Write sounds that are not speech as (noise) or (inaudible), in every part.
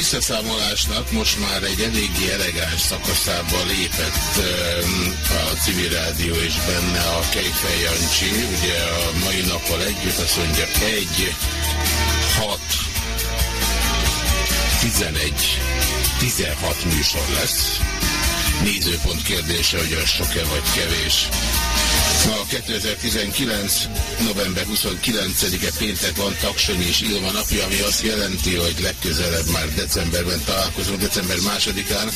Visszaszámolásnak most már egy eléggé elegáns szakaszába lépett a civil rádió és benne a Kejfej Jancsi. Ugye a mai nappal együtt azt mondja 1, 6, 11, 16 műsor lesz. Nézőpont kérdése, hogy az sok-e vagy kevés. Ma 2019. november 29-e péntek van Taksony és Ilma napja, ami azt jelenti, hogy legközelebb már decemberben találkozunk, december másodikán,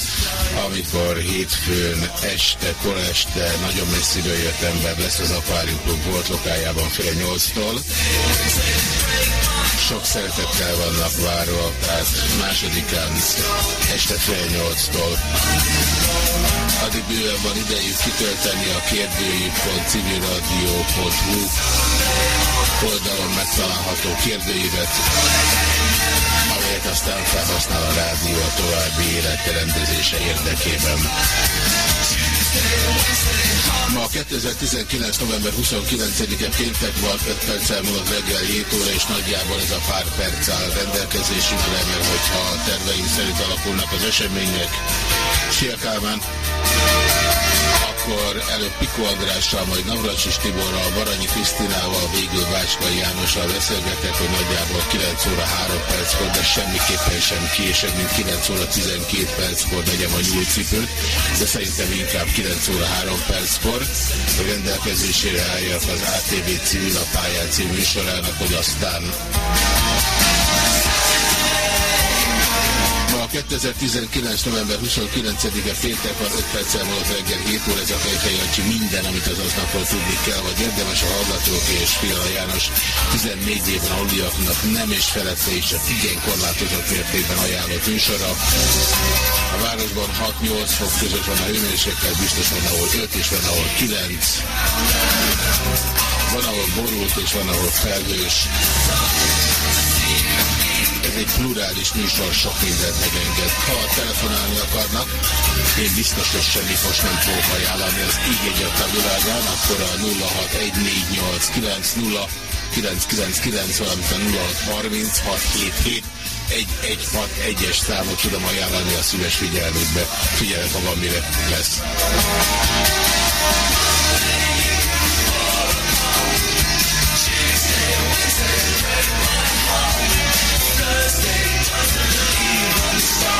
amikor hétfőn este, kora este nagyon messziről jött ember lesz az Aquarium Club volt lokájában fél nyolctól. Sok szeretettel vannak várva, tehát másodikán este fél nyolctól. Addig bőven van idejük kitölteni a kérdőjük.civilradio.hu oldalon megtalálható kérdőívet, amelyet aztán felhasznál a rádió a további életrendezése érdekében. Ma 2019. november 29-e péntek van, 5 perc elmúlott reggel 7 óra, és nagyjából ez a pár perc áll rendelkezésünkre, mert hogyha a terveink szerint alakulnak az események, Szia Kálmán! akkor előbb Piko Andrással, majd Navracsis Tiborral, Baranyi Krisztinával, végül Bácskai Jánossal beszélgetek, hogy nagyjából 9 óra 3 perckor, de semmiképpen sem később, mint 9 óra 12 perckor megyem a nyúlcipőt, de szerintem inkább 9 óra 3 perckor, hogy rendelkezésére álljak az ATV civil a pályán című műsorának, hogy aztán 2019. november 29-e péntek van, 5 perccel múlott reggel 7 óra, ez a Kejfej minden, amit az aznapról tudni kell, vagy érdemes a hallgatók és Fiala János 14 éven aluliaknak nem és felette is csak igen korlátozott mértékben ajánlott műsora. A városban 6-8 fok között van a hőmérséklet, biztos van ahol 5 és van ahol 9. Van ahol borult és van ahol felhős ez egy plurális műsor, sok mindent megenged. Ha telefonálni akarnak, én biztos, hogy semmit most nem fogok ajánlani az így egyet a világán, akkor a 0614890999, valamint a 063677 es számot tudom ajánlani a szíves figyelmükbe. Figyelek, ha van mire lesz.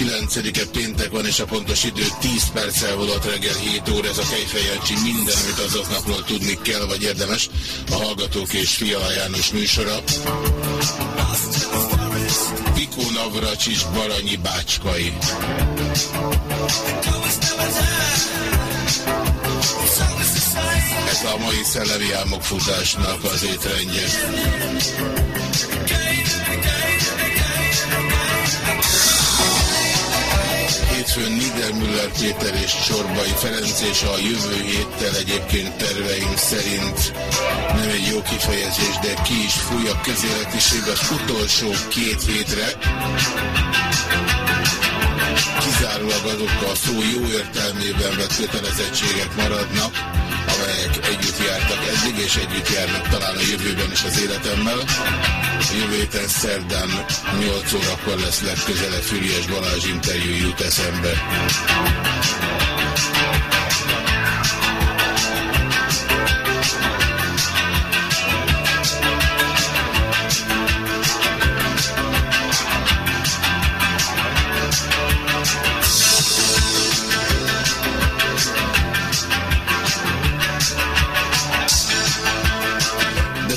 29-e péntek van, és a pontos idő 10 perccel volt reggel 7 óra. Ez a Kejfej Jancsi minden, amit azoknapról tudni kell, vagy érdemes. A Hallgatók és Fiala János műsora. Pikó Navracsis Baranyi Bácskai. Ez a mai szellemi álmokfutásnak az étrendje. Hétfőn Niedermüller Péter és Csorbai Ferenc, és a jövő héttel egyébként terveim szerint nem egy jó kifejezés, de ki is fúj a közéletiség az utolsó két hétre. Kizárólag azok a szó jó értelmében vett kötelezettségek maradnak, amelyek együtt jártak eddig, és együtt járnak talán a jövőben is az életemmel. A jövő héten szerdán 8 órakor lesz legközelebb Füriás Balázs interjú jut eszembe.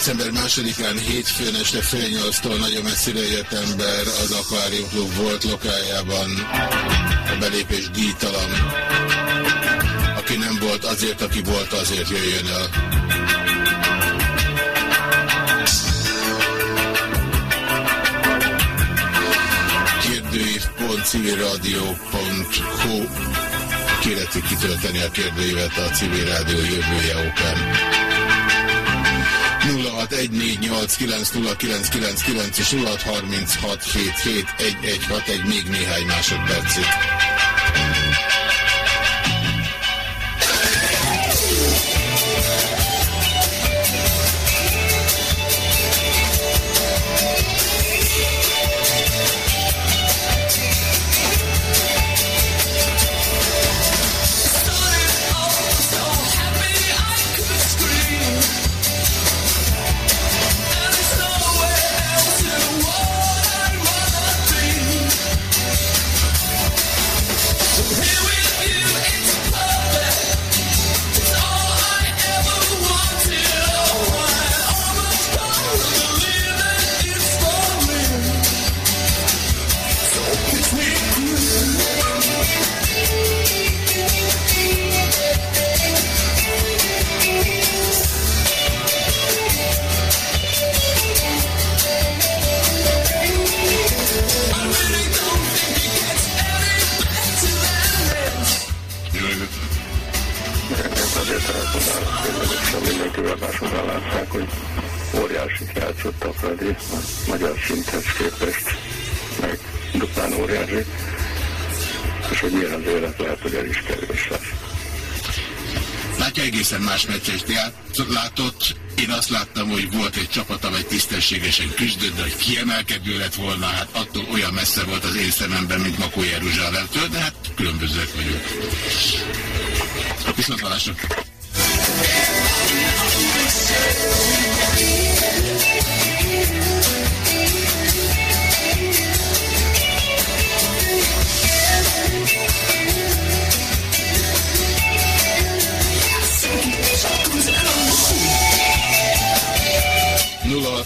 December másodikán hétfőn este fél nyolctól nagyon messzire jött ember az Aquarium Club volt lokájában a belépés díjtalan. Aki nem volt azért, aki volt azért jöjjön el. kérdőív.civilradio.hu Kéreti kitölteni a kérdőívet a civil rádió jövője okán. 0614890999 és 0636771161 még néhány másodpercig. Tisztességesen küzdött, de hogy kiemelkedő lett volna, hát attól olyan messze volt az én szememben, mint Makó Jeruzsálemtől, de hát különbözőek vagyunk. Viszontlátásra.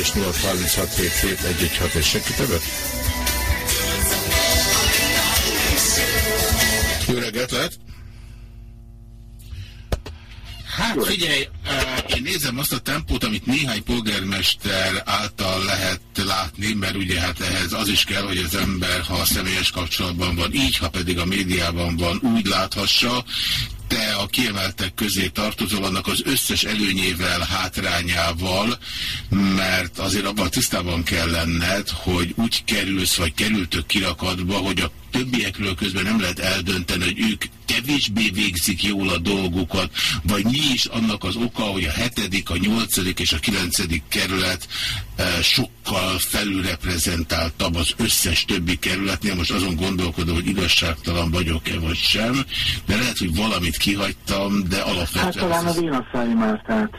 És 0636771161 és senki többet? Jó reggelt lehet! Hát figyelj, én nézem azt a tempót, amit néhány polgármester által lehet látni, mert ugye hát ehhez az is kell, hogy az ember, ha személyes kapcsolatban van így, ha pedig a médiában van, úgy láthassa, te a kiemeltek közé tartozol annak az összes előnyével, hátrányával, mert azért abban tisztában kell lenned, hogy úgy kerülsz, vagy kerültök kirakatba, hogy a többiekről közben nem lehet eldönteni, hogy ők kevésbé végzik jól a dolgukat, vagy mi is annak az oka, hogy a hetedik, a nyolcadik és a kilencedik kerület e, sokkal felülreprezentáltabb az összes többi kerületnél. Most azon gondolkodom, hogy igazságtalan vagyok-e vagy sem, de lehet, hogy valamit kihagytam, de alapvetően... Hát talán az én a tehát...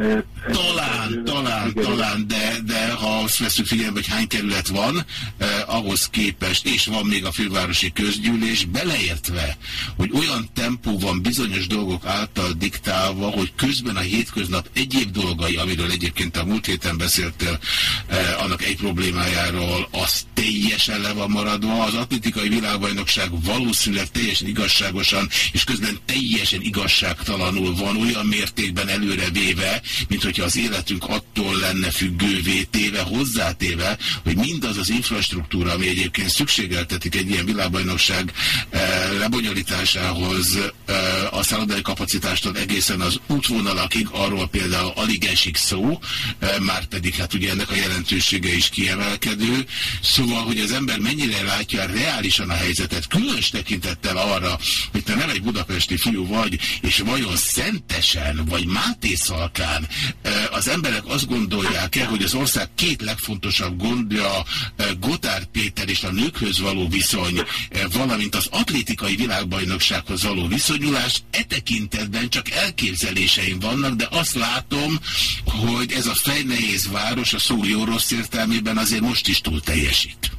E, talán, talán, talán, de, de ha azt veszük figyelembe, hogy hány kerület van, eh, ahhoz képest, és van még a fővárosi közgyűlés, beleértve, hogy olyan tempó van bizonyos dolgok által diktálva, hogy közben a hétköznap egyéb dolgai, amiről egyébként a múlt héten beszéltél, eh, annak egy problémájáról, az teljesen le van maradva. Az atlétikai világbajnokság valószínűleg teljesen igazságosan, és közben teljesen igazságtalanul van olyan mértékben előre véve, mint hogyha az életünk attól lenne függővé téve, hozzátéve, hogy mindaz az infrastruktúra, ami egyébként szükségeltetik egy ilyen világbajnokság eh, lebonyolításához eh, a szállodai kapacitástól egészen az útvonalakig, arról például alig esik szó, már pedig hát ugye ennek a jelentősége is kiemelkedő. Szóval, hogy az ember mennyire látja reálisan a helyzetet, különös tekintettel arra, hogy te nem egy budapesti fiú vagy, és vajon szentesen, vagy Máté Szalkán az emberek azt gondolják-e, hogy az ország két legfontosabb gondja Gotár Péter és a nőkhöz való viszony, valamint az atlétikai világbajnoksághoz való viszonyulás, e tekintetben csak elképzeléseim vannak, de azt látom, hogy ez a fejnehéz város a szó jó rossz értelmében azért most is túl teljesít.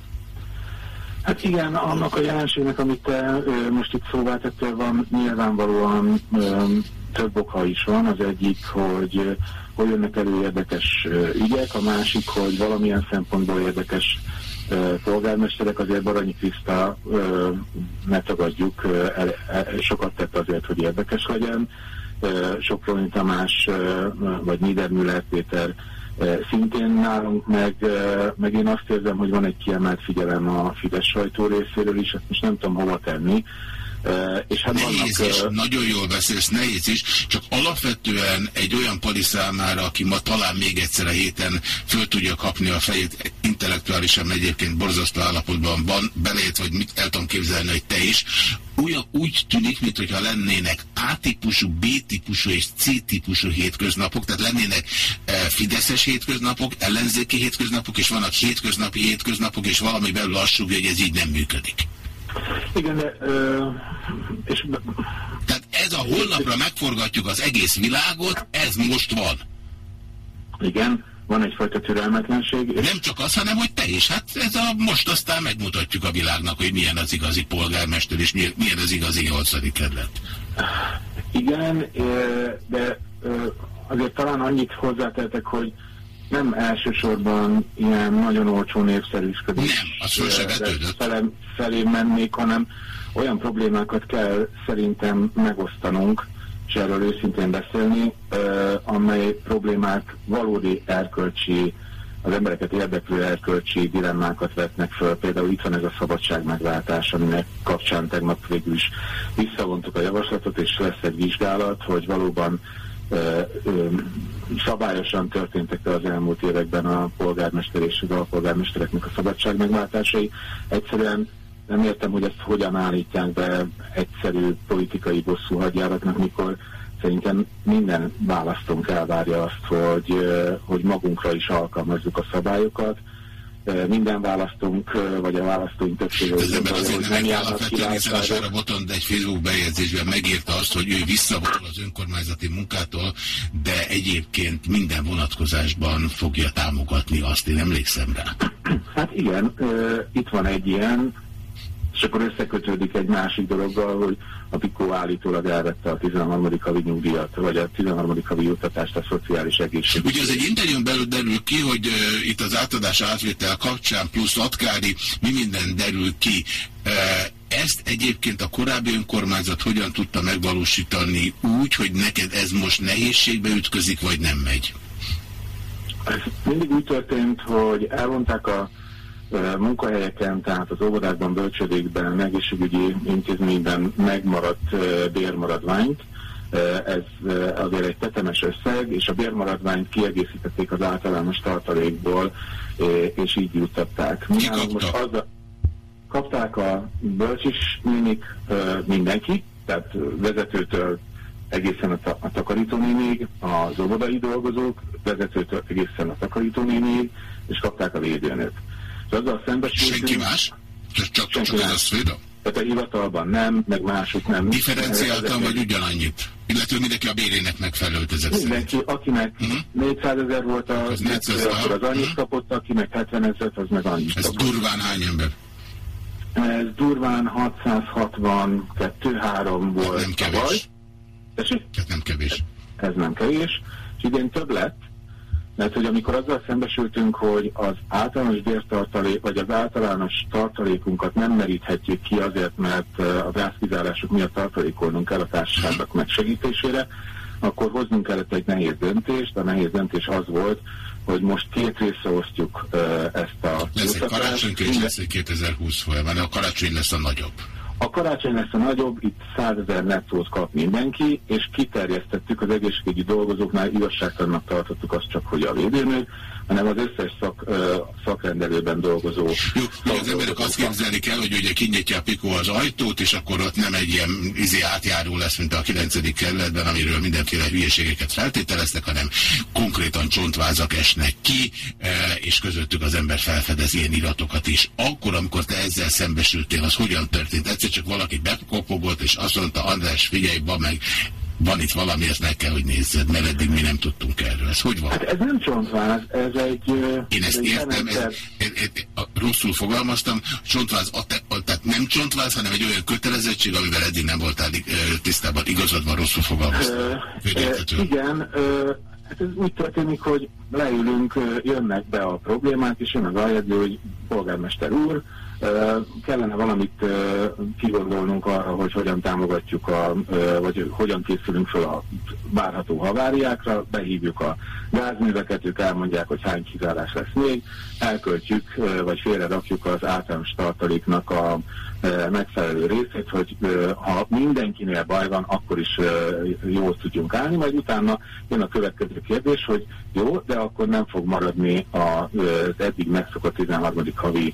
Hát igen, annak a jelenségnek, amit te ö, most itt szóvá tettél, van nyilvánvalóan ö, több oka is van. Az egyik, hogy hogy jönnek elő érdekes ügyek, a másik, hogy valamilyen szempontból érdekes polgármesterek, azért Baranyi Kriszta, ne tagadjuk, sokat tett azért, hogy érdekes legyen. Soproni Tamás, vagy Niedermüller Péter szintén nálunk, meg, meg én azt érzem, hogy van egy kiemelt figyelem a Fidesz sajtó részéről is, ezt most nem tudom hova tenni, és hát nehéz vannak, is, nagyon jól beszélsz, nehéz is, csak alapvetően egy olyan pali számára, aki ma talán még egyszer a héten föl tudja kapni a fejét, intellektuálisan egyébként borzasztó állapotban van, belét, vagy mit el tudom képzelni, hogy te is, olyan úgy tűnik, mintha lennének A-típusú, B-típusú és C-típusú hétköznapok, tehát lennének e, fideszes hétköznapok, ellenzéki hétköznapok, és vannak hétköznapi hétköznapok, és valami belül azt hogy ez így nem működik. Igen, de... Ö, és... Tehát ez a holnapra megforgatjuk az egész világot, ez most van. Igen, van egyfajta türelmetlenség. És... Nem csak az, hanem hogy te is. Hát ez a, most aztán megmutatjuk a világnak, hogy milyen az igazi polgármester, és milyen, az igazi 8. kerület. Igen, de azért talán annyit hozzátettek, hogy nem elsősorban ilyen nagyon olcsó népszerűsködés nem, az felé, felé mennék, hanem olyan problémákat kell szerintem megosztanunk, és erről őszintén beszélni, amely problémák valódi erkölcsi, az embereket érdeklő erkölcsi dilemmákat vetnek föl. Például itt van ez a szabadság megváltás, aminek kapcsán tegnap végül is visszavontuk a javaslatot, és lesz egy vizsgálat, hogy valóban szabályosan történtek az elmúlt években a polgármester és az alpolgármestereknek a szabadság megváltásai. Egyszerűen nem értem, hogy ezt hogyan állítják be egyszerű politikai bosszú hadjáratnak, mikor szerintem minden választónk elvárja azt, hogy, hogy magunkra is alkalmazzuk a szabályokat, minden választónk, vagy a választóink többsége ember azért nem alapvetően, hiszen a Botond egy Facebook bejegyzésben megírta azt, hogy ő visszavonul az önkormányzati munkától, de egyébként minden vonatkozásban fogja támogatni azt, én emlékszem rá. Hát igen, itt van egy ilyen, és akkor összekötődik egy másik dologgal, hogy a Pikó állítólag elvette a 13. havi nyugdíjat, vagy a 13. havi juttatást a szociális egészség. Ugye az egy interjún belül derül ki, hogy uh, itt az átadás átvétel kapcsán plusz atkári, mi minden derül ki. Uh, ezt egyébként a korábbi önkormányzat hogyan tudta megvalósítani úgy, hogy neked ez most nehézségbe ütközik, vagy nem megy? Ez mindig úgy történt, hogy elvonták a munkahelyeken, tehát az óvodákban, bölcsödékben, egészségügyi intézményben megmaradt bérmaradványt. Ez azért egy tetemes összeg, és a bérmaradványt kiegészítették az általános tartalékból, és így juttatták. Ki kapta? Az a, kapták a bölcsis nénik mindenki, tehát vezetőtől egészen a, ta a takarítónénig, az óvodai dolgozók, vezetőtől egészen a takarítónénig, és kapták a védőnőt. És azzal szembesültünk... Senki más? Csak, csak, csak ez a szféra? Tehát a hivatalban nem, meg mások nem. Differenciáltan vagy ugyanannyit? Illetve mindenki a bérének megfelelőtezett Mindenki, szerint. akinek uh -huh. 400 ezer volt a az, 400, akkor az annyit uh -huh. kapott, akinek 70 ezer, az meg annyit Ez kapott. durván hány ember? Ez durván 662-3 volt. Nem kevés. Ez nem kevés. Ez nem kevés. És idén több lett, mert hogy amikor azzal szembesültünk, hogy az általános bértartalék, vagy az általános tartalékunkat nem meríthetjük ki azért, mert a gázkizárások miatt tartalékolnunk kell a társaságnak megsegítésére, akkor hoznunk kellett egy nehéz döntést. A nehéz döntés az volt, hogy most két részre osztjuk ezt a... Lesz egy karácsony, és lesz egy 2020 folyamán, a karácsony lesz a nagyobb. A karácsony lesz a nagyobb, itt 100 ezer nettót kap mindenki, és kiterjesztettük az egészségügyi dolgozóknál, igazságtalannak tartottuk azt csak, hogy a védőnők, hanem az összes szak, szakrendelőben dolgozó. Jó, az emberek azt képzelni kell, hogy ugye kinyitja a Pikó az ajtót, és akkor ott nem egy ilyen izé átjáró lesz, mint a 9. kerületben, amiről mindenféle hülyeségeket feltételeztek, hanem konkrétan csontvázak esnek ki, és közöttük az ember felfedez ilyen iratokat is. Akkor, amikor te ezzel szembesültél, az hogyan történt? Egyszer csak valaki bekopogott, és azt mondta, András, figyelj, ba meg, van itt valami, ezt meg kell, hogy nézzed, mert eddig mi nem tudtunk erről. Ez hogy van? Hát ez nem csontváz, ez egy... Én ezt egy értem, ez, ez, ez, ez, rosszul fogalmaztam, csontváz, a te, a, tehát nem csontváz, hanem egy olyan kötelezettség, amivel eddig nem voltál tisztában, igazad van, rosszul fogalmaztam. Uh, igen, uh, Hát ez úgy történik, hogy leülünk, jönnek be a problémák, és jön az aljegyző, hogy polgármester úr, kellene valamit kigondolnunk arra, hogy hogyan támogatjuk, a, vagy hogyan készülünk fel a várható haváriákra, behívjuk a gázműveket, ők elmondják, hogy hány kizárás lesz még, elköltjük, vagy félre az általános tartaléknak a megfelelő részét, hogy ha mindenkinél baj van, akkor is jól tudjunk állni, majd utána jön a következő kérdés, hogy jó, de akkor nem fog maradni az eddig megszokott 13. havi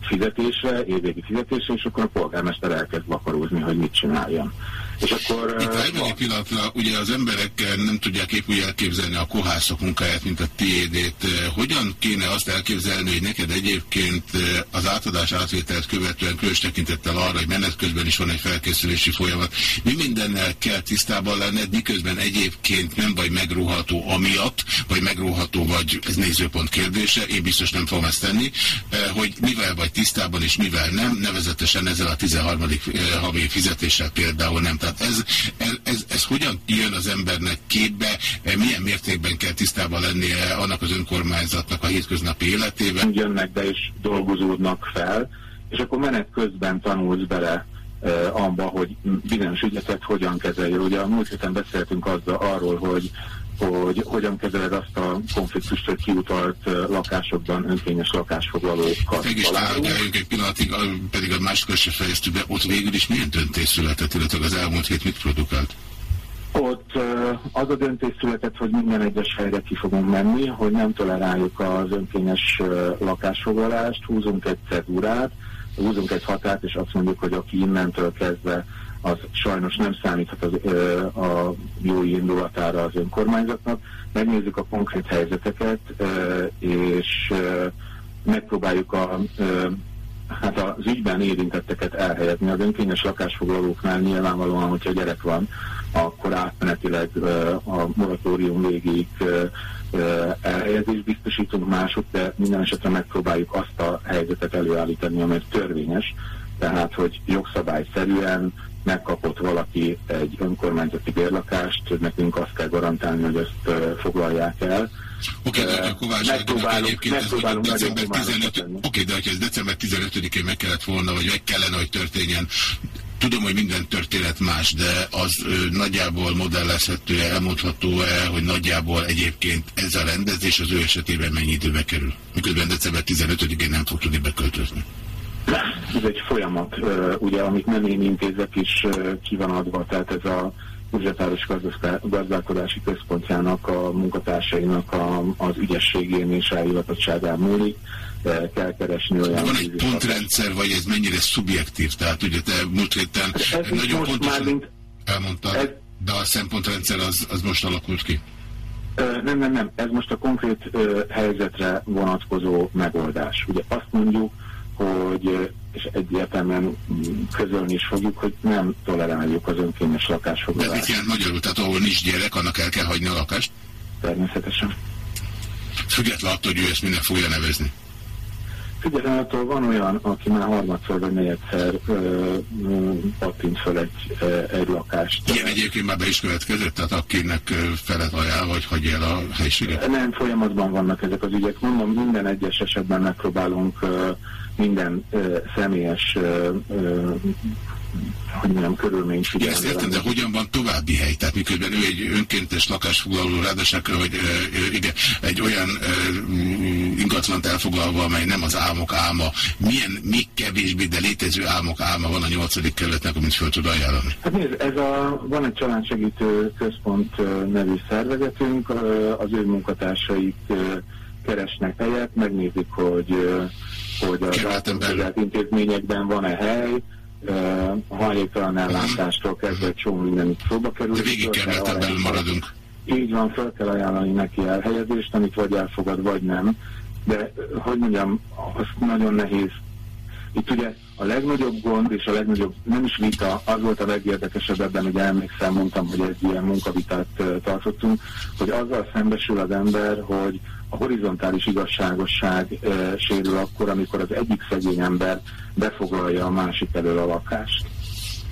fizetésre, évvégi fizetésre, és akkor a polgármester elkezd vakarózni, hogy mit csináljon. És akkor... Itt uh, egy pillanatra, ugye az emberek nem tudják épp úgy elképzelni a kohászok munkáját, mint a tiédét. Hogyan kéne azt elképzelni, hogy neked egyébként az átadás átvételt követően különös tekintettel arra, hogy menet közben is van egy felkészülési folyamat, mi mindennel kell tisztában lenned, miközben egyébként nem vagy megróható amiatt, vagy megróható vagy, ez nézőpont kérdése, én biztos nem fogom ezt tenni, hogy mivel vagy tisztában és mivel nem, nevezetesen ezzel a 13. havi fizetéssel például nem. Tehát ez, ez, ez, ez hogyan jön az embernek képbe, milyen mértékben kell tisztában lennie annak az önkormányzatnak a hétköznapi életében? Jönnek be és dolgozódnak fel, és akkor menet közben tanulsz bele uh, abba, hogy bizonyos ügyeket hogyan kezelje. Ugye a múlt héten beszéltünk azzal, arról, hogy hogy hogyan kezeled azt a konfliktust, hogy kiutalt lakásokban önkényes lakásfoglalókat. Meg is tárgyaljunk egy pillanatig, pedig a másikat se fejeztük be, ott végül is milyen döntés született, illetve az elmúlt hét mit produkált? Ott az a döntés született, hogy minden egyes helyre ki fogunk menni, hogy nem toleráljuk az önkényes lakásfoglalást, húzunk egy cedurát, húzunk egy határt, és azt mondjuk, hogy aki innentől kezdve az sajnos nem számíthat az, a jó indulatára az önkormányzatnak. Megnézzük a konkrét helyzeteket, és megpróbáljuk a, hát az ügyben érintetteket elhelyezni. Az önkényes lakásfoglalóknál nyilvánvalóan, hogyha gyerek van, akkor átmenetileg a moratórium végig elhelyezést biztosítunk mások, de minden esetre megpróbáljuk azt a helyzetet előállítani, amely törvényes, tehát hogy jogszabályszerűen megkapott valaki egy önkormányzati bérlakást, nekünk azt kell garantálni, hogy ezt foglalják el, Oké, okay, de a Kovács egyébként ez december 15 Oké, okay, de ha ez december 15-én meg kellett volna, vagy meg kellene, hogy történjen, Tudom, hogy minden történet más, de az ö, nagyjából modellezhető-e, elmondható-e, hogy nagyjából egyébként ez a rendezés az ő esetében mennyi időbe kerül? Miközben december 15-én nem fog tudni beköltözni. Ez egy folyamat, ugye, amit nem én intézek is ki van adva, tehát ez a üzletáros gazdálkodási központjának, a munkatársainak a, az ügyességén és elhivatottságán múlik kell keresni olyan... Van egy pontrendszer, vagy ez mennyire szubjektív? Tehát ugye te múlt héten ez nagyon pontosan mint, elmondtad, ez, de a szempontrendszer az, az most alakult ki. Nem, nem, nem. Ez most a konkrét helyzetre vonatkozó megoldás. Ugye azt mondjuk, hogy és egyértelműen közölni is fogjuk, hogy nem toleráljuk az önkényes lakásfoglalást. De mit jelent magyarul? Tehát ahol nincs gyerek, annak el kell hagyni a lakást? Természetesen. Független attól, hogy ő ezt minden fogja nevezni. Függetlenül attól van olyan, aki már harmadszor vagy negyedszer pattint föl egy, egy lakást. Igen, egyébként már be is következett, tehát akinek felet ajánl, vagy hagyja el a helységet? Nem, folyamatban vannak ezek az ügyek. Mondom, minden egyes esetben megpróbálunk minden személyes hogy mondjam, körülmény Igen, ezt értem, de hogyan van további hely? Tehát miközben ő egy önkéntes lakásfoglaló, ráadásul, hogy ö, igen, egy olyan ö, ingatlant elfoglalva, amely nem az álmok álma, milyen még kevésbé, de létező álmok álma van a nyolcadik kerületnek, amit föl tud ajánlani? Hát nézd, ez a, van egy családsegítő központ nevű szervezetünk, az ő munkatársaik keresnek helyet, megnézik, hogy hogy az intézményekben van-e hely, a hajléktalan ellátástól kezdve csomó minden szóba kerül. Végig kerületen belül maradunk. Így van, fel kell ajánlani neki elhelyezést, amit vagy elfogad, vagy nem. De, hogy mondjam, az nagyon nehéz. Itt ugye a legnagyobb gond és a legnagyobb, nem is vita, az volt a legérdekesebb ebben, hogy emlékszem, mondtam, hogy egy ilyen munkavitát tartottunk, hogy azzal szembesül az ember, hogy a horizontális igazságosság e, sérül akkor, amikor az egyik szegény ember befoglalja a másik elől a lakást.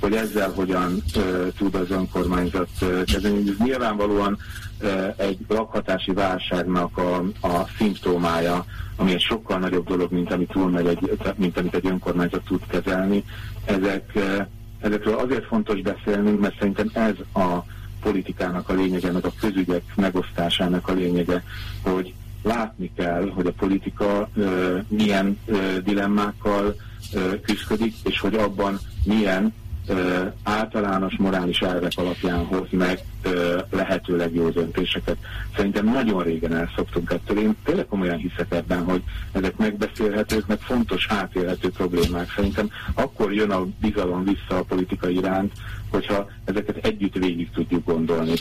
Hogy ezzel hogyan e, tud az önkormányzat e, kezelni. Ez nyilvánvalóan e, egy lakhatási válságnak a, a szimptomája, ami egy sokkal nagyobb dolog, mint amit túlmegy egy, mint amit egy önkormányzat tud kezelni. Ezek, e, ezekről azért fontos beszélnünk, mert szerintem ez a politikának a lényege, meg a közügyek megosztásának a lényege, hogy látni kell, hogy a politika ö, milyen ö, dilemmákkal ö, küzdik, és hogy abban milyen ö, általános morális elvek alapján hoz meg lehetőleg jó döntéseket. Szerintem nagyon régen elszoktunk ettől. Én tényleg komolyan hiszek ebben, hogy ezek megbeszélhetők, meg fontos átélhető problémák. Szerintem akkor jön a bizalom vissza a politika iránt, hogyha ezeket együtt végig tudjuk gondolni.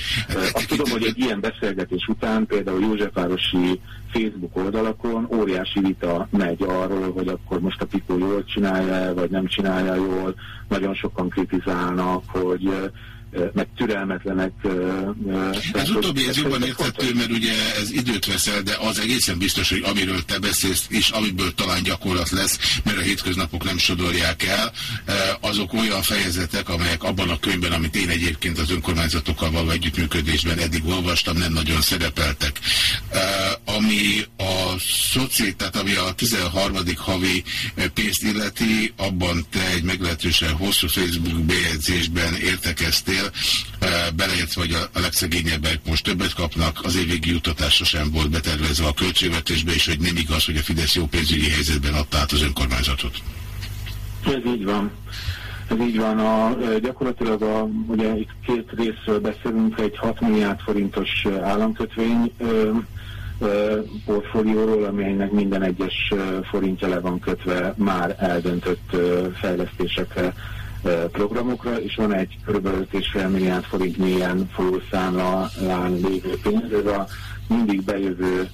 Azt tudom, hogy egy ilyen beszélgetés után például Józsefvárosi Facebook oldalakon óriási vita megy arról, hogy akkor most a Pikó jól csinálja vagy nem csinálja jól. Nagyon sokan kritizálnak, hogy meg türelmetlenek. Ez utóbbi ez jobban érthető, mert ugye ez időt veszel, de az egészen biztos, hogy amiről te beszélsz, és amiből talán gyakorlat lesz, mert a hétköznapok nem sodorják el, azok olyan fejezetek, amelyek abban a könyvben, amit én egyébként az önkormányzatokkal való együttműködésben eddig olvastam, nem nagyon szerepeltek. Ami a szoci, tehát ami a 13. havi pénzt illeti, abban te egy meglehetősen hosszú Facebook bejegyzésben értekeztél, fél, beleértve, hogy a legszegényebbek most többet kapnak, az évvégi jutatás sem volt betervezve a költségvetésbe, és hogy nem igaz, hogy a Fidesz jó pénzügyi helyzetben adta át az önkormányzatot. Ez így van. Ez így van. A, gyakorlatilag a, ugye itt két részről beszélünk, egy 6 milliárd forintos államkötvény ö, ö, portfólióról, amelynek minden egyes forintja le van kötve már eldöntött ö, fejlesztésekre programokra, és van egy kb. 5,5 milliárd forint mélyen folyószámlán lévő pénz. Ez a mindig bejövő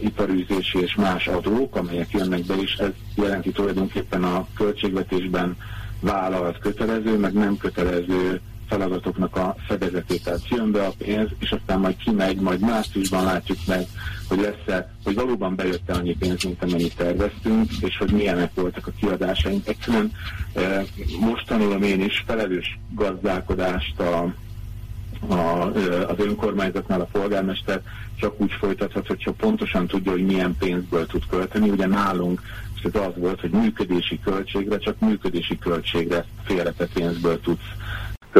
iparűzési és más adók, amelyek jönnek be, és ez jelenti tulajdonképpen a költségvetésben vállalt kötelező, meg nem kötelező feladatoknak a fedezetét. Tehát jön be a pénz, és aztán majd kimegy, majd márciusban látjuk meg, hogy lesz-e, hogy valóban bejött-e annyi pénz, mint amennyit terveztünk, és hogy milyenek voltak a kiadásaink. Egyszerűen e, most tanulom én is felelős gazdálkodást a a, az önkormányzatnál a polgármester csak úgy folytathat, hogyha pontosan tudja, hogy milyen pénzből tud költeni. Ugye nálunk ez az volt, hogy működési költségre, csak működési költségre félretett pénzből tudsz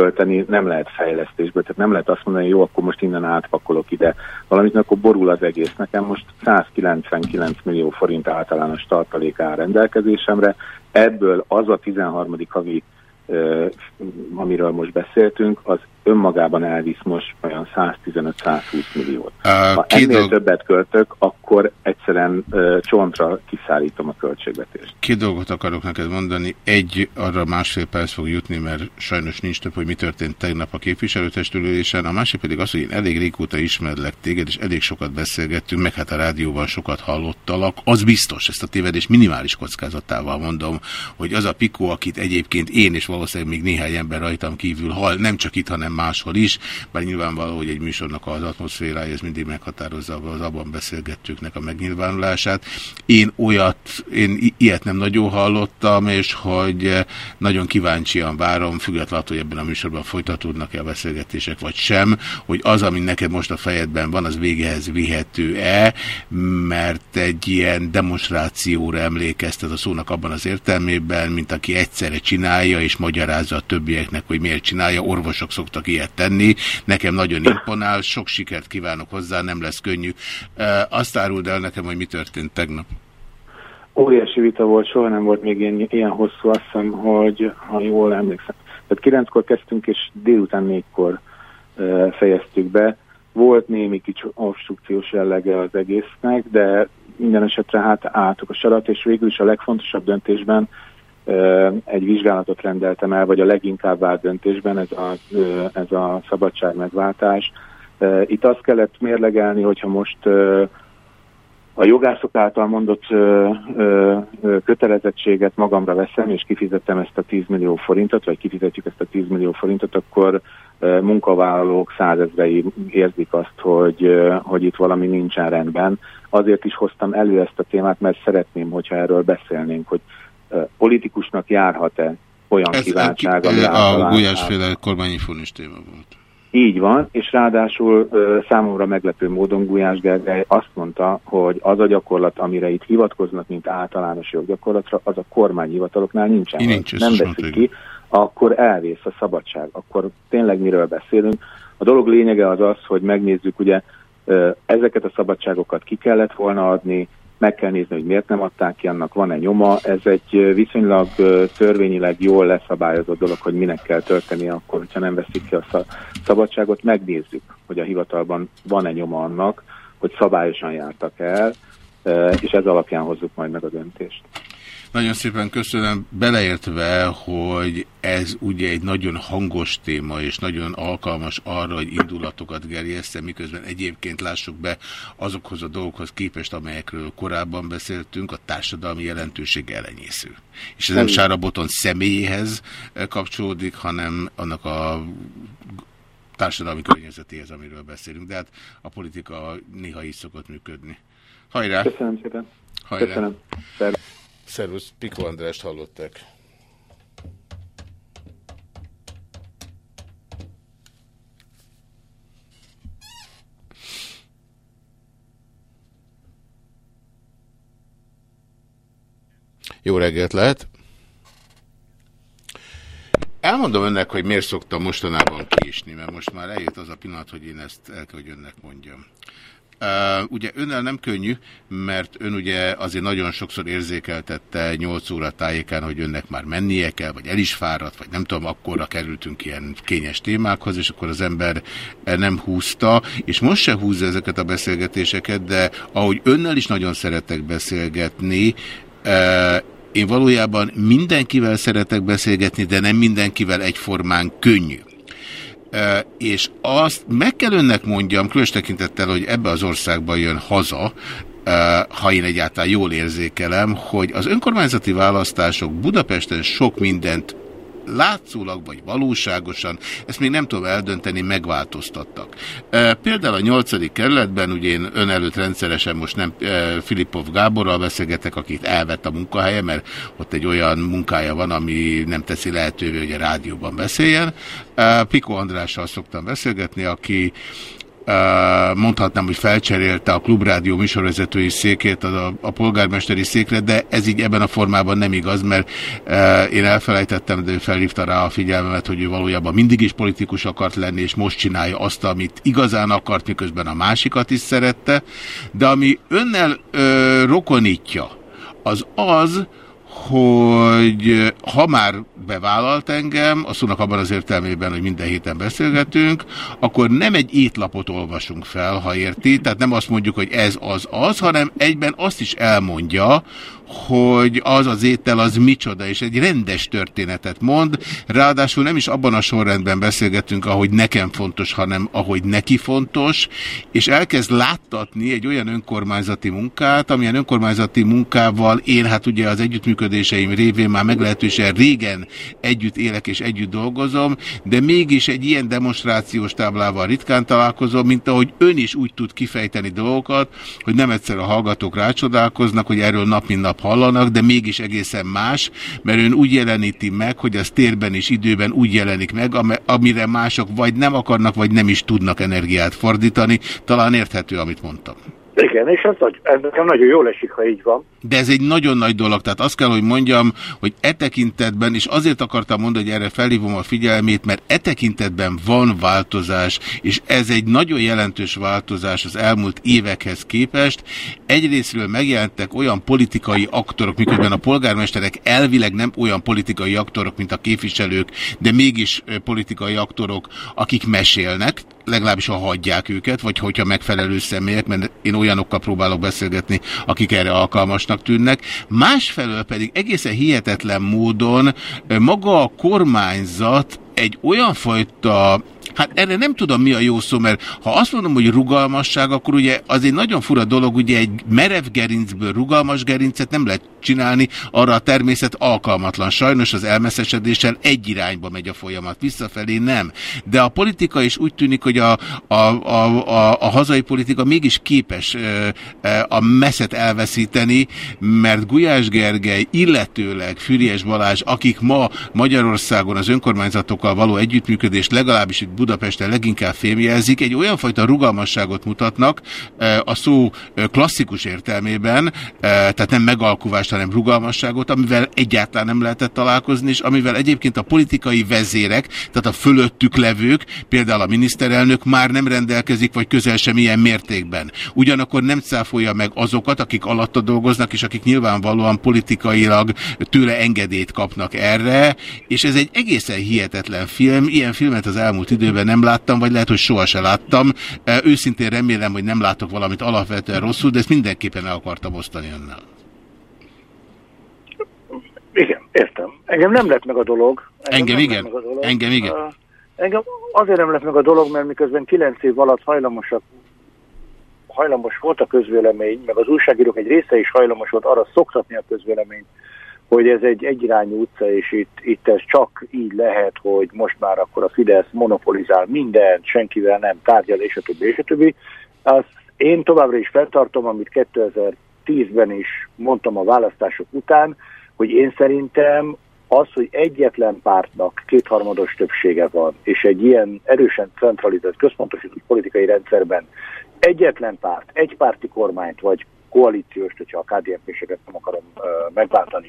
költeni, nem lehet fejlesztésből, tehát nem lehet azt mondani, hogy jó, akkor most innen átpakolok ide valamit, akkor borul az egész. Nekem most 199 millió forint általános tartalék áll rendelkezésemre, ebből az a 13. havi amiről most beszéltünk, az önmagában elvisz most olyan 115-120 milliót. Ha ennél többet költök, akkor egyszerűen uh, csontra kiszállítom a költségvetést. Két dolgot akarok neked mondani. Egy, arra másfél perc fog jutni, mert sajnos nincs több, hogy mi történt tegnap a képviselőtestülésen. A másik pedig az, hogy én elég régóta ismerlek téged, és elég sokat beszélgettünk, meg hát a rádióban sokat hallottalak. Az biztos, ezt a tévedés minimális kockázatával mondom, hogy az a Pikó, akit egyébként én és valószínűleg még néhány ember rajtam kívül hal, nem csak itt, hanem máshol is, bár nyilvánvaló, hogy egy műsornak az atmoszférája, ez mindig meghatározza az abban beszélgetőknek a megnyilvánulását. Én olyat, én ilyet nem nagyon hallottam, és hogy nagyon kíváncsian várom, függetlenül, hogy ebben a műsorban folytatódnak-e a beszélgetések, vagy sem, hogy az, ami neked most a fejedben van, az végehez vihető-e, mert egy ilyen demonstrációra emlékeztet a szónak abban az értelmében, mint aki egyszerre csinálja és magyarázza a többieknek, hogy miért csinálja, orvosok szoktak ilyet tenni. Nekem nagyon imponál, sok sikert kívánok hozzá, nem lesz könnyű. Azt áruld el nekem, hogy mi történt tegnap. Óriási vita volt, soha nem volt még ilyen, ilyen hosszú, azt hiszem, hogy ha jól emlékszem. Tehát kilenckor kezdtünk, és délután négykor fejeztük be. Volt némi kicsi obstrukciós jellege az egésznek, de minden esetre hát álltuk a sarat, és végül is a legfontosabb döntésben egy vizsgálatot rendeltem el, vagy a leginkább vált döntésben ez a, ez a szabadság megváltás. Itt azt kellett mérlegelni, hogyha most a jogászok által mondott kötelezettséget magamra veszem, és kifizettem ezt a 10 millió forintot, vagy kifizetjük ezt a 10 millió forintot, akkor munkavállalók százezrei érzik azt, hogy, hogy itt valami nincsen rendben. Azért is hoztam elő ezt a témát, mert szeretném, hogyha erről beszélnénk, hogy politikusnak járhat-e olyan Ez kívánság, ami A Gulyásféle kormányinfónis téma volt. Így van, és ráadásul számomra meglepő módon Gulyás Gergely azt mondta, hogy az a gyakorlat, amire itt hivatkoznak, mint általános joggyakorlatra, az a kormányhivataloknál nincsen. Nincs, nem veszik ki, akkor elvész a szabadság. Akkor tényleg miről beszélünk? A dolog lényege az az, hogy megnézzük, ugye ezeket a szabadságokat ki kellett volna adni, meg kell nézni, hogy miért nem adták ki, annak van-e nyoma. Ez egy viszonylag törvényileg jól leszabályozott dolog, hogy minek kell történni akkor, hogyha nem veszik ki a szabadságot. Megnézzük, hogy a hivatalban van-e nyoma annak, hogy szabályosan jártak el, és ez alapján hozzuk majd meg a döntést. Nagyon szépen köszönöm, beleértve, hogy ez ugye egy nagyon hangos téma, és nagyon alkalmas arra, hogy indulatokat gerjeszte, miközben egyébként lássuk be azokhoz a dolgokhoz képest, amelyekről korábban beszéltünk, a társadalmi jelentőség elenyésző. És ez nem Sára Boton személyéhez kapcsolódik, hanem annak a társadalmi környezetéhez, amiről beszélünk. De hát a politika néha is szokott működni. Hajrá! Köszönöm szépen! Hajrá. Köszönöm. Szervusz, Piko Andrást hallották. Jó reggelt lehet! Elmondom önnek, hogy miért szoktam mostanában kiisni, mert most már eljött az a pillanat, hogy én ezt el kell, hogy önnek mondjam. Uh, ugye önnel nem könnyű, mert ön ugye azért nagyon sokszor érzékeltette 8 óra tájékán, hogy önnek már mennie kell, vagy el is fáradt, vagy nem tudom, akkorra kerültünk ilyen kényes témákhoz, és akkor az ember nem húzta, és most se húzza ezeket a beszélgetéseket, de ahogy önnel is nagyon szeretek beszélgetni, uh, én valójában mindenkivel szeretek beszélgetni, de nem mindenkivel egyformán könnyű és azt meg kell önnek mondjam, különös tekintettel, hogy ebbe az országba jön haza, ha én egyáltalán jól érzékelem, hogy az önkormányzati választások Budapesten sok mindent látszólag vagy valóságosan, ezt még nem tudom eldönteni, megváltoztattak. Például a nyolcadik kerületben, ugye én ön előtt rendszeresen most nem Filipov Gáborral beszélgetek, akit elvett a munkahelye, mert ott egy olyan munkája van, ami nem teszi lehetővé, hogy a rádióban beszéljen. Piko Andrással szoktam beszélgetni, aki mondhatnám, hogy felcserélte a klubrádió műsorvezetői székét a, a polgármesteri székre, de ez így ebben a formában nem igaz, mert én elfelejtettem, de ő felhívta rá a figyelmemet, hogy ő valójában mindig is politikus akart lenni, és most csinálja azt, amit igazán akart, miközben a másikat is szerette, de ami önnel ö, rokonítja, az az, hogy ha már bevállalt engem, a szónak abban az értelmében, hogy minden héten beszélgetünk, akkor nem egy étlapot olvasunk fel, ha érti, tehát nem azt mondjuk, hogy ez az az, hanem egyben azt is elmondja, hogy az az étel az micsoda, és egy rendes történetet mond, ráadásul nem is abban a sorrendben beszélgetünk, ahogy nekem fontos, hanem ahogy neki fontos, és elkezd láttatni egy olyan önkormányzati munkát, amilyen önkormányzati munkával én hát ugye az együttműködéseim révén már meglehetősen régen együtt élek és együtt dolgozom, de mégis egy ilyen demonstrációs táblával ritkán találkozom, mint ahogy ön is úgy tud kifejteni dolgokat, hogy nem egyszer a hallgatók rácsodálkoznak, hogy erről nap mint nap nap hallanak, de mégis egészen más, mert ön úgy jeleníti meg, hogy az térben és időben úgy jelenik meg, amire mások vagy nem akarnak, vagy nem is tudnak energiát fordítani. Talán érthető, amit mondtam. Igen, és ez, nekem nagyon jól esik, ha így van. De ez egy nagyon nagy dolog, tehát azt kell, hogy mondjam, hogy e tekintetben, és azért akartam mondani, hogy erre felhívom a figyelmét, mert e tekintetben van változás, és ez egy nagyon jelentős változás az elmúlt évekhez képest. Egyrésztről megjelentek olyan politikai aktorok, miközben a polgármesterek elvileg nem olyan politikai aktorok, mint a képviselők, de mégis politikai aktorok, akik mesélnek, legalábbis ha hagyják őket, vagy hogyha megfelelő személyek, mert én olyanokkal próbálok beszélgetni, akik erre alkalmasnak tűnnek. Másfelől pedig egészen hihetetlen módon maga a kormányzat egy olyan fajta Hát erre nem tudom mi a jó szó, mert ha azt mondom, hogy rugalmasság, akkor ugye az egy nagyon fura dolog, ugye egy merev gerincből rugalmas gerincet nem lehet csinálni, arra a természet alkalmatlan. Sajnos az elmeszesedéssel egy irányba megy a folyamat, visszafelé nem. De a politika is úgy tűnik, hogy a, a, a, a, a hazai politika mégis képes a messzet elveszíteni, mert Gulyás Gergely, illetőleg Füriás Balázs, akik ma Magyarországon az önkormányzatokkal való együttműködést legalábbis itt Budapesten leginkább fémjelzik, egy olyan fajta rugalmasságot mutatnak a szó klasszikus értelmében, tehát nem megalkuvást, hanem rugalmasságot, amivel egyáltalán nem lehetett találkozni, és amivel egyébként a politikai vezérek, tehát a fölöttük levők, például a miniszterelnök már nem rendelkezik, vagy közel sem ilyen mértékben. Ugyanakkor nem cáfolja meg azokat, akik alatta dolgoznak, és akik nyilvánvalóan politikailag tőle engedélyt kapnak erre, és ez egy egészen hihetetlen film, ilyen filmet az elmúlt időben nem láttam, vagy lehet, hogy sohasem láttam. Őszintén remélem, hogy nem látok valamit alapvetően rosszul, de ezt mindenképpen el akartam osztani önnel. Igen, értem. Engem nem lett meg a dolog. Engem, engem igen. a dolog. Engem igen. Uh, engem azért nem lett meg a dolog, mert miközben kilenc év alatt hajlamosak hajlamos volt a közvélemény, meg az újságírók egy része is hajlamos volt arra szoktatni a közvéleményt, hogy ez egy egyirányú utca, és itt, itt ez csak így lehet, hogy most már akkor a Fidesz monopolizál mindent, senkivel nem tárgyal, és a többi, és a többi. Azt én továbbra is feltartom, amit 2010-ben is mondtam a választások után, hogy én szerintem az, hogy egyetlen pártnak kétharmados többsége van, és egy ilyen erősen centralizált, központosított politikai rendszerben egyetlen párt, egy párti kormányt, vagy koalíciós, hogyha a KDNP-seket nem akarom megváltani,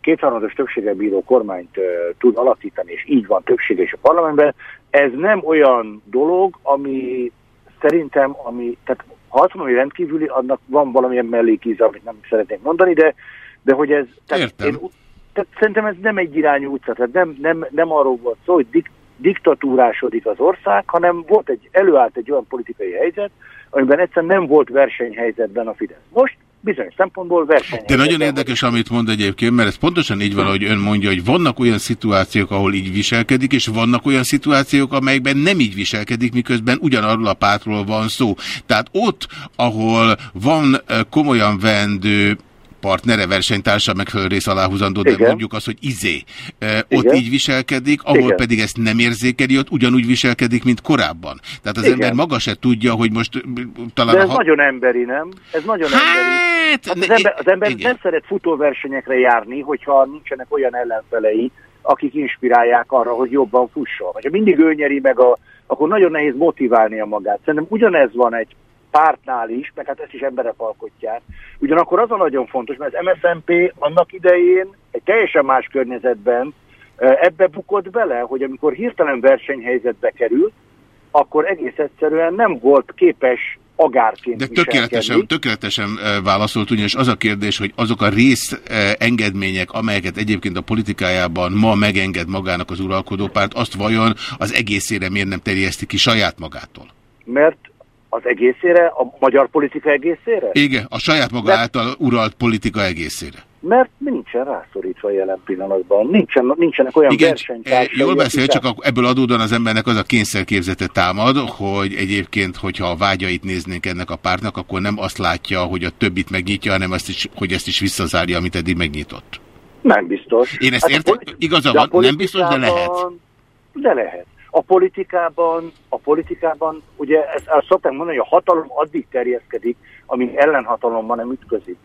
kétharmados többséggel bíró kormányt tud alakítani, és így van többsége is a parlamentben, ez nem olyan dolog, ami szerintem, ami, tehát ha azt mondom, hogy rendkívüli, annak van valamilyen mellékíze, amit nem szeretnék mondani, de, de hogy ez... Tehát Értem. Én, tehát szerintem ez nem egy irányú utca, tehát nem, nem, nem arról volt szó, hogy dik, diktatúrásodik az ország, hanem volt egy, előállt egy olyan politikai helyzet, amiben egyszerűen nem volt versenyhelyzetben a Fidesz. Most bizonyos szempontból verseny. De nagyon érdekes, amit mond egyébként, mert ez pontosan így van, hogy ön mondja, hogy vannak olyan szituációk, ahol így viselkedik, és vannak olyan szituációk, amelyekben nem így viselkedik, miközben ugyanarról a pártról van szó. Tehát ott, ahol van komolyan vendő partnere, versenytársa megfelelő rész aláhúzandó, de Igen. mondjuk azt, hogy izé. Ott Igen. így viselkedik, ahol Igen. pedig ezt nem érzékeli, ott ugyanúgy viselkedik, mint korábban. Tehát az Igen. ember maga se tudja, hogy most talán... De ez a ha- nagyon emberi, nem? Ez nagyon emberi. Hát, Hát ne- az ember, az ember igen. nem szeret futóversenyekre járni, hogyha nincsenek olyan ellenfelei, akik inspirálják arra, hogy jobban fusson. Ha mindig ő nyeri meg, a, akkor nagyon nehéz motiválnia magát. Szerintem ugyanez van egy pártnál is, meg hát ezt is emberek alkotják. Ugyanakkor az a nagyon fontos, mert az MSZNP annak idején egy teljesen más környezetben ebbe bukott bele, hogy amikor hirtelen versenyhelyzetbe került, akkor egész egyszerűen nem volt képes agárként De tökéletesen, tökéletesen válaszolt, ugyanis az a kérdés, hogy azok a rész engedmények, amelyeket egyébként a politikájában ma megenged magának az uralkodópárt, azt vajon az egészére miért nem terjeszti ki saját magától? Mert az egészére, a magyar politika egészére? Igen, a saját maga De- által uralt politika egészére. Mert nincsen rászorítva jelen pillanatban. Nincsen, nincsenek olyan Igen, versenytársai. eh, jól beszél, csak a- ebből adódóan az embernek az a kényszerképzete támad, hogy egyébként, hogyha a vágyait néznénk ennek a pártnak, akkor nem azt látja, hogy a többit megnyitja, hanem azt is, hogy ezt is visszazárja, amit eddig megnyitott. Nem biztos. Én ezt a értem, igaza van, nem biztos, de lehet. De lehet. A politikában, a politikában, ugye ezt, ezt szokták mondani, hogy a hatalom addig terjeszkedik, amíg ellenhatalomban nem ütközik.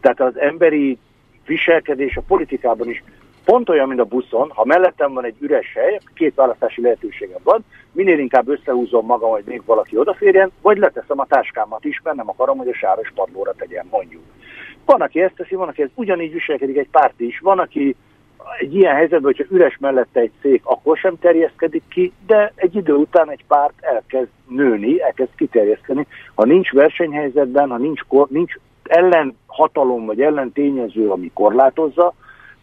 Tehát az emberi viselkedés a politikában is pont olyan, mint a buszon, ha mellettem van egy üres hely, két választási lehetőségem van, minél inkább összehúzom magam, hogy még valaki odaférjen, vagy leteszem a táskámat is, mert nem akarom, hogy a sáros padlóra tegyen, mondjuk. Van, aki ezt teszi, van, aki ez ugyanígy viselkedik egy párt is, van, aki egy ilyen helyzetben, hogyha üres mellette egy szék, akkor sem terjeszkedik ki, de egy idő után egy párt elkezd nőni, elkezd kiterjeszteni. Ha nincs versenyhelyzetben, ha nincs, nincs ellenhatalom vagy ellentényező, ami korlátozza,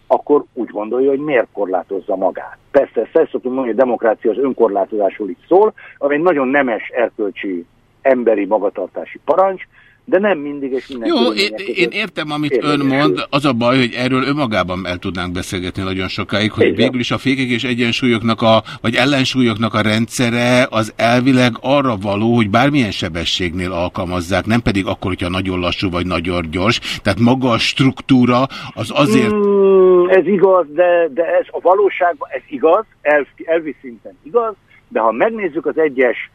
akkor úgy gondolja, hogy miért korlátozza magát. Persze, ezt el szoktunk mondani, hogy a demokrácia az önkorlátozásról is szól, ami egy nagyon nemes erkölcsi emberi magatartási parancs, de nem mindig és minden Jó, én, értem, amit ön mond. Az a baj, hogy erről önmagában el tudnánk beszélgetni nagyon sokáig, hogy Igen. végül is a fékek és egyensúlyoknak a, vagy ellensúlyoknak a rendszere az elvileg arra való, hogy bármilyen sebességnél alkalmazzák, nem pedig akkor, hogyha nagyon lassú vagy nagyon gyors. Tehát maga a struktúra az azért... Mm, ez igaz, de, de ez a valóságban, ez igaz, elv, elvi szinten igaz, de ha megnézzük az egyes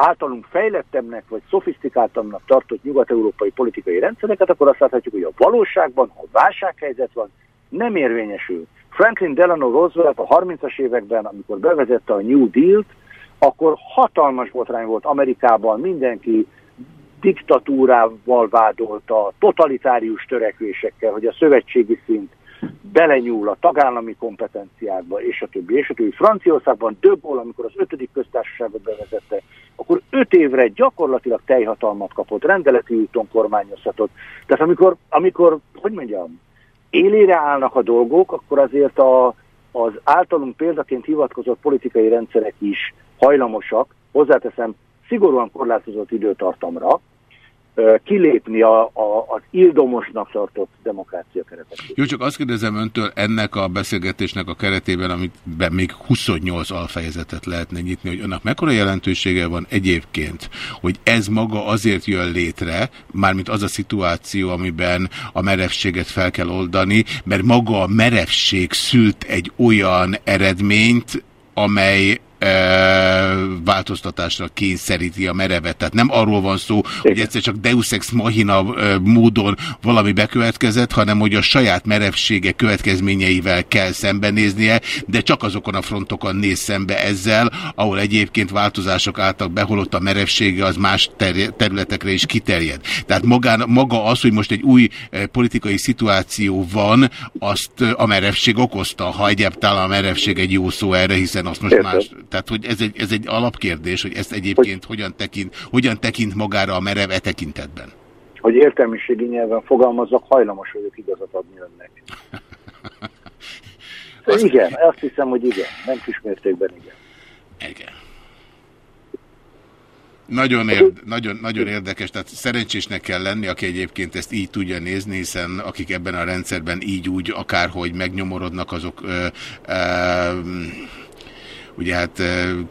általunk fejlettebbnek vagy szofisztikáltabbnak tartott nyugat-európai politikai rendszereket, akkor azt láthatjuk, hogy a valóságban, ha válsághelyzet van, nem érvényesül. Franklin Delano Roosevelt a 30-as években, amikor bevezette a New Deal-t, akkor hatalmas botrány volt Amerikában, mindenki diktatúrával vádolta, totalitárius törekvésekkel, hogy a szövetségi szint belenyúl a tagállami kompetenciákba, és a többi, és a többi. Franciaországban Gaulle, amikor az ötödik köztársaságot bevezette, akkor öt évre gyakorlatilag teljhatalmat kapott, rendeleti úton kormányozhatott. Tehát amikor, amikor, hogy mondjam, élére állnak a dolgok, akkor azért a, az általunk példaként hivatkozott politikai rendszerek is hajlamosak, hozzáteszem, szigorúan korlátozott időtartamra, kilépni a, a, az ildomosnak tartott demokrácia keretek. Jó, csak azt kérdezem öntől ennek a beszélgetésnek a keretében, amiben még 28 alfejezetet lehetne nyitni, hogy annak mekkora jelentősége van egyébként, hogy ez maga azért jön létre, mármint az a szituáció, amiben a merevséget fel kell oldani, mert maga a merevség szült egy olyan eredményt, amely változtatásra kényszeríti a merevet. Tehát nem arról van szó, hogy egyszer csak deus ex machina módon valami bekövetkezett, hanem hogy a saját merevsége következményeivel kell szembenéznie, de csak azokon a frontokon néz szembe ezzel, ahol egyébként változások álltak be, holott a merevsége az más ter területekre is kiterjed. Tehát magán, maga az, hogy most egy új politikai szituáció van, azt a merevség okozta, ha egyáltalán a merevség egy jó szó erre, hiszen azt most Érted. más tehát, hogy ez egy, ez egy alapkérdés, hogy ezt egyébként hogy... hogyan, tekint, hogyan tekint magára a merev e tekintetben? Hogy értelmiségi nyelven fogalmazzak, hajlamos vagyok igazat adni önnek. (laughs) Azt- Igen, azt hiszem, hogy igen. Nem kismértékben igen. Igen. Nagyon, érd, nagyon, nagyon érdekes, tehát szerencsésnek kell lenni, aki egyébként ezt így tudja nézni, hiszen akik ebben a rendszerben így úgy akárhogy megnyomorodnak, azok ö, ö, ugye hát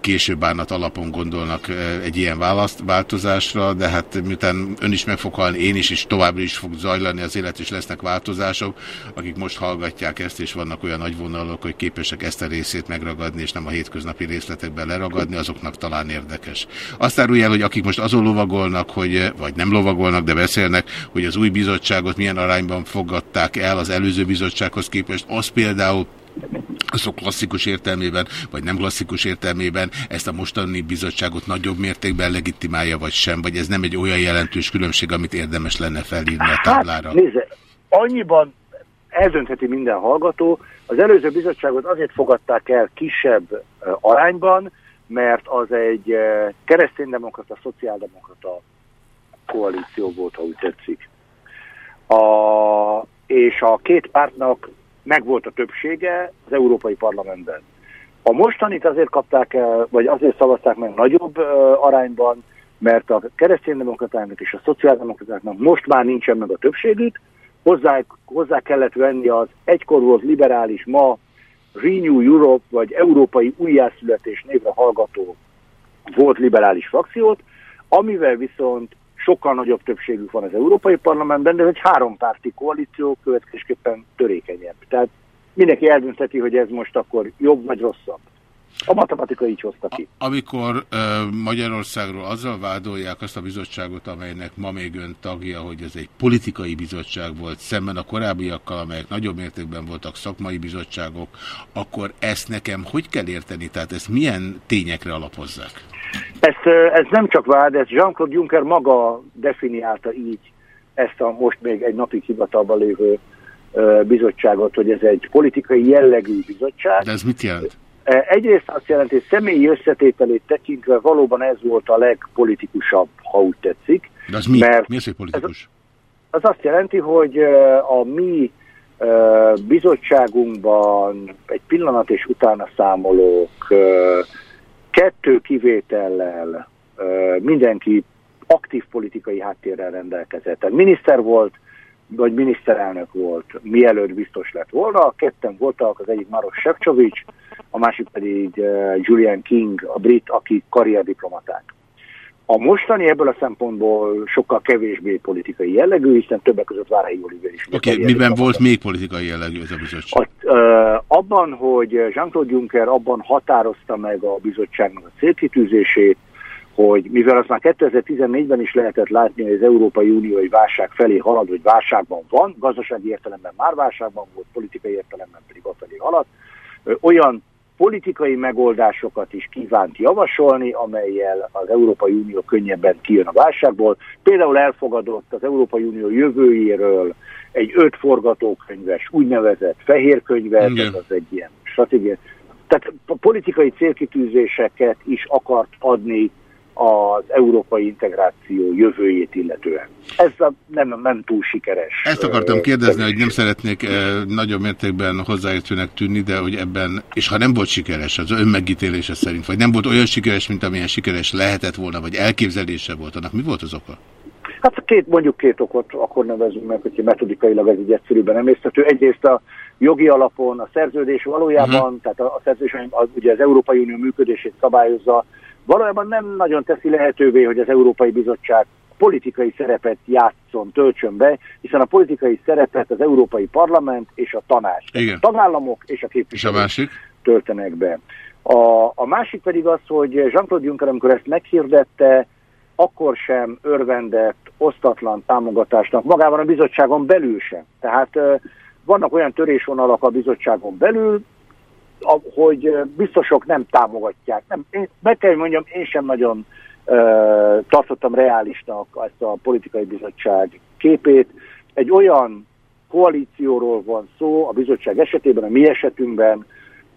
később bánat alapon gondolnak egy ilyen választ, változásra, de hát miután ön is meg fog halni, én is, és továbbra is fog zajlani az élet, és lesznek változások, akik most hallgatják ezt, és vannak olyan nagyvonalak, hogy képesek ezt a részét megragadni, és nem a hétköznapi részletekben leragadni, azoknak talán érdekes. Azt árulja el, hogy akik most azon lovagolnak, hogy, vagy nem lovagolnak, de beszélnek, hogy az új bizottságot milyen arányban fogadták el az előző bizottsághoz képest, az például azok klasszikus értelmében, vagy nem klasszikus értelmében ezt a mostani bizottságot nagyobb mértékben legitimálja, vagy sem, vagy ez nem egy olyan jelentős különbség, amit érdemes lenne felírni a hát, táblára? Hát, nézze, annyiban eldöntheti minden hallgató, az előző bizottságot azért fogadták el kisebb arányban, mert az egy kereszténydemokrata, szociáldemokrata koalíció volt, ha úgy tetszik. A, és a két pártnak megvolt a többsége az Európai Parlamentben. A mostanit azért kapták el, vagy azért szavazták meg nagyobb arányban, mert a kereszténydemokratáknak és a szociáldemokratáknak most már nincsen meg a többségük, hozzá, hozzá kellett venni az egykor volt liberális, ma Renew Europe, vagy Európai Újjászületés névre hallgató volt liberális frakciót, amivel viszont sokkal nagyobb többségük van az Európai Parlamentben, de ez egy hárompárti koalíció következésképpen törékenyebb. Tehát mindenki eldöntheti, hogy ez most akkor jobb vagy rosszabb. A matematika így hozta ki. Amikor uh, Magyarországról azzal vádolják azt a bizottságot, amelynek ma még ön tagja, hogy ez egy politikai bizottság volt, szemben a korábbiakkal, amelyek nagyobb mértékben voltak szakmai bizottságok, akkor ezt nekem hogy kell érteni? Tehát ezt milyen tényekre alapozzák? Ezt, ez nem csak vád, ez Jean-Claude Juncker maga definiálta így ezt a most még egy napig hivatalban lévő bizottságot, hogy ez egy politikai jellegű bizottság. De ez mit jelent? Egyrészt azt jelenti, hogy személyi összetételét tekintve valóban ez volt a legpolitikusabb, ha úgy tetszik. De az mi? Mert mi az, hogy politikus? Ez, az azt jelenti, hogy a mi bizottságunkban egy pillanat és utána számolók kettő kivétellel mindenki aktív politikai háttérrel rendelkezett. Tehát miniszter volt, vagy miniszterelnök volt, mielőtt biztos lett volna. Ketten voltak, az egyik Maros Sefcovics, a másik pedig Julian King, a brit, aki karrierdiplomaták. A mostani ebből a szempontból sokkal kevésbé politikai jellegű, hiszen többek között Várhelyi Oliver is. Oké, okay, miben volt még politikai jellegű ez a bizottság? A, uh, abban, hogy Jean-Claude Juncker abban határozta meg a bizottságnak a célkitűzését, hogy mivel azt már 2014-ben is lehetett látni, hogy az Európai Unió egy válság felé halad, vagy válságban van, gazdasági értelemben már válságban volt, politikai értelemben pedig a felé halad, olyan politikai megoldásokat is kívánt javasolni, amelyel az Európai Unió könnyebben kijön a válságból. Például elfogadott az Európai Unió jövőjéről egy öt forgatókönyves, úgynevezett fehér könyvet, ez az egy ilyen stratégia. Tehát a politikai célkitűzéseket is akart adni az európai integráció jövőjét illetően. Ez a, nem, nem túl sikeres. Ezt akartam kérdezni, hogy nem szeretnék eh, nagyobb mértékben hozzáértőnek tűnni, de hogy ebben, és ha nem volt sikeres az ön megítélése szerint, vagy nem volt olyan sikeres, mint amilyen sikeres lehetett volna, vagy elképzelése volt, annak mi volt az oka? Hát két, mondjuk két okot akkor nevezünk meg, hogyha metodikailag ez így egyszerűen emésztető. Egyrészt a jogi alapon a szerződés valójában, uh mhm. -huh. tehát a, a szerződés az, ugye az Európai Unió működését szabályozza, valójában nem nagyon teszi lehetővé, hogy az Európai Bizottság politikai szerepet játszon, töltsön be, hiszen a politikai szerepet az Európai Parlament és a tanács, Igen. a tagállamok és a képviselők és a másik? töltenek be. A, a másik pedig az, hogy Jean-Claude Juncker, amikor ezt meghirdette, akkor sem örvendett osztatlan támogatásnak, magában a bizottságon belül sem. Tehát vannak olyan törésvonalak a bizottságon belül, hogy biztosok nem támogatják. Nem, én, meg kell, mondjam, én sem nagyon uh, tartottam reálisnak ezt a politikai bizottság képét. Egy olyan koalícióról van szó a bizottság esetében, a mi esetünkben,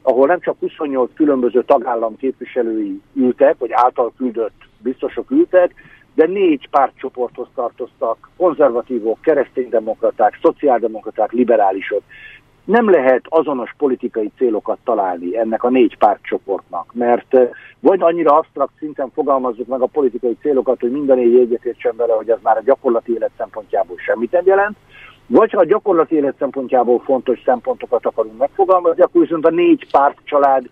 ahol nem csak 28 különböző tagállam képviselői ültek, vagy által küldött biztosok ültek, de négy pártcsoporthoz tartoztak, konzervatívok, kereszténydemokraták, szociáldemokraták, liberálisok nem lehet azonos politikai célokat találni ennek a négy pártcsoportnak, mert eh, vagy annyira absztrakt szinten fogalmazzuk meg a politikai célokat, hogy minden négy egyetértsen vele, hogy ez már a gyakorlati élet szempontjából semmit nem jelent, vagy ha a gyakorlati élet szempontjából fontos szempontokat akarunk megfogalmazni, akkor viszont a négy párt család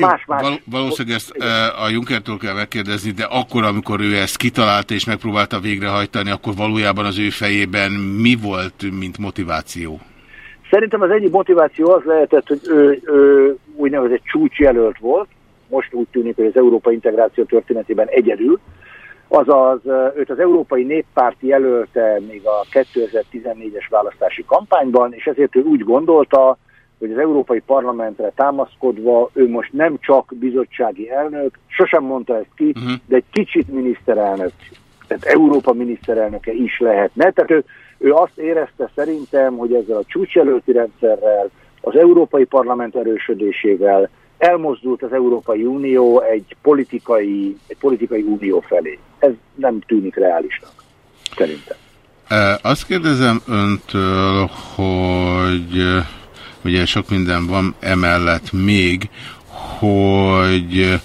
Más-más. Val valószínűleg ezt a Junkertől kell megkérdezni, de akkor, amikor ő ezt kitalálta és megpróbálta végrehajtani, akkor valójában az ő fejében mi volt, mint motiváció? Szerintem az egyik motiváció az lehetett, hogy ő, ő úgynevezett csúcsjelölt volt, most úgy tűnik, hogy az európai integráció történetében egyedül, azaz őt az Európai Néppárt jelölte még a 2014-es választási kampányban, és ezért ő úgy gondolta, hogy az Európai Parlamentre támaszkodva ő most nem csak bizottsági elnök, sosem mondta ezt ki, uh mhm. -huh. de egy kicsit miniszterelnök, tehát Európa miniszterelnöke is lehetne. Tehát ő, ő azt érezte szerintem, hogy ezzel a csúcsjelölti rendszerrel, az Európai Parlament erősödésével elmozdult az Európai Unió egy politikai, egy politikai unió felé. Ez nem tűnik reálisnak, szerintem. Azt kérdezem öntől, hogy ugye sok minden van emellett még, hogy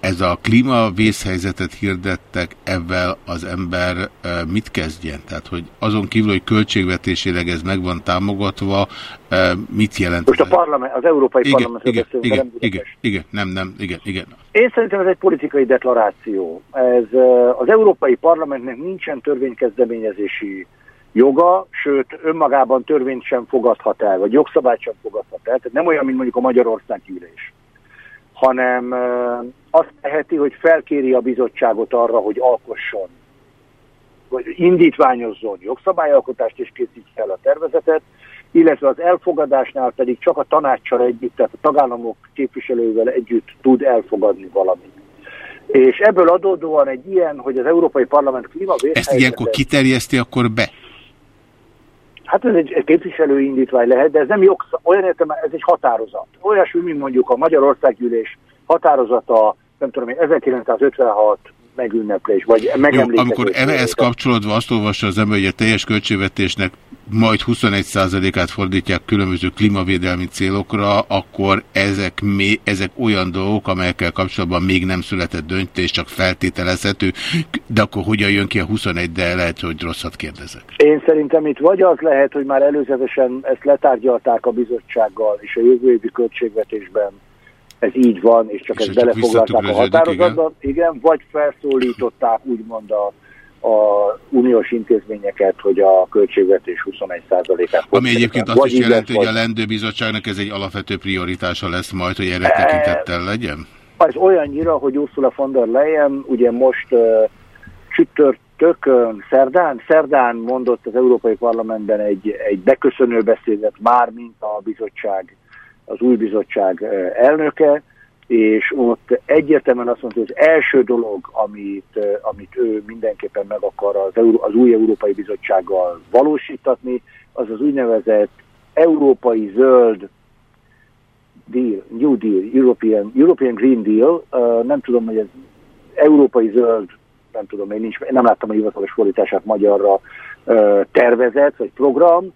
ez a klímavészhelyzetet hirdettek, ebben az ember e, mit kezdjen? Tehát, hogy azon kívül, hogy költségvetésileg ez meg van támogatva, e, mit jelent? Most a parlament, az Európai igen, Parlament igen, igen, nem igen, igen, nem, nem, igen, igen. Én szerintem ez egy politikai deklaráció. Ez az Európai Parlamentnek nincsen törvénykezdeményezési joga, sőt önmagában törvényt sem fogadhat el, vagy jogszabályt sem fogadhat el, tehát nem olyan, mint mondjuk a Magyarország gyűlés, hanem azt teheti, hogy felkéri a bizottságot arra, hogy alkosson, vagy indítványozzon jogszabályalkotást és készítse el a tervezetet, illetve az elfogadásnál pedig csak a tanácssal együtt, tehát a tagállamok képviselővel együtt tud elfogadni valamit. És ebből adódóan egy ilyen, hogy az Európai Parlament klímavészhelyzetet... Ezt ilyenkor kiterjeszti akkor be? Hát ez egy, képviselői indítvány lehet, de ez nem jogsz, olyan értem, ez egy határozat. Olyasmi, mint mondjuk a Magyarországgyűlés határozata, nem tudom én, 1956 megünneplés, vagy megemlékezés. Amikor ehhez kapcsolódva azt olvassa az ember, hogy a teljes költségvetésnek majd 21%-át fordítják különböző klímavédelmi célokra, akkor ezek, még, ezek olyan dolgok, amelyekkel kapcsolatban még nem született döntés, csak feltételezhető, de akkor hogyan jön ki a 21, de lehet, hogy rosszat kérdezek. Én szerintem itt vagy az lehet, hogy már előzetesen ezt letárgyalták a bizottsággal, és a jövő évi költségvetésben ez így van, és csak és ezt belefoglalták a határozatban, igen. igen, vagy felszólították úgymond a, a uniós intézményeket, hogy a költségvetés 21%-át Ami egyébként azt is jelenti, hogy a lendőbizottságnak ez egy alapvető prioritása lesz majd, hogy erre tekintettel legyen? Ez olyannyira, hogy Ursula von der Leyen ugye most uh, csütörtökön, szerdán, szerdán mondott az Európai Parlamentben egy, egy beköszönő beszédet már, mint a bizottság az új bizottság elnöke, és ott egyértelműen azt mondta, hogy az első dolog, amit, amit ő mindenképpen meg akar az, Euró, az új Európai Bizottsággal valósítatni, az az úgynevezett Európai Zöld Deal, New Deal, European, European Green Deal, uh, nem tudom, hogy ez Európai Zöld, nem tudom, én nincs, nem láttam a hivatalos fordítását magyarra uh, tervezet, vagy program,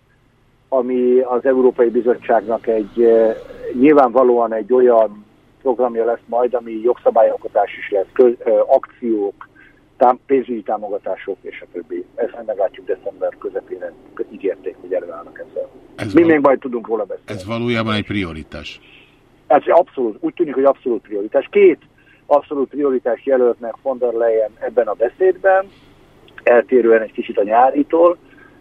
ami az Európai Bizottságnak egy eh, nyilvánvalóan egy olyan programja lesz majd, ami jogszabályalkotás is lesz, köz, eh, akciók, tám, pénzügyi támogatások és a többi. Ezt majd meglátjuk december közepére, ígérték, hogy előállnak ezzel. Ez Mi még majd tudunk róla beszélni. Ez valójában egy prioritás? Ez abszolút, úgy tűnik, hogy abszolút prioritás. Két abszolút prioritás jelölt von der Leyen ebben a beszédben, eltérően egy kicsit a nyáritól.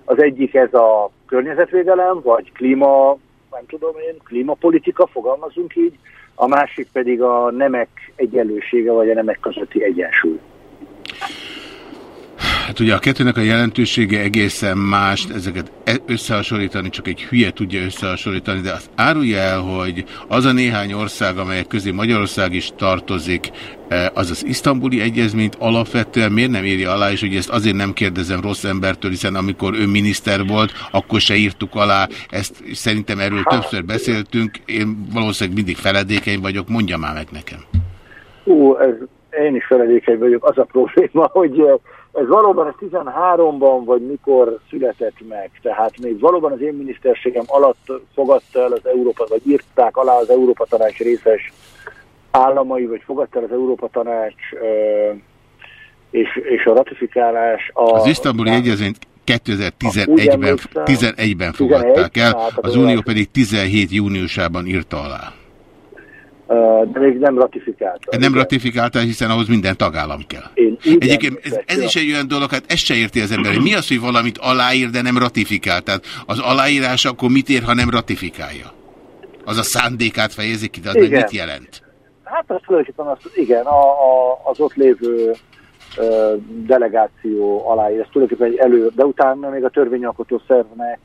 Az egyik ez a környezetvédelem, vagy klíma, nem tudom én, klímapolitika, fogalmazunk így, a másik pedig a nemek egyenlősége, vagy a nemek közötti egyensúly. Hát ugye a kettőnek a jelentősége egészen más, ezeket e- összehasonlítani, csak egy hülye tudja összehasonlítani, de azt árulja el, hogy az a néhány ország, amelyek közé Magyarország is tartozik, e, az az isztambuli egyezményt alapvetően miért nem írja alá, és ugye ezt azért nem kérdezem rossz embertől, hiszen amikor ő miniszter volt, akkor se írtuk alá, ezt szerintem erről többször beszéltünk, én valószínűleg mindig feledékeny vagyok, mondja már meg nekem. Ú, ez, én is feledékeny vagyok, az a probléma, (laughs) hogy ez valóban a 13-ban, vagy mikor született meg, tehát még valóban az én miniszterségem alatt fogadta el az Európa, vagy írták alá az Európa Tanács részes államai, vagy fogadta el az Európa Tanács és, és a ratifikálás. A, az isztambuli egyezményt 2011-ben 11 fogadták el, az Unió pedig 17 júniusában írta alá. De még nem ratifikálta. Nem ratifikálta, hiszen ahhoz minden tagállam kell. Én, igen, Egyébként ez, ez is egy olyan dolog, hát ezt se érti az ember, hogy mi az, hogy valamit aláír, de nem ratifikál. Tehát az aláírás akkor mit ér, ha nem ratifikálja? Az a szándékát fejezi ki, de az igen. mit jelent? Hát az tulajdonképpen az, igen, a, a, az ott lévő delegáció aláír, ez tulajdonképpen egy elő, de utána még a törvényalkotó szervnek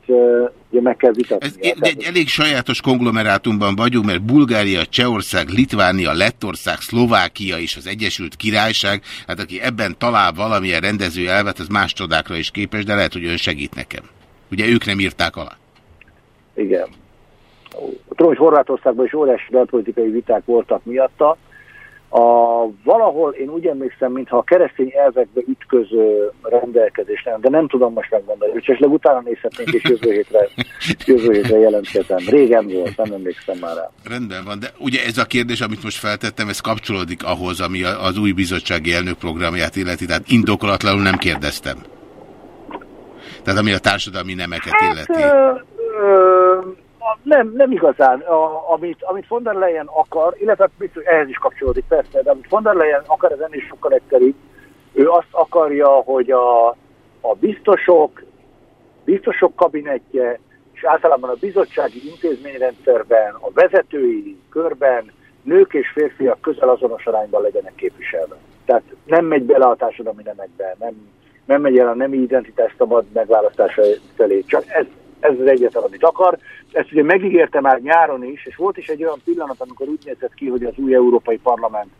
ugye meg kell vitatni. Ez egy, egy elég sajátos konglomerátumban vagyunk, mert Bulgária, Csehország, Litvánia, Lettország, Szlovákia és az Egyesült Királyság, hát aki ebben talál valamilyen rendező elvet, az más csodákra is képes, de lehet, hogy ön segít nekem. Ugye ők nem írták alá? Igen. Tudom, hogy Horvátországban is óriási belpolitikai viták voltak miatta, a, valahol én úgy emlékszem, mintha a keresztény elvekbe ütköző rendelkezés nem, de nem tudom most megmondani, hogy esetleg utána nézhetnénk, és jövő hétre, jövő hétre jelentkezem. Régen volt, nem emlékszem már rá. Rendben van, de ugye ez a kérdés, amit most feltettem, ez kapcsolódik ahhoz, ami az új bizottsági elnök programját illeti, tehát indokolatlanul nem kérdeztem. Tehát ami a társadalmi nemeket hát, illeti. Hát, nem, nem igazán. A, amit, amit von der Leyen akar, illetve biztos, ehhez is kapcsolódik persze, de amit von der Leyen akar, ez ennél sokkal egyszerűbb. Ő azt akarja, hogy a, a biztosok, biztosok kabinetje, és általában a bizottsági intézményrendszerben, a vezetői körben nők és férfiak közel azonos arányban legyenek képviselve. Tehát nem megy bele a társadalmi nemekbe, nem, nem megy el a nemi identitás szabad megválasztása felé, csak ez, ez az egyetlen, amit akar. Ezt ugye megígérte már nyáron is, és volt is egy olyan pillanat, amikor úgy nézett ki, hogy az új Európai Parlament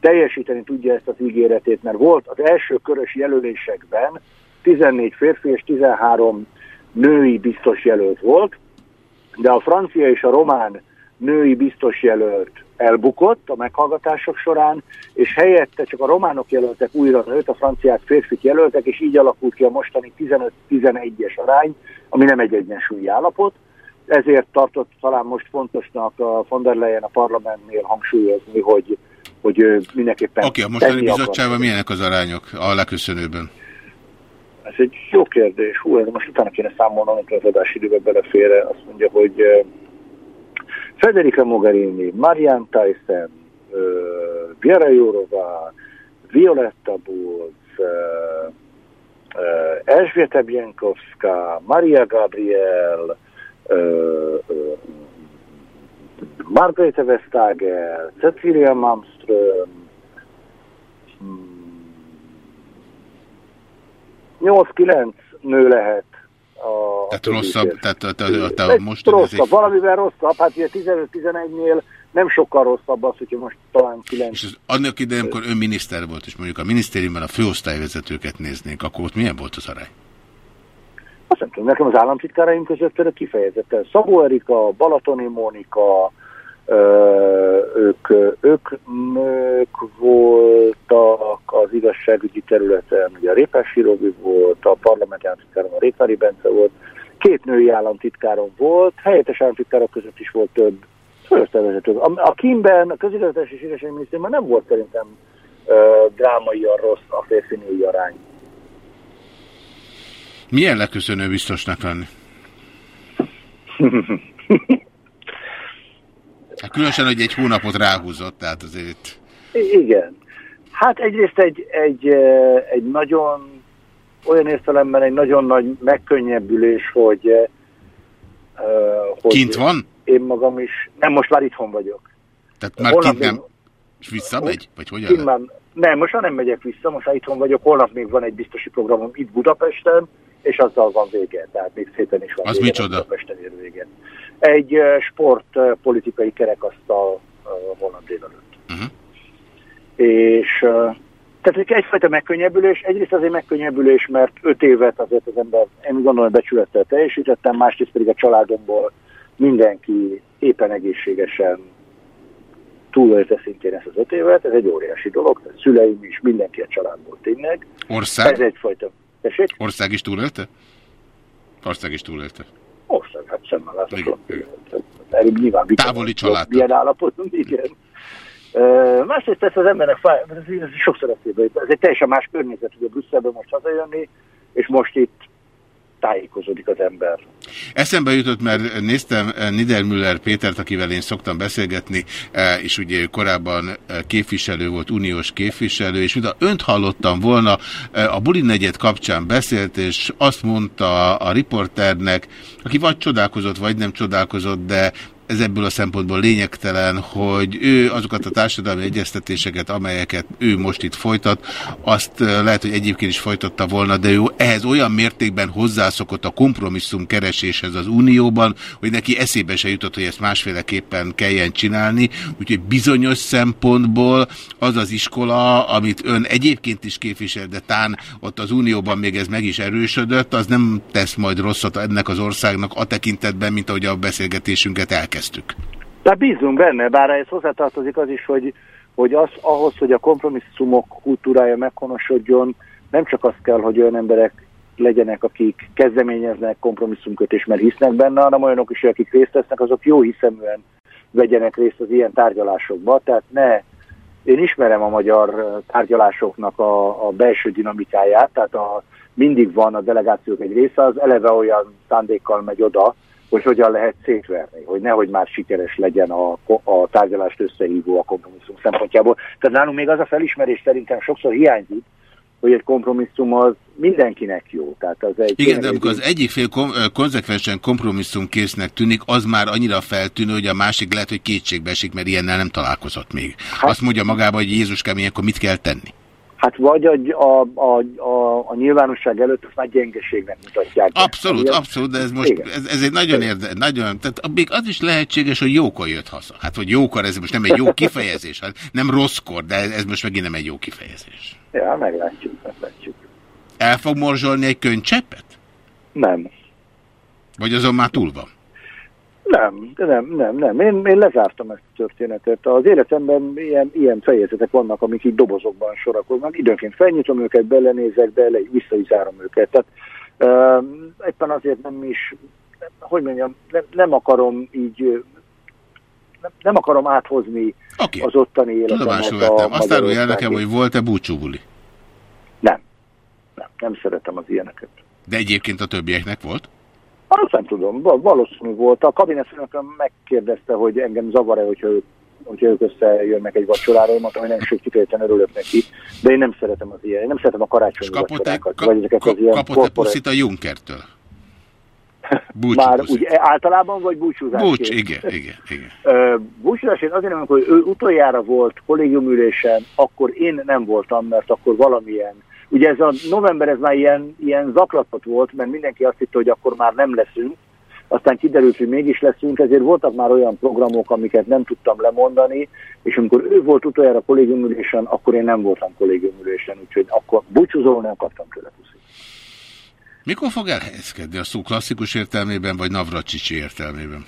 teljesíteni tudja ezt az ígéretét, mert volt az első körös jelölésekben 14 férfi és 13 női biztos jelölt volt, de a francia és a román női biztos jelölt elbukott a meghallgatások során, és helyette csak a románok jelöltek újra nőt, a franciák férfit jelöltek, és így alakult ki a mostani 15-11-es arány, ami nem egy egyensúlyi állapot. Ezért tartott talán most fontosnak a von der Leyen a parlamentnél hangsúlyozni, hogy, hogy mindenképpen... Oké, okay, a mostani bizottságban milyenek az arányok a leköszönőben? Ez egy jó kérdés. Hú, most utána kéne számolnom, amikor az adási időben belefére. Azt mondja, hogy Federica Mogherini, Marian Tyson, Vera Jourova, Violetta Bulc, Elżbieta Bienkowska, Maria Gabriel, Margareta Vestager, Cecilia Malmström, 8-9 nő lehet a... Tehát rosszabb, tehát a, a, a most... Rosszabb, egy... valamivel rosszabb, hát ugye 15-11-nél nem sokkal rosszabb az, hogyha most talán 9... És az, annak idején, amikor ön miniszter volt, és mondjuk a minisztériumban a főosztályvezetőket néznénk, akkor ott milyen volt az arány? Azt nem tudom, nekem az államtitkáraim között például kifejezetten Szabó Erika, Balatoni Mónika, ők, ők nők voltak az igazságügyi területen, ugye a Répási Robi volt, a parlamenti államtitkárom a Rékári Bence volt, két női államtitkárom volt, helyettes államtitkárok között is volt több főosztályvezető. A, a Kimben, a közigazgatás és igazságminisztériumban nem volt szerintem drámai a rossz a férfi-női arány. Milyen leköszönő biztosnak lenni? (laughs) Hát különösen, hogy egy hónapot ráhúzott, tehát azért... Igen. Hát egyrészt egy, egy, egy nagyon, olyan értelemben egy nagyon nagy megkönnyebbülés, hogy, hogy Kint van? Én magam is, nem, most már itthon vagyok. Tehát már holnap kint nem, és visszamegy? Vagy hogyan? Már, nem, most már nem megyek vissza, most már itthon vagyok, holnap még van egy biztosi programom itt Budapesten, és azzal van vége, tehát még szépen is van Az vége, micsoda? Budapesten ér vége egy sportpolitikai kerekasztal holnap délelőtt. Uh -huh. És tehát egyfajta megkönnyebbülés, egyrészt azért megkönnyebbülés, mert öt évet azért az ember, én gondolom, becsülettel teljesítettem, másrészt pedig a családomból mindenki éppen egészségesen túlélte szintén ezt az öt évet, ez egy óriási dolog, tehát szüleim is, mindenki a családból tényleg. Ország? Ez egyfajta. Tessék? Ország is túlélte? Ország is túlélte. Ország, hát szemmel láthatóan. Erről nyilván Távoli család. Ilyen állapotunk, igen. Uh, másrészt ezt az embernek fáj, ez, ez sokszor eszébe Ez egy teljesen más környezet, ugye Brüsszelben most hazajönni, és most itt tájékozódik az ember. Eszembe jutott, mert néztem Niedermüller Pétert, akivel én szoktam beszélgetni, és ugye korábban képviselő volt, uniós képviselő, és mintha önt hallottam volna, a Buli negyed kapcsán beszélt, és azt mondta a riporternek, aki vagy csodálkozott, vagy nem csodálkozott, de ez ebből a szempontból lényegtelen, hogy ő azokat a társadalmi egyeztetéseket, amelyeket ő most itt folytat, azt lehet, hogy egyébként is folytatta volna, de ő ehhez olyan mértékben hozzászokott a kompromisszum kereséshez az Unióban, hogy neki eszébe se jutott, hogy ezt másféleképpen kelljen csinálni, úgyhogy bizonyos szempontból az az iskola, amit ön egyébként is képvisel, de tán ott az Unióban még ez meg is erősödött, az nem tesz majd rosszat ennek az országnak a tekintetben, mint ahogy a beszélgetésünket el elkezdtük. De bízunk benne, bár ez hozzátartozik az is, hogy, hogy az, ahhoz, hogy a kompromisszumok kultúrája meghonosodjon, nem csak az kell, hogy olyan emberek legyenek, akik kezdeményeznek kompromisszumkötés, mert hisznek benne, hanem olyanok is, akik részt vesznek, azok jó hiszeműen vegyenek részt az ilyen tárgyalásokba. Tehát ne, én ismerem a magyar tárgyalásoknak a, a belső dinamikáját, tehát a, mindig van a delegációk egy része, az eleve olyan szándékkal megy oda, hogy hogyan lehet szétverni, hogy nehogy már sikeres legyen a, a tárgyalást összehívó a kompromisszum szempontjából. Tehát nálunk még az a felismerés szerintem sokszor hiányzik, hogy egy kompromisszum az mindenkinek jó. Tehát az egy Igen, de amikor az egyik fél kom konzekvensen kompromisszumkésznek tűnik, az már annyira feltűnő, hogy a másik lehet, hogy kétségbe esik, mert ilyennel nem találkozott még. Hát, Azt mondja magába, hogy Jézuskám, ilyenkor mit kell tenni? Hát vagy a, a, a, a, a nyilvánosság előtt azt már gyengeségnek mutatják. Abszolút, be. abszolút, de ez most ez, ez egy nagyon érde, nagyon, tehát még az is lehetséges, hogy jókor jött haza. Hát, hogy jókor, ez most nem egy jó (laughs) kifejezés, hát nem rosszkor, de ez most megint nem egy jó kifejezés. Ja, meglátjuk, meglátjuk. El fog morzsolni egy könycseppet? Nem. Vagy azon már túl van? Nem, nem, nem, nem. Én, én lezártam ezt a történetet. Az életemben ilyen, ilyen fejezetek vannak, amik így dobozokban sorakoznak. Időnként felnyitom őket, belenézek, de le, vissza is zárom őket. Tehát uh, éppen azért nem is, hogy mondjam, nem, nem akarom így, nem, nem akarom áthozni okay. az ottani életemet a Azt árulj el nekem, hogy volt-e búcsúbuli? Nem. Nem, nem szeretem az ilyeneket. De egyébként a többieknek volt? Azt nem tudom, valószínű volt. A kabinetfőnökön megkérdezte, hogy engem zavar-e, hogyha ők, hogyha ők összejönnek egy vacsorára, én mondtam, hogy nem sok kifejezetten örülök neki, de én nem szeretem az ilyen, én nem szeretem a karácsonyi vacsorákat. Ka vagy ezeket az ilyen kapott-e puszit a Junkertől? (laughs) Már úgy általában, vagy búcsúzás? Búcs, igen, igen, igen. búcsúzás, én azért nem hogy ő utoljára volt kollégiumülésen, akkor én nem voltam, mert akkor valamilyen Ugye ez a november ez már ilyen, ilyen zaklatott volt, mert mindenki azt hitte, hogy akkor már nem leszünk, aztán kiderült, hogy mégis leszünk, ezért voltak már olyan programok, amiket nem tudtam lemondani, és amikor ő volt utoljára kollégiumülésen, akkor én nem voltam kollégiumülésen, úgyhogy akkor búcsúzóul nem kaptam tőle puszit. Mikor fog elhelyezkedni a szó klasszikus értelmében, vagy Navracsicsi értelmében?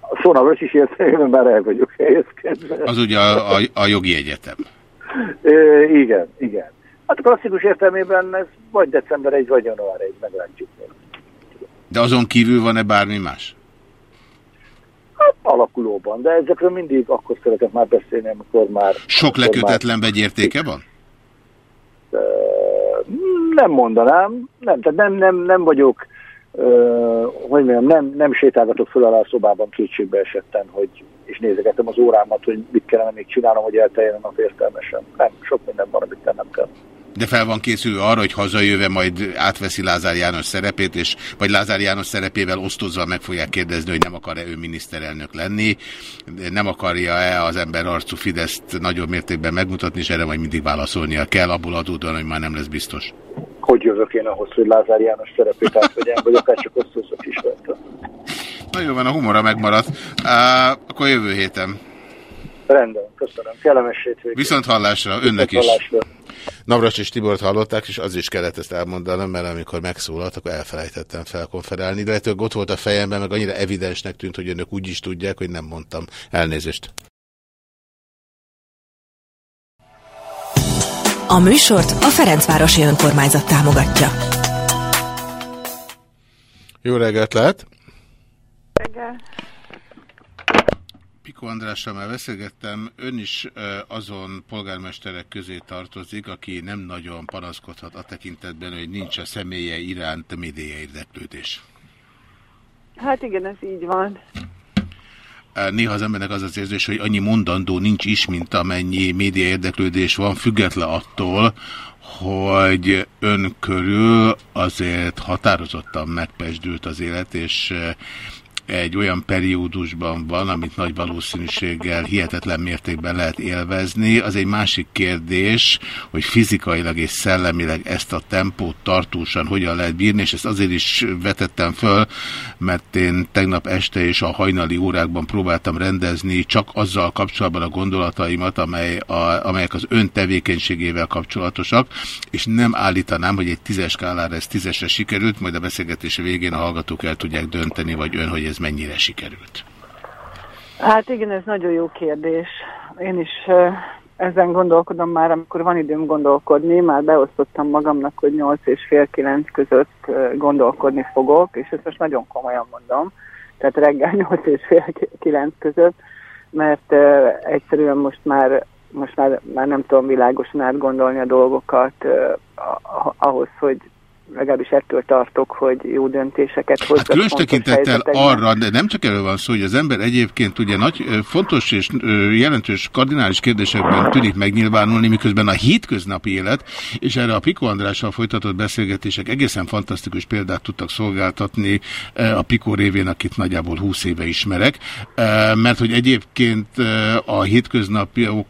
A szó Navracsicsi értelmében már el vagyok helyezkedve. Az ugye a, a, a jogi egyetem. É, igen, igen. Hát a klasszikus értelmében ez vagy december 1, vagy január 1, meglátjuk még. De azon kívül van-e bármi más? Hát alakulóban, de ezekről mindig akkor szeretek már beszélni, amikor már... Sok lekötetlen már... vegyértéke van? Nem mondanám, nem, tehát nem, nem, nem vagyok, hogy mondjam, nem, nem sétálgatok föl alá a szobában kétségbe esettem, hogy és nézegetem az órámat, hogy mit kellene még csinálnom, hogy elteljen a nap értelmesen. Nem, sok minden van, amit nem kell. De fel van készülve arra, hogy hazajöve majd átveszi Lázár János szerepét, és vagy Lázár János szerepével osztozva meg fogják kérdezni, hogy nem akar-e ő miniszterelnök lenni, nem akarja-e az ember arcú Fideszt nagyobb mértékben megmutatni, és erre majd mindig válaszolnia kell, abból adódóan, hogy már nem lesz biztos. Hogy jövök én ahhoz, hogy Lázár János szerepét átvegyem, vagy akár csak osztozok is vettem. Nagyon van, a humora megmaradt. Uh, akkor jövő héten. Rendben, köszönöm. Kellemes hétvégét. Viszont hallásra, önnek is. Navras és Tibort hallották, és az is kellett ezt elmondanom, mert amikor megszólalt, akkor elfelejtettem felkonferálni. De lehetőleg ott volt a fejemben, meg annyira evidensnek tűnt, hogy önök úgy is tudják, hogy nem mondtam. Elnézést. A műsort a Ferencvárosi Önkormányzat támogatja. Jó reggelt lehet! reggel. Piko Andrással már beszélgettem, ön is azon polgármesterek közé tartozik, aki nem nagyon panaszkodhat a tekintetben, hogy nincs a személye iránt média érdeklődés. Hát igen, ez így van. Néha az embernek az az érzés, hogy annyi mondandó nincs is, mint amennyi média érdeklődés van, független attól, hogy ön körül azért határozottan megpesdült az élet, és egy olyan periódusban van, amit nagy valószínűséggel hihetetlen mértékben lehet élvezni. Az egy másik kérdés, hogy fizikailag és szellemileg ezt a tempót tartósan hogyan lehet bírni, és ezt azért is vetettem föl, mert én tegnap este és a hajnali órákban próbáltam rendezni csak azzal kapcsolatban a gondolataimat, amely a, amelyek az ön tevékenységével kapcsolatosak, és nem állítanám, hogy egy tízes skálára ez tízesre sikerült, majd a beszélgetés végén a hallgatók el tudják dönteni, vagy ön, hogy ez mennyire sikerült? Hát igen, ez nagyon jó kérdés. Én is ezen gondolkodom már, amikor van időm gondolkodni, már beosztottam magamnak, hogy 8 és fél 9 között gondolkodni fogok, és ezt most nagyon komolyan mondom, tehát reggel (laughs) 8 és fél 9 között, mert egyszerűen most már most már, már nem tudom világosan átgondolni a dolgokat uh, ahhoz, hogy legalábbis ettől tartok, hogy jó döntéseket hozzak. Hát különös tekintettel arra, de nem csak erről van szó, hogy az ember egyébként ugye nagy, fontos és jelentős kardinális kérdésekben tűnik megnyilvánulni, miközben a hétköznapi élet, és erre a Piko Andrással folytatott beszélgetések egészen fantasztikus példát tudtak szolgáltatni a Piko révén, akit nagyjából 20 éve ismerek, mert hogy egyébként a hétköznapiok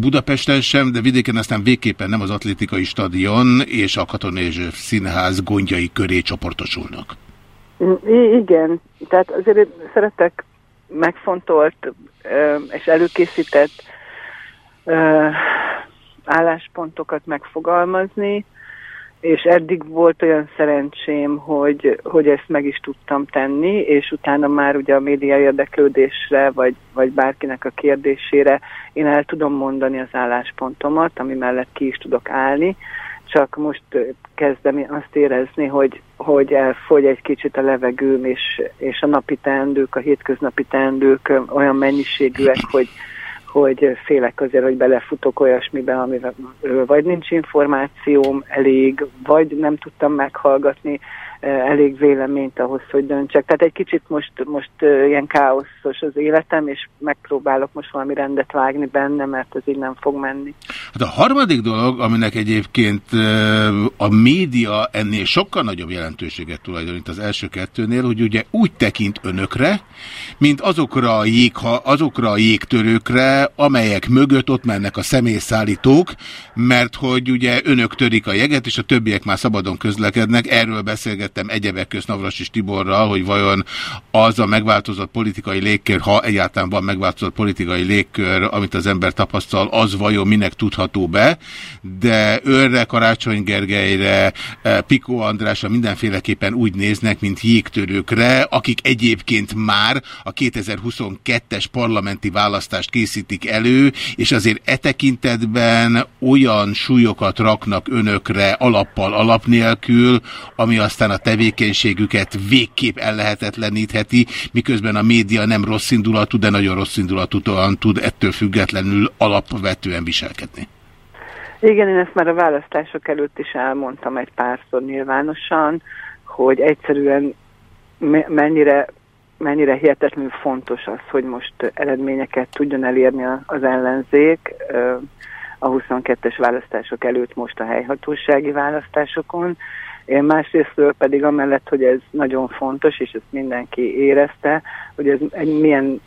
Budapesten sem, de vidéken aztán végképpen nem az atlétikai stadion és a katonai és Színház gondjai köré csoportosulnak. I igen, tehát azért szeretek megfontolt és előkészített álláspontokat megfogalmazni, és eddig volt olyan szerencsém, hogy, hogy ezt meg is tudtam tenni, és utána már ugye a média érdeklődésre, vagy, vagy bárkinek a kérdésére én el tudom mondani az álláspontomat, ami mellett ki is tudok állni, csak most kezdem azt érezni, hogy, hogy elfogy egy kicsit a levegőm, és, és a napi teendők, a hétköznapi teendők olyan mennyiségűek, hogy, hogy félek azért, hogy belefutok olyasmibe, amivel vagy nincs információm elég, vagy nem tudtam meghallgatni elég véleményt ahhoz, hogy döntsek. Tehát egy kicsit most, most ilyen káoszos az életem, és megpróbálok most valami rendet vágni benne, mert ez így nem fog menni. Hát a harmadik dolog, aminek egyébként a média ennél sokkal nagyobb jelentőséget tulajdonít az első kettőnél, hogy ugye úgy tekint önökre, mint azokra a, jégha, azokra a jégtörőkre, amelyek mögött ott mennek a személyszállítók, mert hogy ugye önök törik a jeget, és a többiek már szabadon közlekednek, erről beszélget beszélgettem egyebek közt Navras és Tiborral, hogy vajon az a megváltozott politikai légkör, ha egyáltalán van megváltozott politikai légkör, amit az ember tapasztal, az vajon minek tudható be, de őrre, Karácsony Gergelyre, eh, Piko Andrásra mindenféleképpen úgy néznek, mint jégtörőkre, akik egyébként már a 2022-es parlamenti választást készítik elő, és azért e tekintetben olyan súlyokat raknak önökre alappal alap nélkül, ami aztán a tevékenységüket végképp ellehetetlenítheti, miközben a média nem rossz indulatú, de nagyon rossz indulatúan tud ettől függetlenül alapvetően viselkedni. Igen, én ezt már a választások előtt is elmondtam egy párszor nyilvánosan, hogy egyszerűen mennyire, mennyire hihetetlenül fontos az, hogy most eredményeket tudjon elérni az ellenzék a 22-es választások előtt most a helyhatósági választásokon, én másrésztről pedig amellett, hogy ez nagyon fontos, és ezt mindenki érezte, hogy ez egy milyen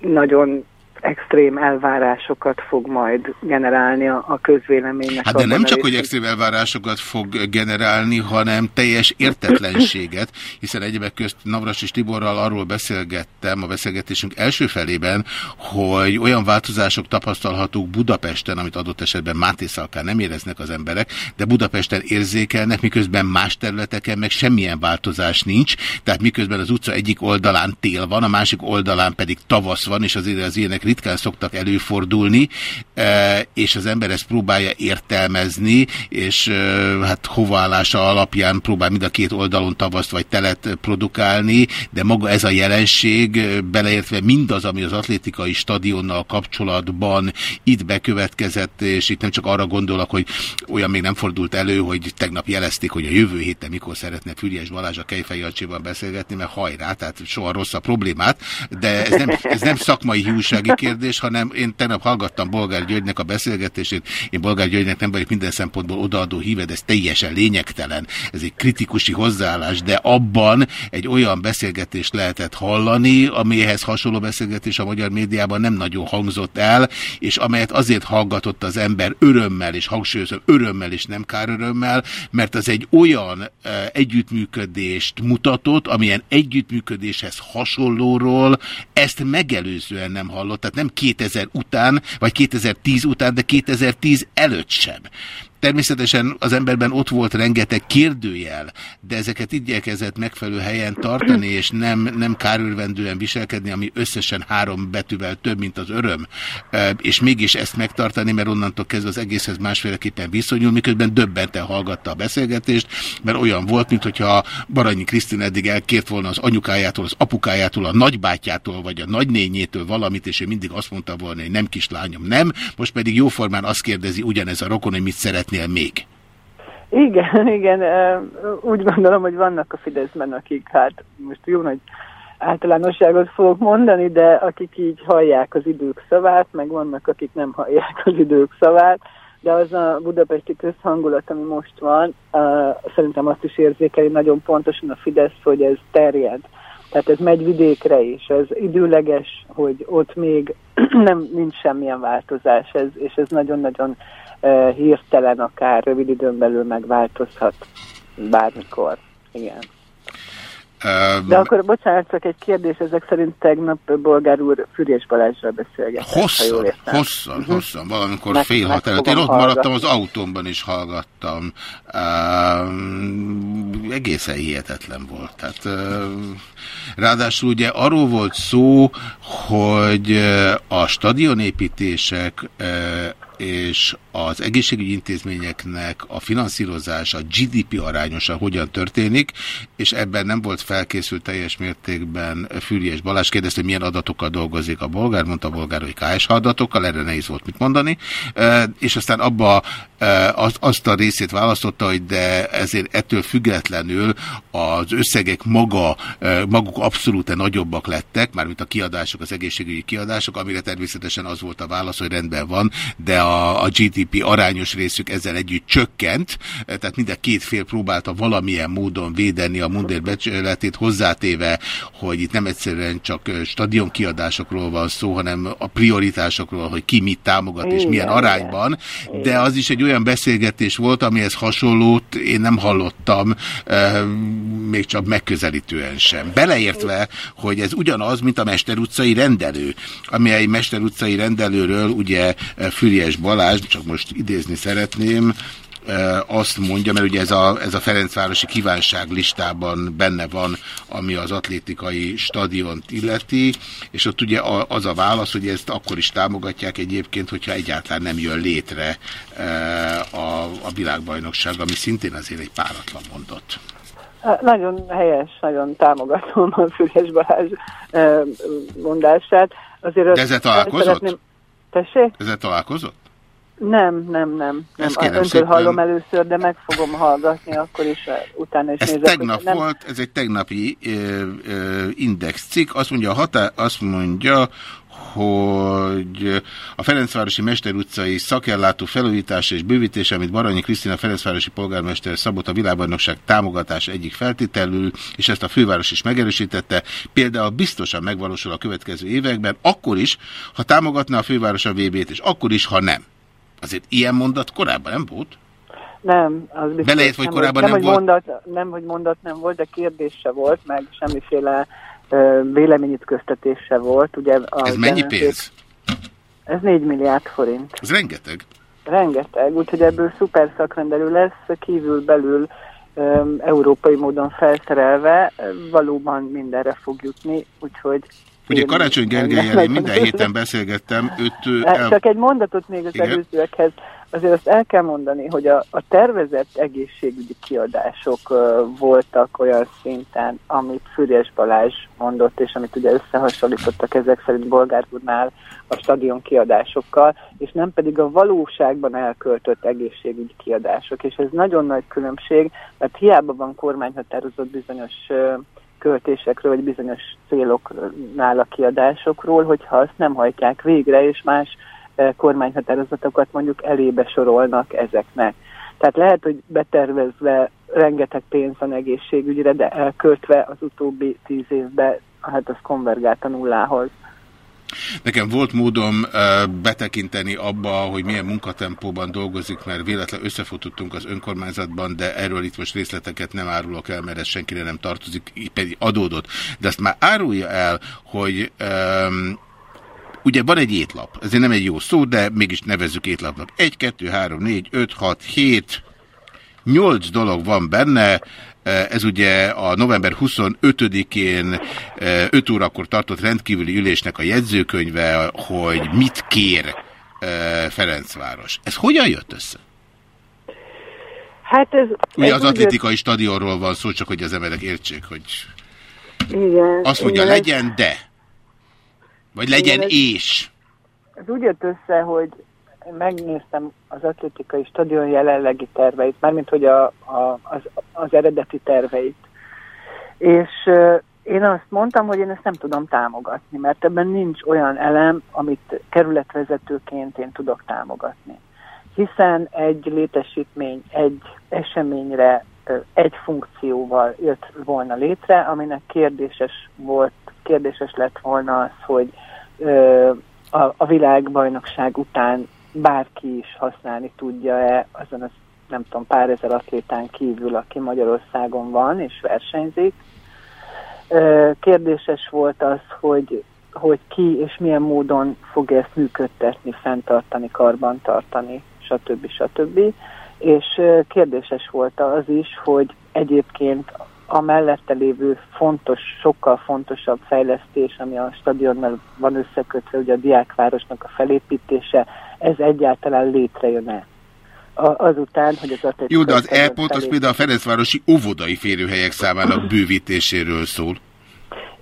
nagyon extrém elvárásokat fog majd generálni a, a közvéleménynek. Hát de nem csak, hogy extrém elvárásokat fog generálni, hanem teljes értetlenséget, hiszen egyebek közt Navras és Tiborral arról beszélgettem a beszélgetésünk első felében, hogy olyan változások tapasztalhatók Budapesten, amit adott esetben Máté Szalkán nem éreznek az emberek, de Budapesten érzékelnek, miközben más területeken meg semmilyen változás nincs, tehát miközben az utca egyik oldalán tél van, a másik oldalán pedig tavasz van, és azért az ilyenek ritkán szoktak előfordulni, és az ember ezt próbálja értelmezni, és hát hovaállása alapján próbál mind a két oldalon tavaszt vagy telet produkálni, de maga ez a jelenség, beleértve mindaz, ami az atlétikai stadionnal kapcsolatban itt bekövetkezett, és itt nem csak arra gondolok, hogy olyan még nem fordult elő, hogy tegnap jelezték, hogy a jövő héten mikor szeretne Füriás Balázs a Kejfej beszélgetni, mert hajrá, tehát soha rossz a problémát, de ez nem, ez nem szakmai hiúsági kérdés, hanem én tegnap hallgattam Bolgár Györgynek a beszélgetését, én Bolgár Györgynek nem vagyok minden szempontból odaadó híve, de ez teljesen lényegtelen, ez egy kritikusi hozzáállás, de abban egy olyan beszélgetést lehetett hallani, amihez hasonló beszélgetés a magyar médiában nem nagyon hangzott el, és amelyet azért hallgatott az ember örömmel, és hangsúlyozom örömmel, és nem kárörömmel, mert az egy olyan e, együttműködést mutatott, amilyen együttműködéshez hasonlóról ezt megelőzően nem hallott, tehát nem 2000 után, vagy 2010 után, de 2010 előtt sem. Természetesen az emberben ott volt rengeteg kérdőjel, de ezeket igyekezett megfelelő helyen tartani, és nem, nem kárőrvendően viselkedni, ami összesen három betűvel több, mint az öröm, és mégis ezt megtartani, mert onnantól kezdve az egészhez másféleképpen viszonyul, miközben döbbente hallgatta a beszélgetést, mert olyan volt, mintha Baranyi Krisztin eddig elkért volna az anyukájától, az apukájától, a nagybátyától, vagy a nagynényétől valamit, és ő mindig azt mondta volna, hogy nem kislányom, nem, most pedig jóformán azt kérdezi ugyanez a rokon, hogy mit szeretné szeretnél még? Igen, (laughs) igen. Úgy gondolom, hogy vannak a Fideszben, akik hát most jó nagy általánosságot fogok mondani, de akik így hallják az idők szavát, meg vannak, akik nem hallják az idők szavát, de az a budapesti közhangulat, ami most van, szerintem azt is érzékeli nagyon pontosan a Fidesz, hogy ez terjed. Tehát ez megy vidékre is, ez időleges, hogy ott még (clears throat) nem nincs semmilyen változás, ez, és ez nagyon-nagyon hirtelen, akár rövid időn belül megváltozhat bármikor. Igen. De akkor, bocsánat, csak egy kérdés, ezek szerint tegnap Bolgár úr Fürés Balázsra beszélgetett. Hosszan, hosszan, uh-huh. hosszan, valamikor meg, fél hat előtt. Én ott hallgatni. maradtam, az autómban is hallgattam. Uh, egészen hihetetlen volt. Tehát, uh, ráadásul ugye arról volt szó, hogy a stadionépítések uh, és az egészségügyi intézményeknek a finanszírozása GDP arányosan hogyan történik, és ebben nem volt felkészült teljes mértékben Fűri és Balázs. Kérdezte, hogy milyen adatokkal dolgozik a bolgár, mondta a bolgár, hogy KSH adatokkal, erre nehéz volt mit mondani, és aztán abba azt a részét választotta, hogy de ezért ettől függetlenül az összegek maga, maguk abszolút nagyobbak lettek, mármint a kiadások, az egészségügyi kiadások, amire természetesen az volt a válasz, hogy rendben van, de a, a GDP arányos részük ezzel együtt csökkent, tehát mind a két fél próbálta valamilyen módon védeni a mundér becsületét, hozzátéve, hogy itt nem egyszerűen csak stadion kiadásokról van szó, hanem a prioritásokról, hogy ki mit támogat és milyen arányban, de az is egy olyan beszélgetés volt, amihez hasonlót én nem hallottam, még csak megközelítően sem. Beleértve, hogy ez ugyanaz, mint a Mester utcai rendelő, ami egy Mester utcai rendelőről ugye Füriás Balázs, csak most idézni szeretném, azt mondja, mert ugye ez a, ez a Ferencvárosi kívánság listában benne van, ami az atlétikai stadiont illeti, és ott ugye az a válasz, hogy ezt akkor is támogatják egyébként, hogyha egyáltalán nem jön létre a, a világbajnokság, ami szintén azért egy páratlan mondott. Nagyon helyes, nagyon támogatom a Füles Balázs mondását. Azért De ezzel találkozott? Szeretném... Tessék? Ezzel találkozott? Nem, nem, nem. nem. Öntől szépen... hallom először, de meg fogom hallgatni, akkor is utána is ez nézek. tegnap nem... volt, ez egy tegnapi ö, ö, index cikk, azt mondja, hatá, azt mondja, hogy a Ferencvárosi Mester utcai szakellátó felújítása és bővítése, amit Baranyi Krisztina Ferencvárosi polgármester szabott a világbajnokság támogatás egyik feltételül, és ezt a főváros is megerősítette, például biztosan megvalósul a következő években, akkor is, ha támogatná a főváros a VB-t, és akkor is, ha nem. Azért ilyen mondat korábban nem volt? Nem, az biztos. Belejött, hogy korábban nem, nem, nem volt? Mondat, nem, hogy mondat nem volt, de kérdés se volt, meg semmiféle uh, véleményütköztetés se volt. Ugye Ez mennyi pénz? Ez 4 milliárd forint. Ez rengeteg. Rengeteg, úgyhogy ebből szuper szakrendelő lesz, kívül-belül um, európai módon felszerelve, valóban mindenre fog jutni, úgyhogy Ugye Karácsony Gergelyel én minden héten beszélgettem, őt... (laughs) El... Csak egy mondatot még az előzőekhez. Azért azt el kell mondani, hogy a, a tervezett egészségügyi kiadások uh, voltak olyan szinten, amit Fürjes Balázs mondott, és amit ugye összehasonlítottak ezek szerint Bolgárgudnál a stadion kiadásokkal, és nem pedig a valóságban elköltött egészségügyi kiadások. És ez nagyon nagy különbség, mert hiába van kormányhatározott bizonyos uh, költésekről, vagy bizonyos céloknál a kiadásokról, hogyha azt nem hajtják végre, és más kormányhatározatokat mondjuk elébe sorolnak ezeknek. Tehát lehet, hogy betervezve rengeteg pénz van egészségügyre, de elköltve az utóbbi tíz évben, hát az konvergált a nullához. Nekem volt módom betekinteni abba, hogy milyen munkatempóban dolgozik, mert véletlen összefutottunk az önkormányzatban, de erről itt most részleteket nem árulok el, mert ez senkire nem tartozik, így pedig adódott. De azt már árulja el, hogy um, ugye van egy étlap, ezért nem egy jó szó, de mégis nevezzük étlapnak. 1, 2, 3, 4, 5, 6, 7, 8 dolog van benne, ez ugye a november 25-én 5 órakor tartott rendkívüli ülésnek a jegyzőkönyve, hogy mit kér Ferencváros. Ez hogyan jött össze? Hát ez... Ugye ez az atlétikai jött... stadionról van szó, csak hogy az emberek értsék, hogy igen, azt mondja, igen, legyen de, vagy legyen igen, és. Ez úgy jött össze, hogy megnéztem az atlétikai stadion jelenlegi terveit, mármint hogy a, a, az, az eredeti terveit. És én azt mondtam, hogy én ezt nem tudom támogatni, mert ebben nincs olyan elem, amit kerületvezetőként én tudok támogatni. Hiszen egy létesítmény egy eseményre egy funkcióval jött volna létre, aminek kérdéses volt, kérdéses lett volna az, hogy a, a világbajnokság után bárki is használni tudja-e azon az nem tudom, pár ezer atlétán kívül, aki Magyarországon van és versenyzik. Kérdéses volt az, hogy, hogy ki és milyen módon fog ezt működtetni, fenntartani, karbantartani, stb. stb. És kérdéses volt az is, hogy egyébként a mellette lévő fontos, sokkal fontosabb fejlesztés, ami a stadionnal van összekötve, ugye a diákvárosnak a felépítése, ez egyáltalán létrejön-e? Azután, hogy az Jó, de az E-pont az például a Ferencvárosi óvodai férőhelyek számának (laughs) bővítéséről szól.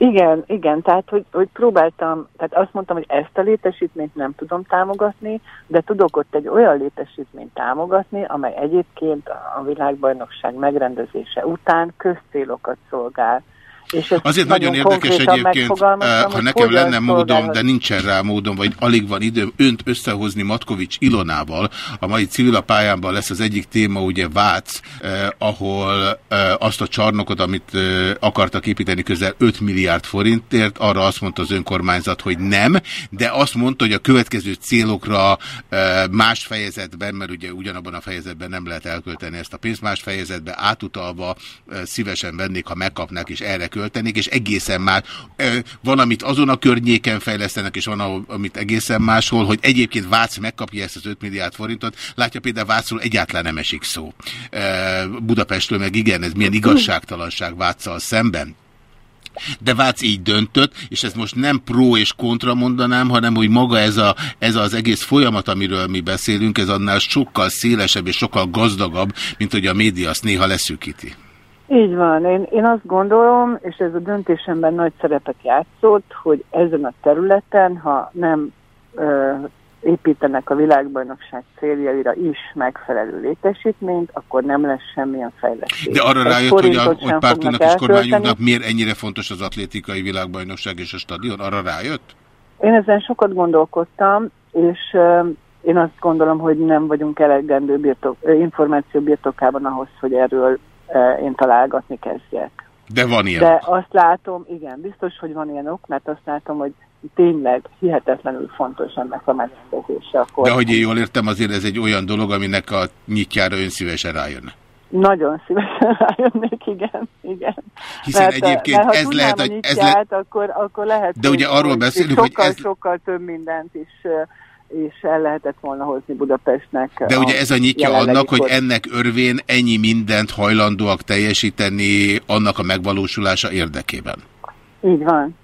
Igen, igen, tehát hogy, hogy próbáltam, tehát azt mondtam, hogy ezt a létesítményt nem tudom támogatni, de tudok ott egy olyan létesítményt támogatni, amely egyébként a világbajnokság megrendezése után közcélokat szolgál. Azért nagyon, nagyon érdekes egyébként, eh, ha nekem lenne módom, de nincsen rá módom, vagy alig van időm önt összehozni Matkovics Ilonával. A mai civilapályámban lesz az egyik téma, ugye Vác, eh, ahol eh, azt a csarnokot, amit eh, akartak építeni közel 5 milliárd forintért, arra azt mondta az önkormányzat, hogy nem, de azt mondta, hogy a következő célokra eh, más fejezetben, mert ugye ugyanabban a fejezetben nem lehet elkölteni ezt a pénzt, más fejezetben átutalva eh, szívesen vennék, ha megkapnák, és erre költenék, és egészen már van, amit azon a környéken fejlesztenek, és van, amit egészen máshol, hogy egyébként Vác megkapja ezt az 5 milliárd forintot. Látja például Vácról egyáltalán nem esik szó. Budapestről meg igen, ez milyen igazságtalanság Váccal szemben. De Vác így döntött, és ez most nem pro és kontra mondanám, hanem hogy maga ez, a, ez az egész folyamat, amiről mi beszélünk, ez annál sokkal szélesebb és sokkal gazdagabb, mint hogy a média azt néha leszűkíti. Így van. Én, én azt gondolom, és ez a döntésemben nagy szerepet játszott, hogy ezen a területen, ha nem ö, építenek a világbajnokság céljaira is megfelelő létesítményt, akkor nem lesz semmilyen fejlesztés. De arra rájött, hogy, a, hogy pártunknak és kormányunknak miért ennyire fontos az atlétikai világbajnokság és a stadion? Arra rájött? Én ezen sokat gondolkodtam, és ö, én azt gondolom, hogy nem vagyunk elegendő birtok, információ birtokában ahhoz, hogy erről én találgatni kezdjek. De van ilyen. De azt látom, igen, biztos, hogy van ilyen ok, mert azt látom, hogy tényleg hihetetlenül fontos ennek a megrendezése. Akkor De hogy én jól értem, azért ez egy olyan dolog, aminek a nyitjára ön szívesen rájön. Nagyon szívesen (laughs) rájönnék, igen, igen. Hiszen mert, egyébként mert, ez lehet, hogy ez le... akkor, akkor lehet, De ugye arról beszélünk, hogy ez... Sokkal több mindent is és el lehetett volna hozni Budapestnek. De ugye ez a nyitja annak, hogy ennek örvén ennyi mindent hajlandóak teljesíteni annak a megvalósulása érdekében. Így van.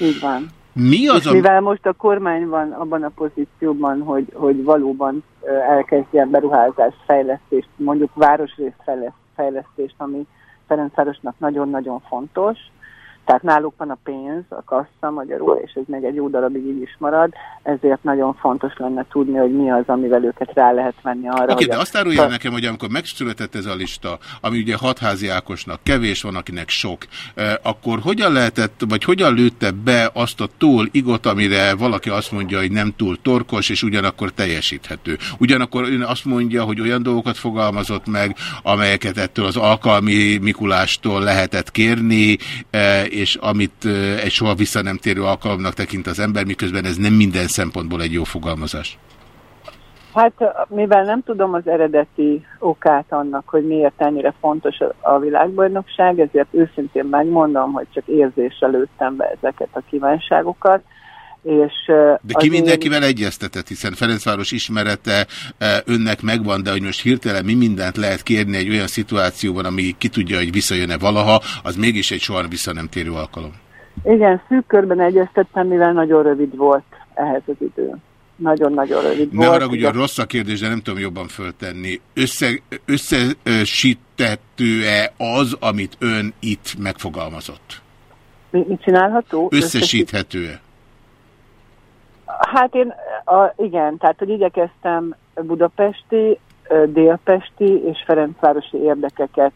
Így van. Mi az és a... mivel most a kormány van abban a pozícióban, hogy, hogy valóban elkezdjen beruházást, fejlesztést, mondjuk városrészfejlesztést, ami Ferencvárosnak nagyon-nagyon fontos, tehát náluk van a pénz, a kassa magyarul, és ez még egy jó darabig így is marad, ezért nagyon fontos lenne tudni, hogy mi az, amivel őket rá lehet venni arra. Oké, okay, de azt árulja a... nekem, hogy amikor megszületett ez a lista, ami ugye hatházi Ákosnak kevés van, akinek sok, eh, akkor hogyan lehetett, vagy hogyan lőtte be azt a túl igot, amire valaki azt mondja, hogy nem túl torkos, és ugyanakkor teljesíthető. Ugyanakkor ön azt mondja, hogy olyan dolgokat fogalmazott meg, amelyeket ettől az alkalmi Mikulástól lehetett kérni, eh, és amit egy soha vissza nem térő alkalomnak tekint az ember, miközben ez nem minden szempontból egy jó fogalmazás. Hát mivel nem tudom az eredeti okát annak, hogy miért ennyire fontos a világbajnokság, ezért őszintén megmondom, hogy csak érzéssel lőttem be ezeket a kívánságokat. És, de ki mindenkivel én... egyeztetett, hiszen Ferencváros ismerete önnek megvan, de hogy most hirtelen mi mindent lehet kérni egy olyan szituációban, ami ki tudja, hogy visszajön-e valaha, az mégis egy soha vissza nem térő alkalom. Igen, szűk körben egyeztettem, mivel nagyon rövid volt ehhez az idő. Nagyon-nagyon rövid ne volt. Ne a rossz a kérdés, de nem tudom jobban föltenni. Össze, összesítető-e az, amit ön itt megfogalmazott? Mi, mit csinálható? Összesíthető-e? Hát én, a, igen, tehát hogy igyekeztem budapesti, délpesti és Ferencvárosi érdekeket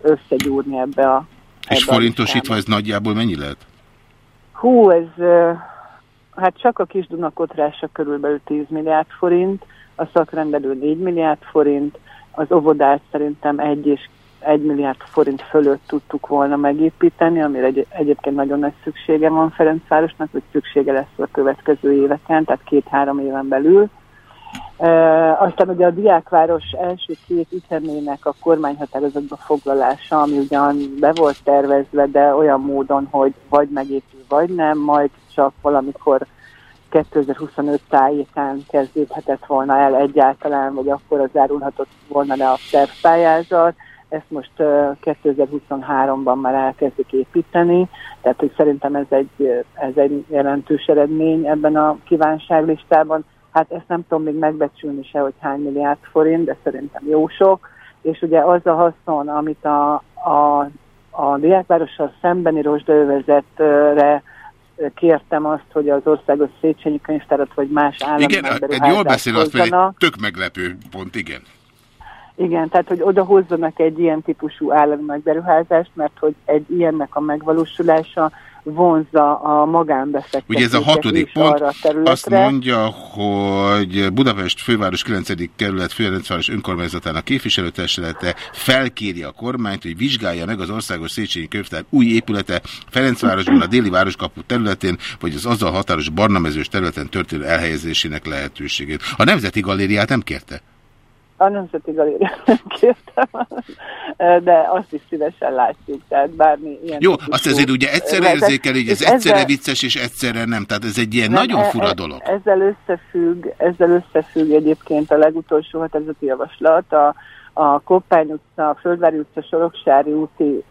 összegyúrni ebbe a ebbe És forintosítva ez nagyjából mennyi lehet? Hú, ez hát csak a kis Dunakotrása körülbelül 10 milliárd forint, a szakrendelő 4 milliárd forint, az óvodát szerintem 1 és 1 milliárd forint fölött tudtuk volna megépíteni, amire egy, egyébként nagyon nagy szüksége van Ferencvárosnak, hogy szüksége lesz a következő éveken, tehát két-három éven belül. E, aztán ugye a Diákváros első két ütemének a kormányhatározatba foglalása, ami ugyan be volt tervezve, de olyan módon, hogy vagy megépül, vagy nem, majd csak valamikor 2025 tájékán kezdődhetett volna el egyáltalán, vagy akkor az zárulhatott volna le a tervpályázat ezt most 2023-ban már elkezdik építeni, tehát hogy szerintem ez egy, ez egy jelentős eredmény ebben a kívánságlistában. Hát ezt nem tudom még megbecsülni se, hogy hány milliárd forint, de szerintem jó sok. És ugye az a haszon, amit a, a, a diákvárossal szembeni rozsdaövezetre kértem azt, hogy az országos Széchenyi könyvtárat vagy más állami Igen, jól beszél, azt egy tök meglepő pont, igen. Igen, tehát hogy oda hozzanak egy ilyen típusú állami megberuházást, mert hogy egy ilyennek a megvalósulása vonzza a magánbefektetőket Ugye ez a hatodik pont arra a azt mondja, hogy Budapest főváros 9. kerület Ferencváros önkormányzatának képviselőtestülete felkéri a kormányt, hogy vizsgálja meg az Országos Széchenyi Könyvtár új épülete Ferencvárosban a déli városkapu területén, vagy az azzal határos barnamezős területen történő elhelyezésének lehetőségét. A Nemzeti Galériát nem kérte? A Nemzeti Galériát (laughs) nem kértem, de azt is szívesen látjuk, tehát bármi ilyen... Jó, azt ezért ugye egyszerre érzékel, hogy ez egyszerre ezzel, vicces és egyszerre nem, tehát ez egy ilyen nem, nagyon e- fura e, dolog. Ezzel összefügg, ezzel összefügg egyébként a legutolsó határozati javaslat, a, a Koppány utca, a Földvári utca, Soroksári úti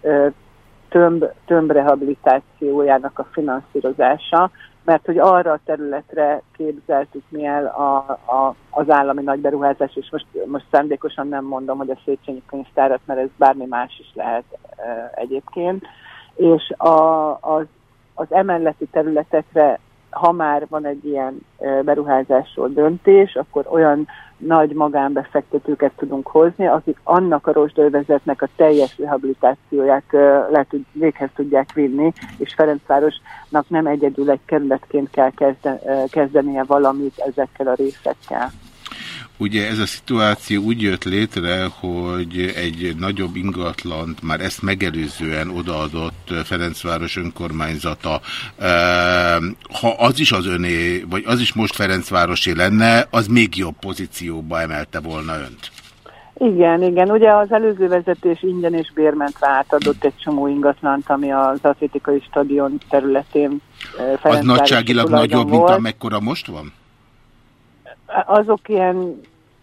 tömb, tömbrehabilitációjának a finanszírozása, mert hogy arra a területre képzeltük mi el a, a, az állami nagy beruházás, és most, most szándékosan nem mondom, hogy a Széchenyi könyvtárat, mert ez bármi más is lehet e, egyébként, és a, az, az emeleti területekre ha már van egy ilyen beruházásról döntés, akkor olyan nagy magánbefektetőket tudunk hozni, akik annak a rozsdővezetnek a teljes rehabilitációját le tud, véghez tudják vinni, és Ferencvárosnak nem egyedül egy kerületként kell kezdenie valamit ezekkel a részekkel. Ugye ez a szituáció úgy jött létre, hogy egy nagyobb ingatlant már ezt megelőzően odaadott Ferencváros önkormányzata. Ehm, ha az is az öné, vagy az is most Ferencvárosi lenne, az még jobb pozícióba emelte volna önt. Igen, igen. Ugye az előző vezetés ingyen és bérmentre átadott egy csomó ingatlant, ami az atlétikai stadion területén Az nagyságilag nagyobb, volt. mint amekkora most van? Azok ilyen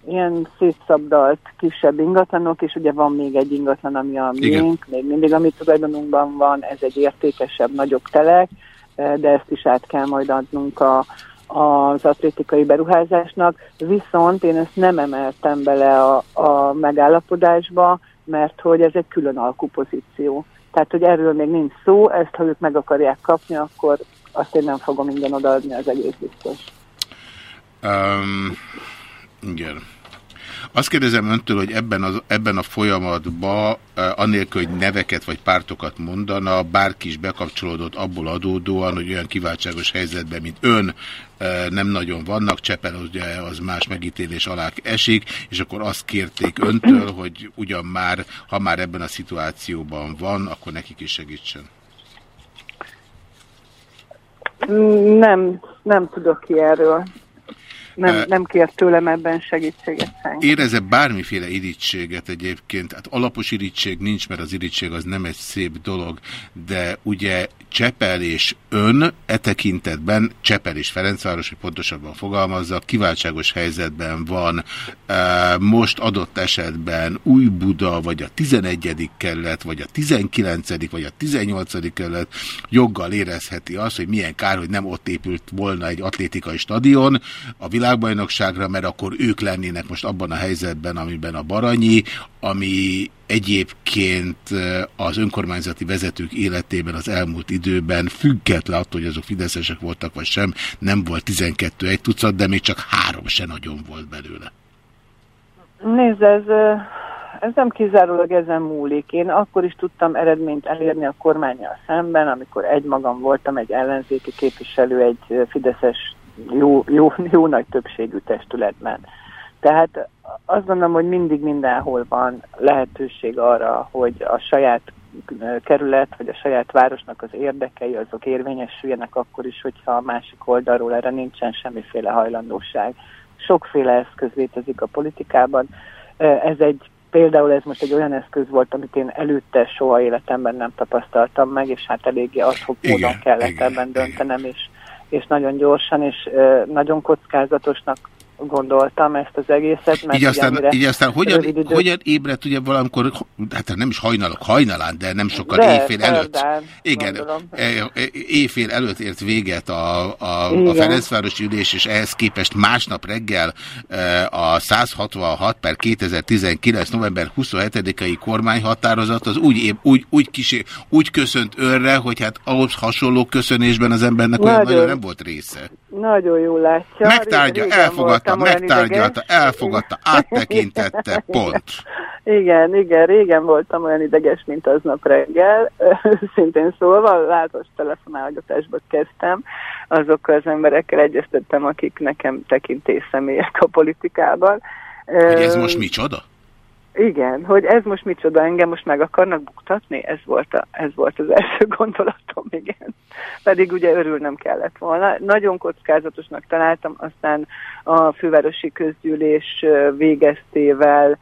ilyen szétszabdalt kisebb ingatlanok, és ugye van még egy ingatlan, ami a miénk, még mindig a mi tulajdonunkban van, ez egy értékesebb, nagyobb telek, de ezt is át kell majd adnunk a, az atlétikai beruházásnak, viszont én ezt nem emeltem bele a, a megállapodásba, mert hogy ez egy külön alkupozíció. Tehát, hogy erről még nincs szó, ezt ha ők meg akarják kapni, akkor azt én nem fogom ingyen odaadni, az egész biztos. Um, igen. Azt kérdezem öntől, hogy ebben, az, ebben a folyamatban, annélkül, hogy neveket vagy pártokat mondana, bárki is bekapcsolódott abból adódóan, hogy olyan kiváltságos helyzetben, mint ön, nem nagyon vannak, Csepel ugye az más megítélés alá esik, és akkor azt kérték öntől, (clears throat) hogy ugyan már, ha már ebben a szituációban van, akkor nekik is segítsen. Nem, nem tudok ki erről nem, nem kért tőlem ebben segítséget senki. Éreze bármiféle irítséget egyébként, hát alapos irítség nincs, mert az irítség az nem egy szép dolog, de ugye Csepel és ön e tekintetben, Csepel és Ferencváros, hogy pontosabban fogalmazza, kiváltságos helyzetben van most adott esetben Új Buda, vagy a 11. kerület, vagy a 19. vagy a 18. kerület joggal érezheti azt, hogy milyen kár, hogy nem ott épült volna egy atlétikai stadion a világ világbajnokságra, mert akkor ők lennének most abban a helyzetben, amiben a Baranyi, ami egyébként az önkormányzati vezetők életében az elmúlt időben független attól, hogy azok fideszesek voltak vagy sem, nem volt 12 egy tucat, de még csak három se nagyon volt belőle. Nézd, ez, ez nem kizárólag ezen múlik. Én akkor is tudtam eredményt elérni a kormányjal szemben, amikor egymagam voltam egy ellenzéki képviselő egy fideszes jó, jó, jó nagy többségű testületben. Tehát azt gondolom, hogy mindig mindenhol van lehetőség arra, hogy a saját kerület, vagy a saját városnak az érdekei, azok érvényesüljenek akkor is, hogyha a másik oldalról erre nincsen semmiféle hajlandóság. Sokféle eszköz létezik a politikában. Ez egy, például ez most egy olyan eszköz volt, amit én előtte soha életemben nem tapasztaltam meg, és hát eléggé adhok módon kellett igen, ebben döntenem, és és nagyon gyorsan, és nagyon kockázatosnak gondoltam ezt az egészet. Mert így aztán, ugye, így aztán hogyan, idő... hogyan ébredt ugye valamikor, hát nem is hajnalok, hajnalán, de nem sokkal de, éjfél előtt. Szerdán, igen, e, e, éjfél előtt ért véget a, a, a Ferencvárosi ülés, és ehhez képest másnap reggel e, a 166 per 2019. november 27-i kormányhatározat az úgy, úgy, úgy, kisé, úgy köszönt önre, hogy hát ahhoz hasonló köszönésben az embernek olyan nagyon, nagyon nem volt része. Nagyon jól látja. Megtárgya, elfogadta, megtárgyalta, elfogadta, áttekintette, (laughs) pont. Igen, igen, régen voltam olyan ideges, mint aznap reggel, (laughs) szintén szólva, látos telefonálgatásba kezdtem, azokkal az emberekkel egyeztettem, akik nekem tekintésszemélyek a politikában. Hogy ez most micsoda? Igen, hogy ez most micsoda, engem most meg akarnak buktatni, ez volt, a, ez volt az első (laughs) gondolatom, igen. Pedig ugye örülnem kellett volna. Nagyon kockázatosnak találtam, aztán a fővárosi közgyűlés végeztével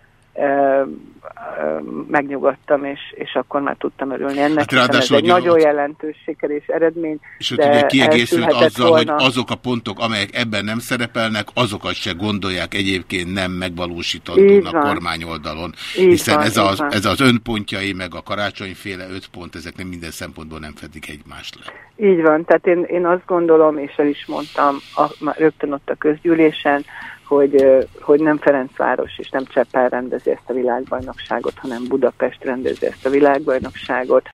megnyugodtam, és, és akkor már tudtam örülni ennek. Hát ez egy nagyon jelentős siker és eredmény. És ott ugye kiegészült azzal, volna. hogy azok a pontok, amelyek ebben nem szerepelnek, azokat se gondolják egyébként nem megvalósítandónak kormány oldalon. Így hiszen van, ez, az, ez az önpontjai, meg a karácsonyféle öt pont, ezek nem minden szempontból nem fedik egymást le. Így van, tehát én, én azt gondolom, és el is mondtam a, rögtön ott a közgyűlésen, hogy, hogy nem Ferencváros és nem Cseppel rendezi ezt a világbajnokságot, hanem Budapest rendezi ezt a világbajnokságot.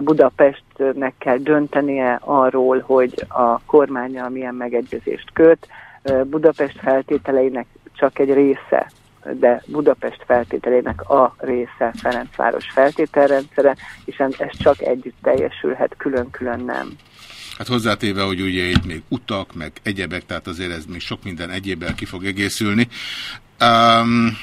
Budapestnek kell döntenie arról, hogy a kormánya milyen megegyezést köt. Budapest feltételeinek csak egy része de Budapest feltételének a része Ferencváros feltételrendszere, és ez csak együtt teljesülhet, külön-külön nem. Hát hozzátéve, hogy ugye itt még utak, meg egyebek, tehát azért ez még sok minden egyébben ki fog egészülni. Um,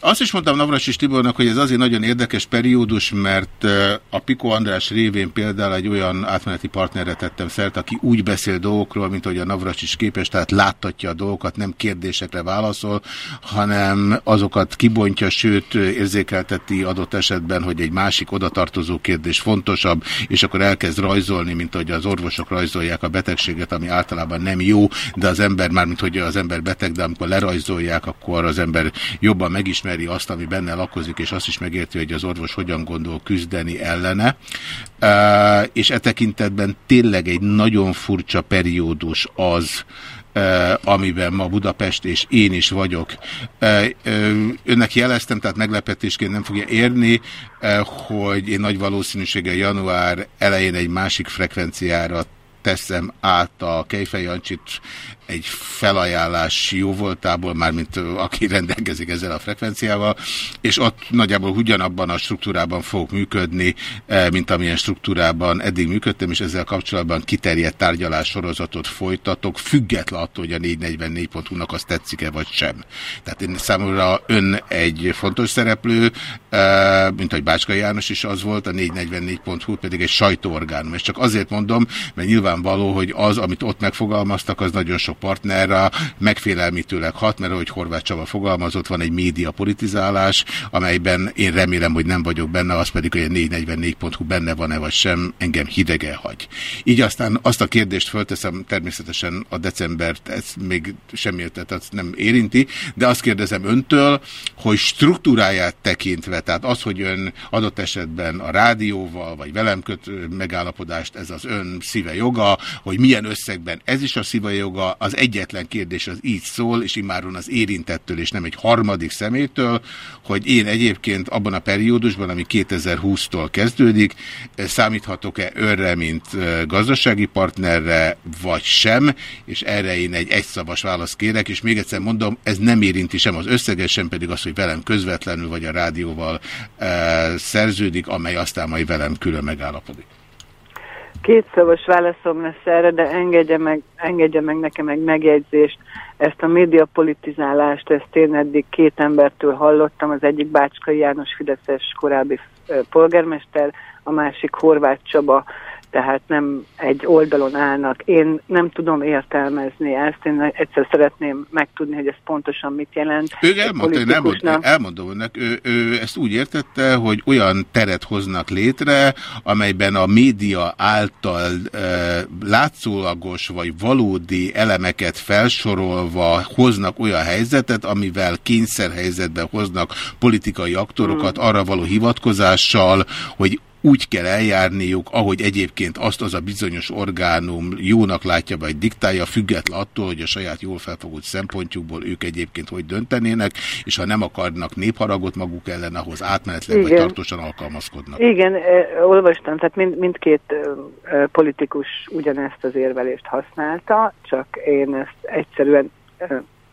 azt is mondtam Navras Tibornak, hogy ez azért nagyon érdekes periódus, mert a Piko András révén például egy olyan átmeneti partnerre tettem szert, aki úgy beszél dolgokról, mint hogy a Navras is képes, tehát láttatja a dolgokat, nem kérdésekre válaszol, hanem azokat kibontja, sőt érzékelteti adott esetben, hogy egy másik odatartozó kérdés fontosabb, és akkor elkezd rajzolni, mint hogy az orvosok rajzolják a betegséget, ami általában nem jó, de az ember már, mint hogy az ember beteg, de amikor lerajzolják, akkor az ember jobban megismeri ismeri azt, ami benne lakozik, és azt is megérti, hogy az orvos hogyan gondol küzdeni ellene. És e tekintetben tényleg egy nagyon furcsa periódus az, amiben ma Budapest és én is vagyok. Önnek jeleztem, tehát meglepetésként nem fogja érni, hogy én nagy valószínűséggel január elején egy másik frekvenciára teszem át a Kejfej Jancsit egy felajánlás jó voltából, mármint aki rendelkezik ezzel a frekvenciával, és ott nagyjából ugyanabban a struktúrában fogok működni, mint amilyen struktúrában eddig működtem, és ezzel kapcsolatban kiterjedt tárgyalás sorozatot folytatok, független attól, hogy a 444.hu-nak azt tetszik-e vagy sem. Tehát én számomra ön egy fontos szereplő, mint hogy Bácska János is az volt, a 444.hu pedig egy sajtóorgánum. És csak azért mondom, mert nyilvánvaló, hogy az, amit ott megfogalmaztak, az nagyon sok partnerre megfélelmítőleg hat, mert ahogy Horváth Csaba fogalmazott, van egy média politizálás, amelyben én remélem, hogy nem vagyok benne, az pedig, hogy a 444.hu benne van-e vagy sem, engem hidege hagy. Így aztán azt a kérdést fölteszem, természetesen a decembert ez még semmi tehát nem érinti, de azt kérdezem öntől, hogy struktúráját tekintve, tehát az, hogy ön adott esetben a rádióval, vagy velem köt megállapodást, ez az ön szíve joga, hogy milyen összegben ez is a szíve joga, az egyetlen kérdés az így szól, és immáron az érintettől, és nem egy harmadik szemétől, hogy én egyébként abban a periódusban, ami 2020-tól kezdődik, számíthatok-e önre, mint gazdasági partnerre, vagy sem, és erre én egy egyszavas választ kérek, és még egyszer mondom, ez nem érinti sem az összeges, sem pedig az, hogy velem közvetlenül, vagy a rádióval e, szerződik, amely aztán majd velem külön megállapodik. Kétszavas válaszom lesz erre, de engedje meg, engedje meg nekem egy megjegyzést. Ezt a médiapolitizálást, ezt én eddig két embertől hallottam, az egyik Bácskai János Fideszes korábbi polgármester, a másik Horváth Csaba tehát nem egy oldalon állnak. Én nem tudom értelmezni ezt, én egyszer szeretném megtudni, hogy ez pontosan mit jelent. Ő elmondta, én elmondom, elmondom önnek, ő, ő ezt úgy értette, hogy olyan teret hoznak létre, amelyben a média által e, látszólagos vagy valódi elemeket felsorolva hoznak olyan helyzetet, amivel kényszerhelyzetbe hoznak politikai aktorokat hmm. arra való hivatkozással, hogy úgy kell eljárniuk, ahogy egyébként azt az a bizonyos orgánum jónak látja, vagy diktálja, független attól, hogy a saját jól felfogott szempontjukból ők egyébként hogy döntenének, és ha nem akarnak népharagot maguk ellen, ahhoz átmenetleg vagy tartósan alkalmazkodnak. Igen, olvastam, tehát mind, mindkét politikus ugyanezt az érvelést használta, csak én ezt egyszerűen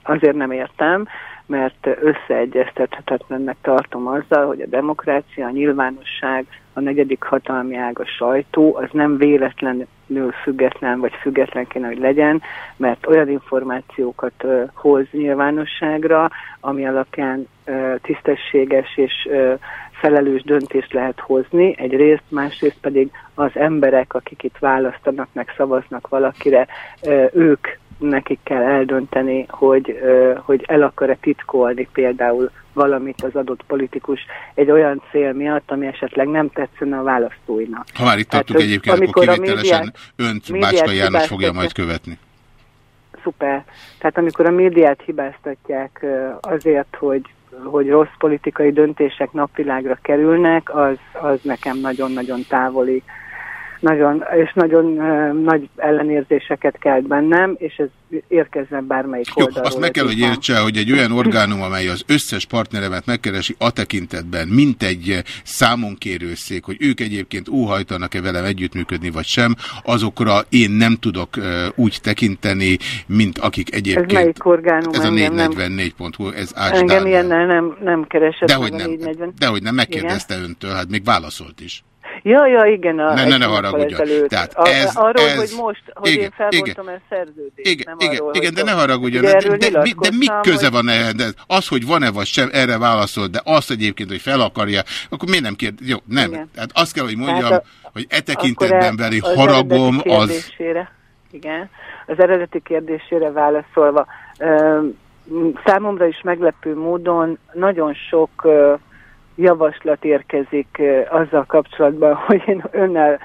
azért nem értem, mert összeegyeztethetetlennek tartom azzal, hogy a demokrácia, a nyilvánosság, a negyedik hatalmi ág a sajtó, az nem véletlenül független, vagy független kéne, hogy legyen, mert olyan információkat uh, hoz nyilvánosságra, ami alapján uh, tisztességes és uh, felelős döntést lehet hozni, egyrészt, másrészt pedig az emberek, akik itt választanak, meg szavaznak valakire, ők nekik kell eldönteni, hogy, hogy el akar-e titkolni például valamit az adott politikus egy olyan cél miatt, ami esetleg nem tetszene a választóinak. Ha már itt tartunk hát, egyébként, akkor kivételesen önt Bácska János fogja majd követni. Szuper. Tehát amikor a médiát hibáztatják azért, hogy hogy rossz politikai döntések napvilágra kerülnek, az, az nekem nagyon-nagyon távoli nagyon, és nagyon uh, nagy ellenérzéseket kelt bennem, és ez érkezzen bármelyik Jó, oldalról. Azt meg kell, hogy értse, hogy egy olyan orgánum, amely az összes partneremet megkeresi a tekintetben, mint egy számonkérőszék, hogy ők egyébként óhajtanak-e velem együttműködni, vagy sem, azokra én nem tudok uh, úgy tekinteni, mint akik egyébként... Ez melyik orgánum? Ez a 444.hu, ez Ács Engem ilyennel nem, nem keresett. Dehogy nem, dehogy nem, megkérdezte Igen? öntől, hát még válaszolt is. Ja, ja, igen. A, ne, ne, ne haragudjon. Tehát ez, arról, ez, hogy most, hogy igen, én felmondtam ezt szerződést, igen, nem igen, arról, igen, de ne haragudjon. De, de, de, de mi köze van ehhez? Az, hogy van-e vagy sem, erre válaszol, de azt egyébként, hogy fel akarja, akkor miért nem kérd... Jó, nem. Igen. Tehát azt kell, hogy mondjam, a, hogy e tekintetben veli haragom az... Igen, az eredeti kérdésére válaszolva, számomra is meglepő módon nagyon sok javaslat érkezik azzal kapcsolatban, (laughs) hogy én önnel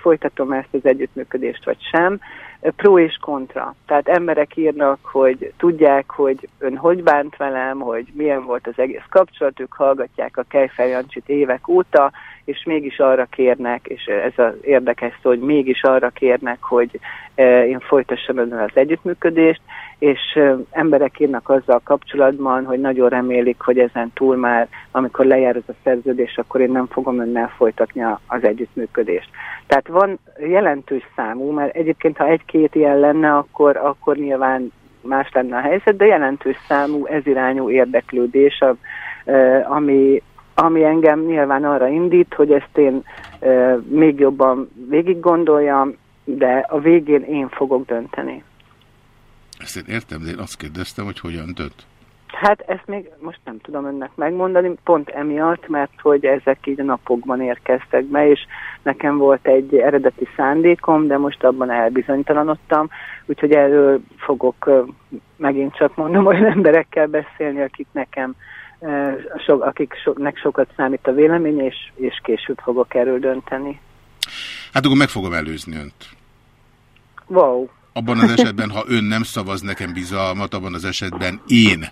folytatom ezt az együttműködést, vagy sem. pro és kontra. Tehát emberek írnak, hogy tudják, hogy ön hogy bánt velem, hogy milyen volt az egész kapcsolat, ők hallgatják a Kejfel évek óta, és mégis arra kérnek, és ez az érdekes szó, hogy mégis arra kérnek, hogy én folytassam önnel az együttműködést, és emberek írnak azzal kapcsolatban, hogy nagyon remélik, hogy ezen túl már, amikor lejár ez a szerződés, akkor én nem fogom önnel folytatni az együttműködést. Tehát van jelentős számú, mert egyébként ha egy-két ilyen lenne, akkor, akkor nyilván más lenne a helyzet, de jelentős számú ezirányú érdeklődés, ami, ami engem nyilván arra indít, hogy ezt én még jobban végig gondoljam, de a végén én fogok dönteni. Ezt én értem, de én azt kérdeztem, hogy hogyan dönt. Hát ezt még most nem tudom önnek megmondani, pont emiatt, mert hogy ezek így a napokban érkeztek be, és nekem volt egy eredeti szándékom, de most abban elbizonytalanodtam, úgyhogy erről fogok megint csak mondom olyan emberekkel beszélni, akik nekem so, akiknek sokat számít a vélemény, és, és később fogok erről dönteni. Hát akkor meg fogom előzni önt. Wow. Abban az esetben, ha ön nem szavaz nekem bizalmat, abban az esetben én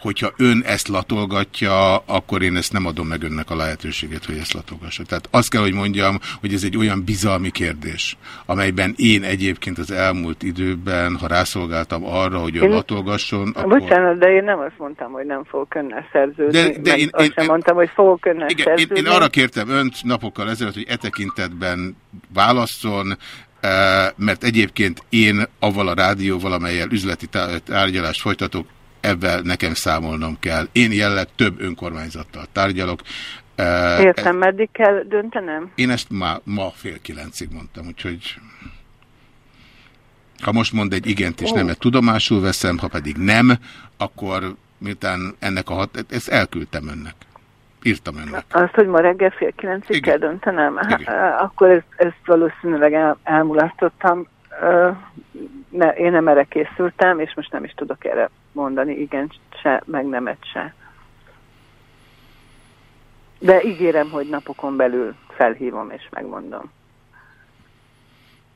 hogyha ön ezt latolgatja, akkor én ezt nem adom meg önnek a lehetőséget, hogy ezt latolgassa. Tehát azt kell, hogy mondjam, hogy ez egy olyan bizalmi kérdés, amelyben én egyébként az elmúlt időben, ha rászolgáltam arra, hogy ön én, latolgasson, akkor... Bocsánat, de én nem azt mondtam, hogy nem fogok önnel szerződni. De, de én, azt én, sem mondtam, hogy fogok önnel igen, szerződni. Én, én arra kértem önt napokkal ezelőtt, hogy e tekintetben válasszon, eh, mert egyébként én avval a rádióval, amelyel üzleti tárgyalást folytatok, ebben nekem számolnom kell. Én jelleg több önkormányzattal tárgyalok. Értem, Ez, meddig kell döntenem? Én ezt ma, ma fél kilencig mondtam, úgyhogy ha most mond egy igent és nemet tudomásul veszem, ha pedig nem, akkor miután ennek a hat... Ezt elküldtem önnek. Írtam önnek. Azt, hogy ma reggel fél kilencig Igen. kell döntenem? Igen. Akkor ezt, ezt valószínűleg el, elmulasztottam ne, én nem erre készültem, és most nem is tudok erre mondani igen se, meg nemet se. De ígérem, hogy napokon belül felhívom és megmondom.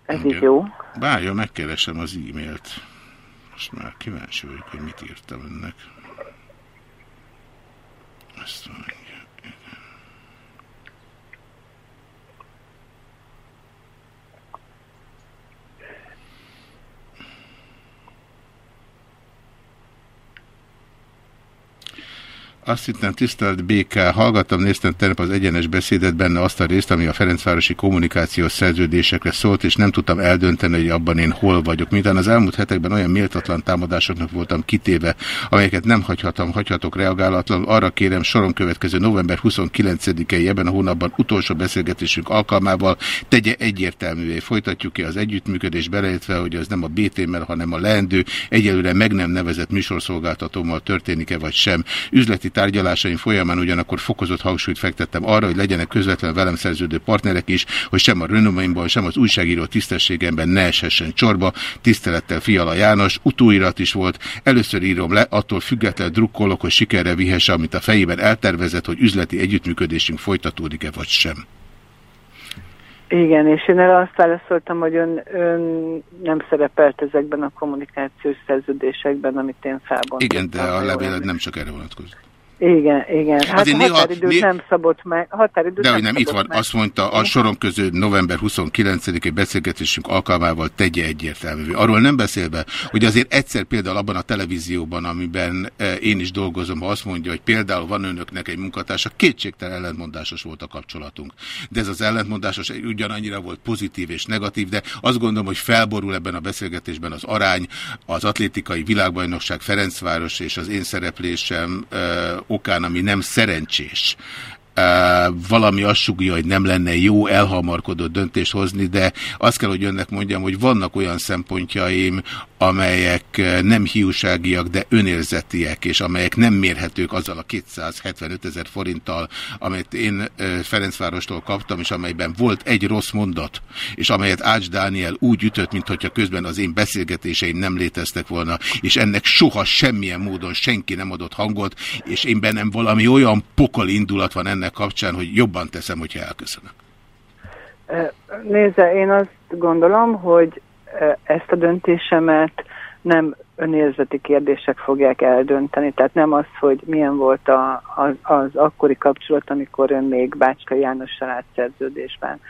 Ez Igen. így jó? Várja, megkeresem az e-mailt. Most már kíváncsi vagyok, hogy mit írtam önnek. Ezt mondja. Azt hittem, tisztelt BK, hallgattam, néztem tegnap az egyenes beszédet benne azt a részt, ami a Ferencvárosi kommunikációs szerződésekre szólt, és nem tudtam eldönteni, hogy abban én hol vagyok. Miután az elmúlt hetekben olyan méltatlan támadásoknak voltam kitéve, amelyeket nem hagyhatom, hagyhatok reagálatlanul, arra kérem soron következő november 29-i ebben a hónapban utolsó beszélgetésünk alkalmával tegye egyértelművé. Folytatjuk ki az együttműködés beleértve, hogy az nem a BT-mel, hanem a leendő, egyelőre meg nem nevezett műsorszolgáltatómmal történik-e vagy sem. Üzleti tárgyalásaim folyamán ugyanakkor fokozott hangsúlyt fektettem arra, hogy legyenek közvetlen velem szerződő partnerek is, hogy sem a renomaimban, sem az újságíró tisztességemben ne eshessen csorba. Tisztelettel Fiala János, utóirat is volt. Először írom le, attól független drukkolok, hogy sikerre vihesse, amit a fejében eltervezett, hogy üzleti együttműködésünk folytatódik-e vagy sem. Igen, és én erre azt válaszoltam, hogy ön, ön nem szerepelt ezekben a kommunikációs szerződésekben, amit én felbontottam. Igen, de a levél nem csak erre vonatkozott. Igen, igen. Hát Azért határidőt néha, nem szabott meg. Határidőt de hogy nem, itt van, meg. azt mondta, a soron közül november 29-i beszélgetésünk alkalmával tegye egyértelművé. Arról nem beszélve, hogy azért egyszer például abban a televízióban, amiben eh, én is dolgozom, ha azt mondja, hogy például van önöknek egy munkatársa, kétségtelen ellentmondásos volt a kapcsolatunk. De ez az ellentmondásos ugyanannyira volt pozitív és negatív, de azt gondolom, hogy felborul ebben a beszélgetésben az arány, az atlétikai világbajnokság Ferencváros és az én szereplésem eh, okán, ami nem szerencsés, valami azt sugja, hogy nem lenne jó elhamarkodott döntést hozni, de azt kell, hogy önnek mondjam, hogy vannak olyan szempontjaim, amelyek nem hiúságiak, de önérzetiek, és amelyek nem mérhetők azzal a 275 ezer forinttal, amit én Ferencvárostól kaptam, és amelyben volt egy rossz mondat, és amelyet Ács Dániel úgy ütött, mintha közben az én beszélgetéseim nem léteztek volna, és ennek soha semmilyen módon senki nem adott hangot, és én bennem valami olyan pokol indulat van ennek kapcsán, hogy jobban teszem, hogyha elköszönök. Nézze, én azt gondolom, hogy ezt a döntésemet nem önérzeti kérdések fogják eldönteni. Tehát nem az, hogy milyen volt a, az, az akkori kapcsolat, amikor ön még Bácska Jánossal állt szerződésben.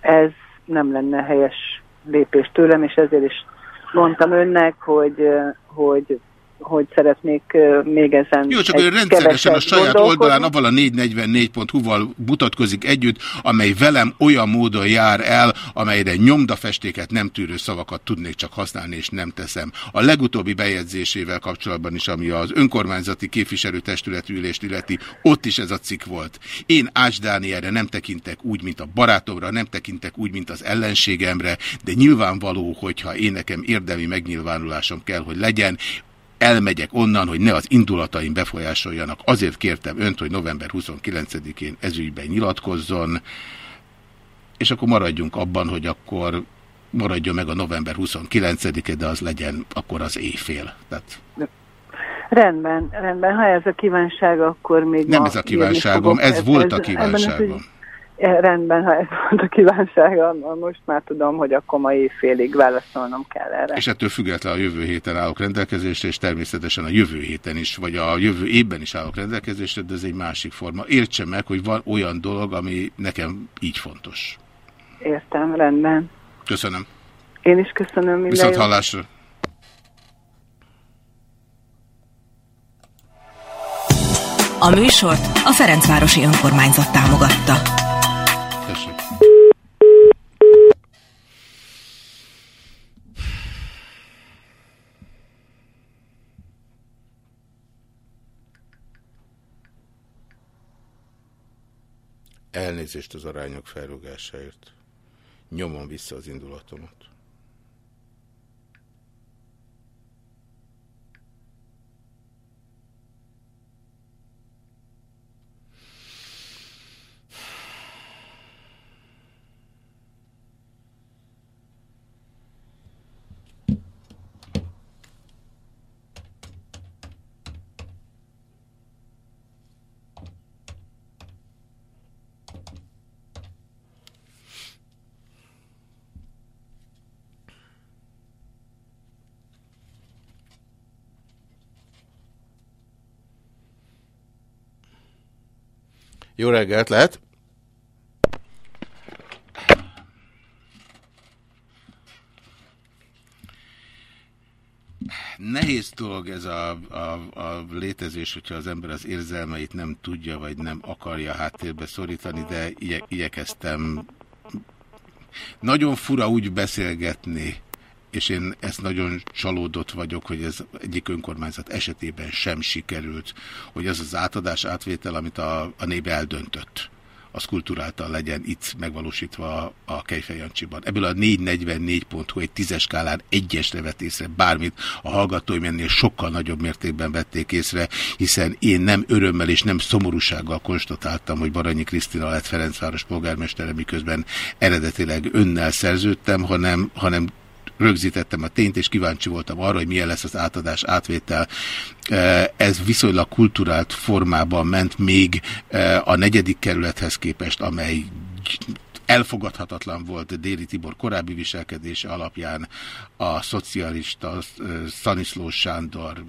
Ez nem lenne helyes lépés tőlem, és ezért is mondtam önnek, hogy, hogy hogy szeretnék még ezen Jó, csak rendszeresen a saját oldalán abban a 444.hu-val mutatkozik együtt, amely velem olyan módon jár el, amelyre nyomdafestéket nem tűrő szavakat tudnék csak használni, és nem teszem. A legutóbbi bejegyzésével kapcsolatban is, ami az önkormányzati képviselőtestület ülést illeti, ott is ez a cikk volt. Én Ács Dánielre nem tekintek úgy, mint a barátomra, nem tekintek úgy, mint az ellenségemre, de nyilvánvaló, hogyha én nekem érdemi megnyilvánulásom kell, hogy legyen, elmegyek onnan, hogy ne az indulataim befolyásoljanak. Azért kértem önt, hogy november 29-én ezügyben nyilatkozzon, és akkor maradjunk abban, hogy akkor maradjon meg a november 29-e, de az legyen akkor az éjfél. Tehát... Rendben, rendben. Ha ez a kívánság, akkor még Nem ez a kívánságom, ez, ez volt a kívánságom. Ez, Rendben, ha ez volt a kívánsága, most már tudom, hogy akkor mai félig válaszolnom kell erre. És ettől függetlenül a jövő héten állok rendelkezésre, és természetesen a jövő héten is, vagy a jövő évben is állok rendelkezésre, de ez egy másik forma. Értse meg, hogy van olyan dolog, ami nekem így fontos. Értem, rendben. Köszönöm. Én is köszönöm. Viszont hallásra. A műsort a Ferencvárosi Önkormányzat támogatta. Elnézést az arányok felrugásáért. Nyomom vissza az indulatomat. Jó reggelt, lehet? Nehéz dolog ez a, a, a létezés, hogyha az ember az érzelmeit nem tudja, vagy nem akarja háttérbe szorítani, de igye, igyekeztem nagyon fura úgy beszélgetni, és én ezt nagyon csalódott vagyok, hogy ez egyik önkormányzat esetében sem sikerült, hogy az az átadás, átvétel, amit a, a nép eldöntött, az kulturáltan legyen itt megvalósítva a Kejfej Jancsiban. Ebből a 444.hu egy tízes skálán egyesre vett észre bármit, a hallgatóim ennél sokkal nagyobb mértékben vették észre, hiszen én nem örömmel és nem szomorúsággal konstatáltam, hogy Baranyi Krisztina lett Ferencváros polgármestere, miközben eredetileg önnel szerződtem, hanem, hanem rögzítettem a tényt, és kíváncsi voltam arra, hogy milyen lesz az átadás, átvétel. E, ez viszonylag kulturált formában ment még e, a negyedik kerülethez képest, amely elfogadhatatlan volt Déri Tibor korábbi viselkedése alapján a szocialista e, Szaniszló Sándor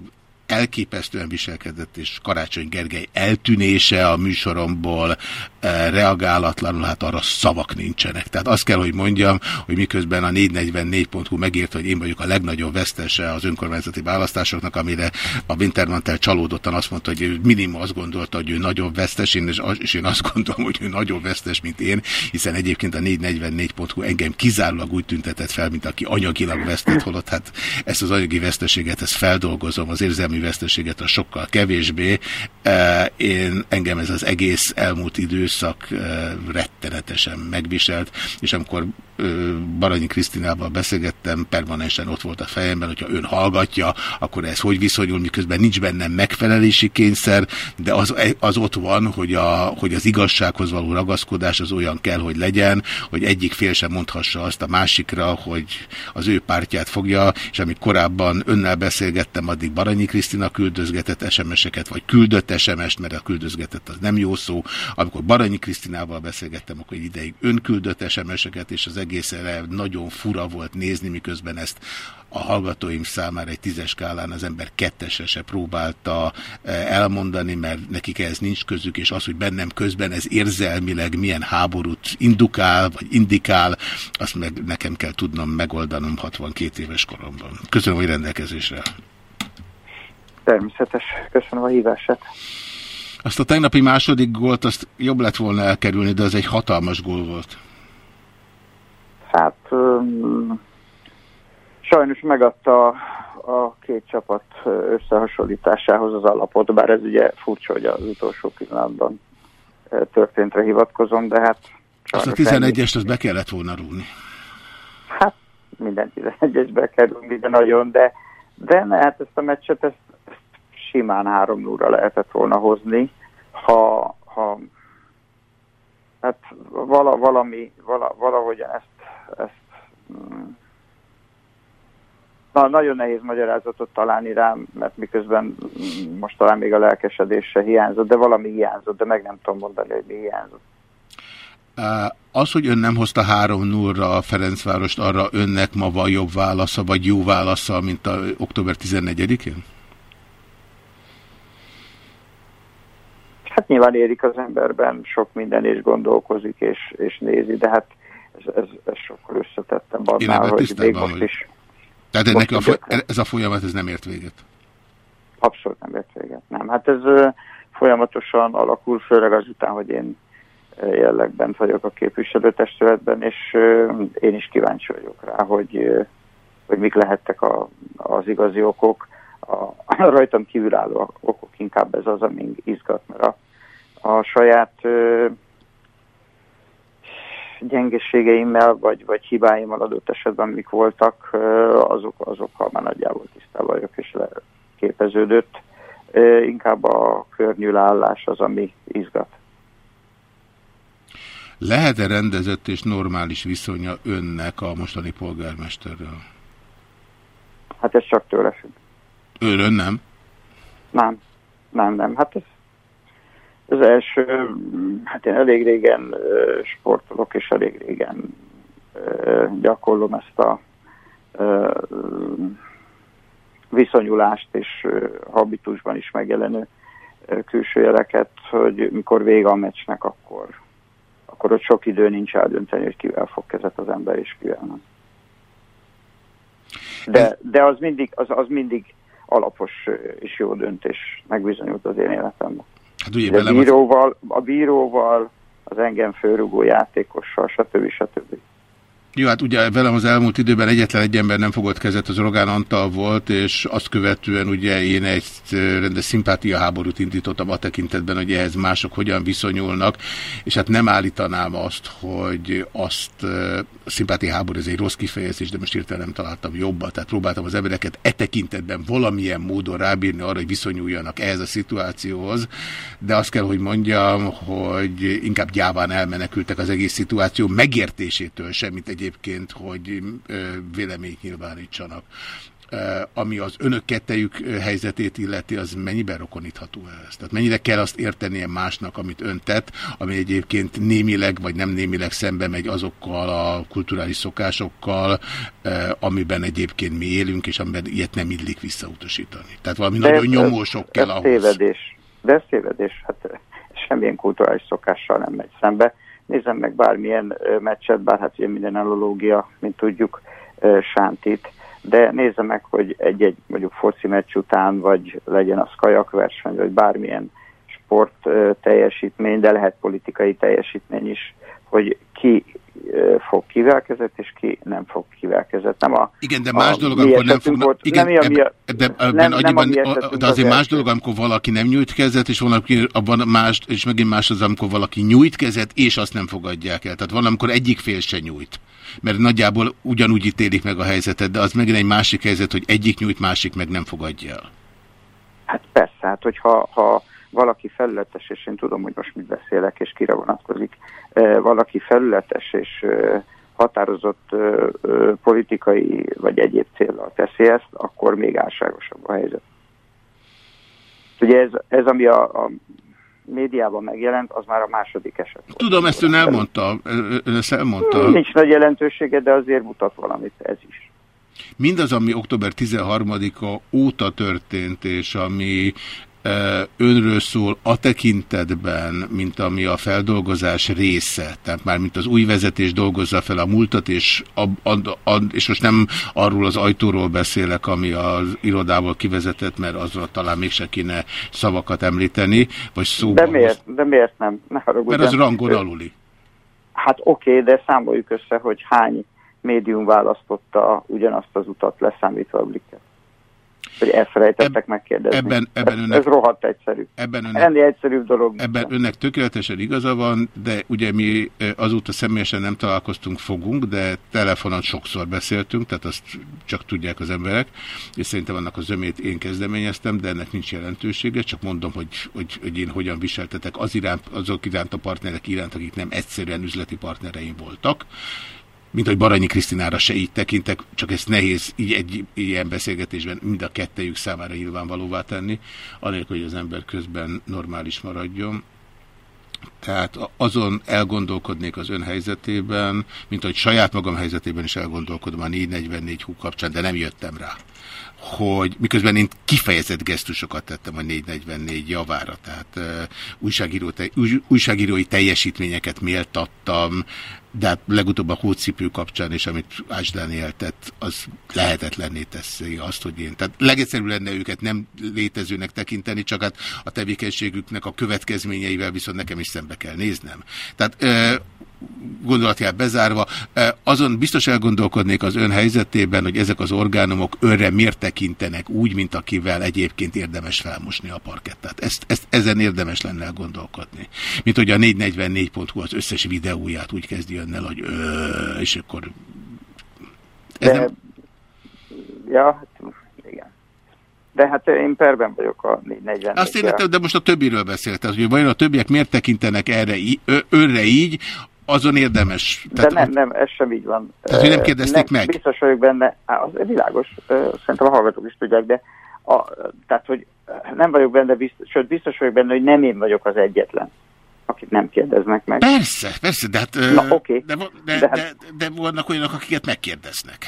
elképesztően viselkedett, és Karácsony Gergely eltűnése a műsoromból e, reagálatlanul, hát arra szavak nincsenek. Tehát azt kell, hogy mondjam, hogy miközben a 444.hu megírt, hogy én vagyok a legnagyobb vesztese az önkormányzati választásoknak, amire a Wintermantel csalódottan azt mondta, hogy ő minimum azt gondolta, hogy ő nagyobb vesztes, én, és én azt gondolom, hogy ő nagyobb vesztes, mint én, hiszen egyébként a 444.hu engem kizárólag úgy tüntetett fel, mint aki anyagilag vesztett, holott hát ezt az anyagi veszteséget, ezt feldolgozom, az érzelmi anyagi veszteséget a sokkal kevésbé. E, én engem ez az egész elmúlt időszak e, rettenetesen megviselt, és amikor Baranyi Krisztinával beszélgettem, permanensen ott volt a fejemben, hogyha ön hallgatja, akkor ez hogy viszonyul, miközben nincs bennem megfelelési kényszer, de az, az ott van, hogy, a, hogy az igazsághoz való ragaszkodás az olyan kell, hogy legyen, hogy egyik fél sem mondhassa azt a másikra, hogy az ő pártját fogja, és amíg korábban önnel beszélgettem, addig Baranyi Krisztinával, Krisztina küldözgetett SMS-eket, vagy küldött SMS-t, mert a küldözgetett az nem jó szó. Amikor Baranyi Krisztinával beszélgettem, akkor egy ideig ön küldött SMS-eket, és az egész nagyon fura volt nézni, miközben ezt a hallgatóim számára egy tízes skálán az ember kettesre se próbálta elmondani, mert nekik ez nincs közük, és az, hogy bennem közben ez érzelmileg milyen háborút indukál, vagy indikál, azt meg nekem kell tudnom megoldanom 62 éves koromban. Köszönöm, hogy rendelkezésre. Természetes. Köszönöm a hívását. Azt a tegnapi második gólt, azt jobb lett volna elkerülni, de az egy hatalmas gól volt. Hát um, sajnos megadta a két csapat összehasonlításához az alapot, bár ez ugye furcsa, hogy az utolsó pillanatban történtre hivatkozom, de hát... Azt a 11-est az be kellett volna rúgni. Hát minden 11-es be kell rúgni, de nagyon, de, de ne, hát ezt a meccset ezt simán 3 0 lehetett volna hozni, ha, ha hát vala, valami, vala, valahogy ezt, ezt mm, Na, nagyon nehéz magyarázatot találni rám, mert miközben most talán még a lelkesedése hiányzott, de valami hiányzott, de meg nem tudom mondani, hogy mi hiányzott. Az, hogy ön nem hozta 3-0-ra a Ferencvárost, arra önnek ma van jobb válasza, vagy jó válasza, mint a október 14-én? Hát nyilván érik az emberben sok minden, és gondolkozik, és, és nézi, de hát ez, ez, ez sokkal összetettem annál, hogy még most is tehát ennek a, ez a folyamat ez nem ért véget? Abszolút nem ért véget, nem. Hát ez folyamatosan alakul, főleg azután, hogy én jelleg bent vagyok a képviselőtestületben, és én is kíváncsi vagyok rá, hogy, hogy mik lehettek a, az igazi okok. A, a rajtam kívülálló okok inkább ez az, ami izgat, mert a, a saját gyengeségeimmel, vagy, vagy hibáimmal adott esetben mik voltak, azok, azokkal már nagyjából tisztában vagyok, és képeződött. Inkább a környülállás az, ami izgat. Lehet-e rendezett és normális viszonya önnek a mostani polgármesterrel? Hát ez csak tőle függ. Ön nem? Nem, nem, nem. Hát ez az első, hát én elég régen sportolok, és elég régen gyakorlom ezt a viszonyulást és habitusban is megjelenő külső jeleket, hogy mikor vége a meccsnek, akkor, akkor ott sok idő nincs eldönteni, hogy kivel fog kezet az ember, és kivel nem. De, de az, mindig, az, az mindig alapos és jó döntés megbizonyult az én életemben. Hát ugye a, bíróval, a bíróval, az engem főrugó játékossal, stb. stb. Jó, hát ugye velem az elmúlt időben egyetlen egy ember nem fogott kezet, az Rogán Antal volt, és azt követően ugye én egy rendes szimpátia háborút indítottam a tekintetben, hogy ehhez mások hogyan viszonyulnak, és hát nem állítanám azt, hogy azt a szimpátia háború, ez egy rossz kifejezés, de most hirtelen nem találtam jobbat, tehát próbáltam az embereket e tekintetben valamilyen módon rábírni arra, hogy viszonyuljanak ehhez a szituációhoz, de azt kell, hogy mondjam, hogy inkább gyáván elmenekültek az egész szituáció megértésétől semmit egy egyébként, hogy véleményt nyilvánítsanak. Ami az önök kettejük helyzetét illeti, az mennyiben rokonítható ez? Tehát mennyire kell azt értenie másnak, amit ön tett, ami egyébként némileg vagy nem némileg szembe megy azokkal a kulturális szokásokkal, amiben egyébként mi élünk, és amiben ilyet nem illik visszautasítani. Tehát valami de nagyon ez, nyomósok kell ez ahhoz. Tévedés. De ez tévedés. Hát semmilyen kulturális szokással nem megy szembe nézem meg bármilyen meccset, bár hát ugye minden analógia, mint tudjuk, sántít, de nézem meg, hogy egy-egy mondjuk foci meccs után, vagy legyen az kajakverseny, vagy bármilyen sport teljesítmény, de lehet politikai teljesítmény is, hogy ki fog kivelkezett, és ki nem fog kivelkezett. Nem a, igen, de más dolog, amikor nem fognak... Volt, igen, nem, ebbe, ebbe, ebbe, nem, annyiban, nem de azért más dolog, amikor valaki nem nyújt kezet, és valaki abban más, és megint más az, amikor valaki nyújt kezet, és azt nem fogadják el. Tehát van, amikor egyik fél se nyújt. Mert nagyjából ugyanúgy ítélik meg a helyzetet, de az megint egy másik helyzet, hogy egyik nyújt, másik meg nem fogadja el. Hát persze, hát hogyha ha valaki felületes, és én tudom, hogy most mit beszélek, és kire vonatkozik, valaki felületes és határozott politikai vagy egyéb célral teszi ezt, akkor még álságosabb a helyzet. Ugye ez, ez ami a, a médiában megjelent, az már a második eset. Tudom, ezt ön elmondta. Ön ezt elmondta. Nincs nagy jelentősége, de azért mutat valamit ez is. Mindaz, ami október 13-a óta történt, és ami önről szól a tekintetben, mint ami a feldolgozás része, tehát már mint az új vezetés dolgozza fel a múltat, és, a, a, a, és most nem arról az ajtóról beszélek, ami az irodából kivezetett, mert azra talán mégse kéne szavakat említeni, vagy szóban. De miért, de miért nem? Ne mert az rangon aluli. Hát oké, okay, de számoljuk össze, hogy hány médium választotta ugyanazt az utat leszámítva a blikket hogy elfelejtettek Eb megkérdezni. Ebben, ebben önnek, ez rohadt egyszerű. Ebben önnek, Ennél egyszerűbb dolog. Ebben nem. önnek tökéletesen igaza van, de ugye mi azóta személyesen nem találkoztunk, fogunk, de telefonon sokszor beszéltünk, tehát azt csak tudják az emberek, és szerintem annak a zömét én kezdeményeztem, de ennek nincs jelentősége, csak mondom, hogy, hogy, hogy én hogyan viseltetek az iránt, azok iránt a partnerek iránt, akik nem egyszerűen üzleti partnereim voltak, mint hogy Baranyi Krisztinára se így tekintek, csak ezt nehéz így egy ilyen beszélgetésben mind a kettejük számára nyilvánvalóvá tenni, anélkül, hogy az ember közben normális maradjon. Tehát azon elgondolkodnék az ön helyzetében, mint hogy saját magam helyzetében is elgondolkodom a 444 hú kapcsán, de nem jöttem rá hogy miközben én kifejezett gesztusokat tettem a 444 javára, tehát uh, újságíró te, új, újságírói teljesítményeket méltattam, de hát legutóbb a hócipő kapcsán, és amit Ács Dániel tett, az lehetetlenné teszi azt, hogy én. Tehát legegyszerűbb lenne őket nem létezőnek tekinteni, csak hát a tevékenységüknek a következményeivel viszont nekem is szembe kell néznem. Tehát uh, gondolatját bezárva, e, azon biztos elgondolkodnék az ön helyzetében, hogy ezek az orgánumok önre miért tekintenek úgy, mint akivel egyébként érdemes felmosni a parkettát. Ezt, ezt, ezen érdemes lenne elgondolkodni. Mint hogy a 444.hu az összes videóját úgy kezdi önnel, hogy ö, és akkor... Ez De, nem... Ja, hát igen. De hát én perben vagyok a 444 Azt értem, de most a többiről beszélt. hogy vajon a többiek miért tekintenek erre, önre így, azon érdemes. Tehát, De nem, nem, ez sem így van. Tehát, hogy nem kérdezték nem, meg? Biztos vagyok benne, az világos, szerintem a hallgatók is tudják, de a, tehát, hogy nem vagyok benne, biztos, sőt, biztos vagyok benne, hogy nem én vagyok az egyetlen akit nem kérdeznek meg. Persze, persze, de hát... Na, okay. de, de, de, hát... de, de vannak olyanok, akiket megkérdeznek.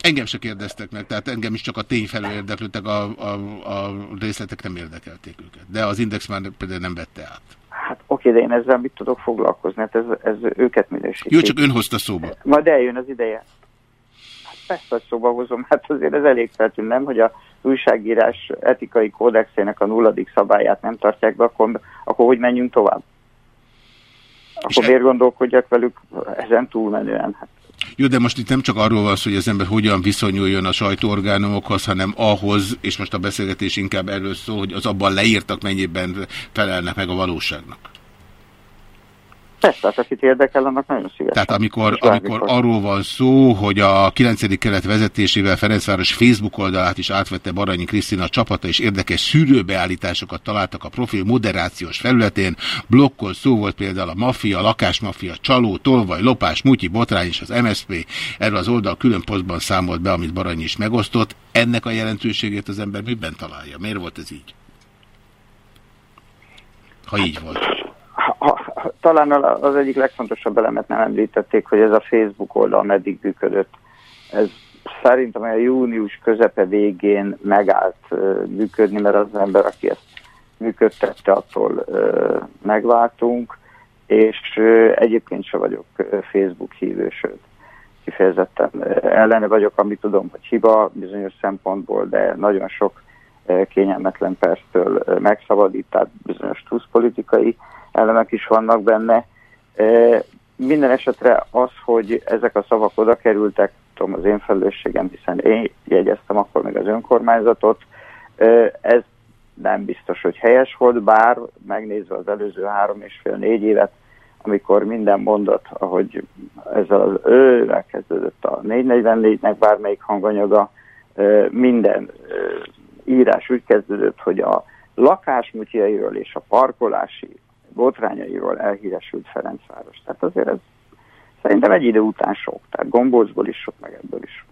Engem se kérdeztek meg, tehát engem is csak a tény felől érdeklődtek, a, a, a részletek nem érdekelték őket. De az Index már például nem vette át. Oké, de én ezzel mit tudok foglalkozni? Hát ez, ez őket minősíti. Jó, csak ön hozta szóba. Majd eljön az ideje. Hát persze, hogy szóba hozom. Hát azért ez elég feltűn, nem? Hogy a újságírás etikai kódexének a nulladik szabályát nem tartják be, akkor, akkor hogy menjünk tovább? Akkor miért gondolkodjak velük ezen túlmenően? Hát jó, de most itt nem csak arról van szó, hogy az ember hogyan viszonyuljon a sajtóorgánumokhoz, hanem ahhoz, és most a beszélgetés inkább erről szól, hogy az abban leírtak mennyiben felelnek meg a valóságnak. Persze, hát akit érdekel, annak nagyon szívesen. Tehát amikor, amikor arról van szó, hogy a 9. kelet vezetésével Ferencváros Facebook oldalát is átvette Baranyi Krisztina csapata, és érdekes szűrőbeállításokat találtak a profil moderációs felületén. Blokkol szó volt például a maffia, lakásmafia, csaló, tolvaj, lopás, mutyi, botrány és az MSP. Erről az oldal külön posztban számolt be, amit Baranyi is megosztott. Ennek a jelentőségét az ember miben találja? Miért volt ez így? Ha így volt talán az egyik legfontosabb elemet nem említették, hogy ez a Facebook oldal meddig működött. Ez szerintem a június közepe végén megállt működni, mert az ember, aki ezt működtette, attól megváltunk, és egyébként sem vagyok Facebook hívő, sőt, kifejezetten ellene vagyok, amit tudom, hogy hiba bizonyos szempontból, de nagyon sok kényelmetlen perctől megszabadít, tehát bizonyos plusz politikai elemek is vannak benne. Minden esetre az, hogy ezek a szavak oda kerültek, tudom, az én felelősségem, hiszen én jegyeztem akkor meg az önkormányzatot, ez nem biztos, hogy helyes volt, bár megnézve az előző három és fél négy évet, amikor minden mondat, ahogy ezzel az ővel kezdődött a 444-nek bármelyik hanganyaga, minden írás úgy kezdődött, hogy a lakásmutjairól és a parkolási botrányairól elhíresült Ferencváros. Tehát azért ez szerintem egy idő után sok. Tehát Gombócból is sok, meg ebből is.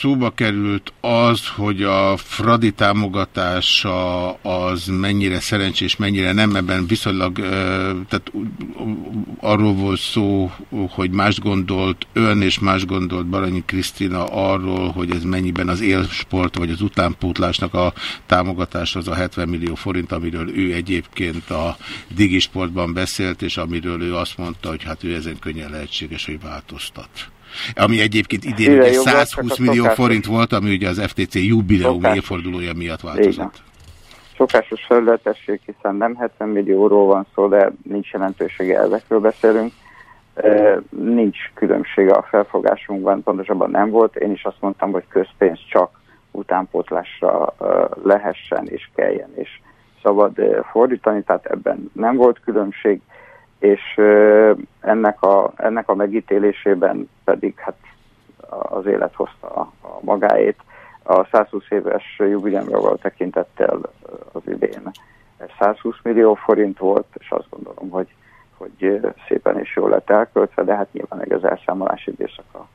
Szóba került az, hogy a Fradi támogatása az mennyire szerencsés, mennyire nem, ebben viszonylag tehát arról volt szó, hogy más gondolt ön és más gondolt Baranyi Krisztina arról, hogy ez mennyiben az élsport vagy az utánpótlásnak a támogatása az a 70 millió forint, amiről ő egyébként a digisportban beszélt, és amiről ő azt mondta, hogy hát ő ezen könnyen lehetséges, hogy változtat. Ami egyébként idén ugye 120 millió forint volt, ami ugye az FTC jubileum évfordulója miatt változott. Szokásos felületesség, hiszen nem 70 millióról van szó, de nincs jelentősége, ezekről beszélünk. Nincs különbsége a felfogásunkban, pontosabban nem volt. Én is azt mondtam, hogy közpénz csak utánpótlásra lehessen és kelljen, és szabad fordítani, tehát ebben nem volt különbség és ennek a, ennek a megítélésében pedig hát az élet hozta a magáét. A 120 éves jubileumra tekintettel az idén 120 millió forint volt, és azt gondolom, hogy, hogy szépen és jól lett elköltve, de hát nyilván meg az elszámolás időszaka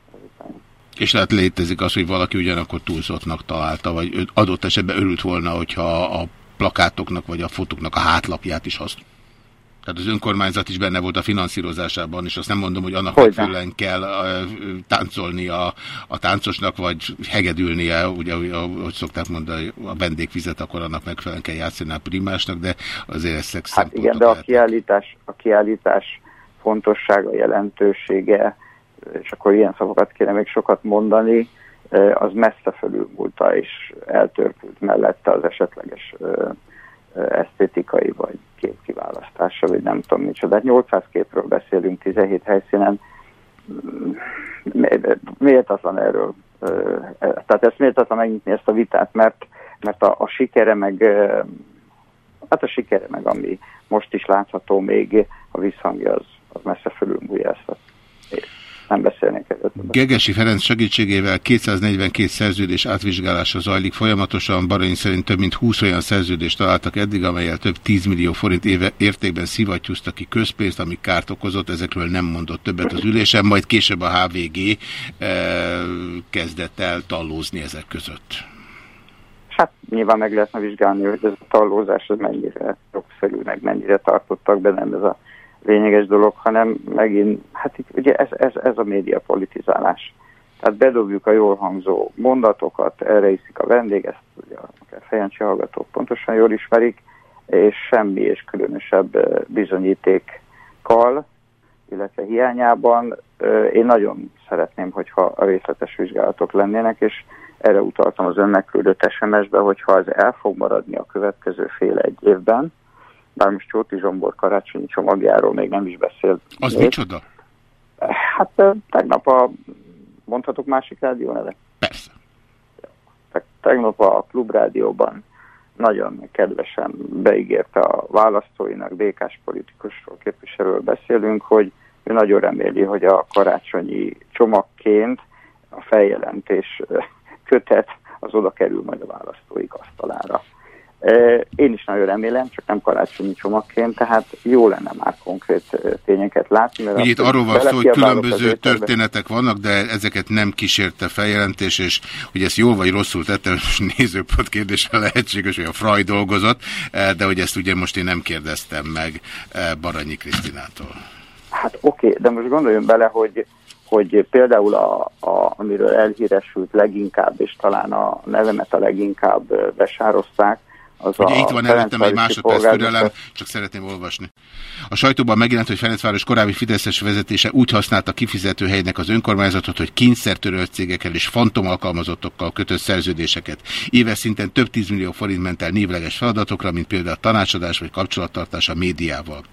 És lehet létezik az, hogy valaki ugyanakkor túlzottnak találta, vagy adott esetben örült volna, hogyha a plakátoknak vagy a fotóknak a hátlapját is használja. Tehát az önkormányzat is benne volt a finanszírozásában, és azt nem mondom, hogy annak megfelelően kell uh, táncolni a, a táncosnak, vagy hegedülnie, ugye, ahogy szokták mondani, a vendégvizet, akkor annak megfelelően kell játszani a primásnak, de azért ezt Hát igen, de a kiállítás, a kiállítás fontossága, jelentősége, és akkor ilyen szavakat kéne még sokat mondani, az messze fölülmúlta és eltörpült mellette az esetleges esztétikai vagy képkiválasztása, vagy nem tudom micsoda. 800 képről beszélünk 17 helyszínen. Méltatlan erről. Tehát ezt méltatlan megnyitni ezt a vitát, mert, mert a, a sikere meg, hát a sikere meg, ami most is látható még, a visszhangja az, az messze fölülmúlja ezt nem beszélnék erről. Gegesi Ferenc segítségével 242 szerződés átvizsgálása zajlik folyamatosan. Baranyi szerint több mint 20 olyan szerződést találtak eddig, amelyel több 10 millió forint éve értékben szivattyúzta ki közpénzt, ami kárt okozott. Ezekről nem mondott többet az ülésen, majd később a HVG eh, kezdett el tallózni ezek között. Hát nyilván meg lehetne vizsgálni, hogy ez a tallózás az mennyire jogszerű, meg mennyire tartottak be, nem ez a lényeges dolog, hanem megint, hát itt ugye ez, ez, ez a média politizálás. Tehát bedobjuk a jól hangzó mondatokat, erre iszik a vendég, ezt ugye a fejencsi hallgatók pontosan jól ismerik, és semmi és különösebb bizonyítékkal, illetve hiányában én nagyon szeretném, hogyha a részletes vizsgálatok lennének, és erre utaltam az önnek küldött SMS-be, hogyha ez el fog maradni a következő fél egy évben, bár most Csóti Zsombor karácsonyi csomagjáról még nem is beszélt. Az még. micsoda? Hát tegnap a, mondhatok másik rádió neve? Persze. Tegnap a klubrádióban nagyon kedvesen beígérte a választóinak, békás politikusról, képviselőről beszélünk, hogy ő nagyon reméli, hogy a karácsonyi csomagként a feljelentés kötet az oda kerül majd a választóik asztalára. Én is nagyon remélem, csak nem karácsonyi csomagként, tehát jó lenne már konkrét tényeket látni. Mert itt arról van szó, hogy különböző történetek vannak, de ezeket nem kísérte feljelentés, és hogy ezt jól vagy rosszul tettem, most nézőpont kérdésre lehetséges, hogy a Freud dolgozott, de hogy ezt ugye most én nem kérdeztem meg Baranyi Krisztinától. Hát oké, okay, de most gondoljon bele, hogy hogy például a, a, amiről elhíresült leginkább, és talán a nevemet a leginkább besározták, az Ugye itt van előttem egy másodperc türelem, csak szeretném olvasni. A sajtóban megjelent, hogy Ferencváros korábbi Fideszes vezetése úgy használta kifizetőhelynek az önkormányzatot, hogy kényszertörölt cégekkel és fantomalkalmazottokkal kötött szerződéseket. Éves szinten több tízmillió forint ment el névleges feladatokra, mint például a tanácsadás vagy kapcsolattartás a médiával.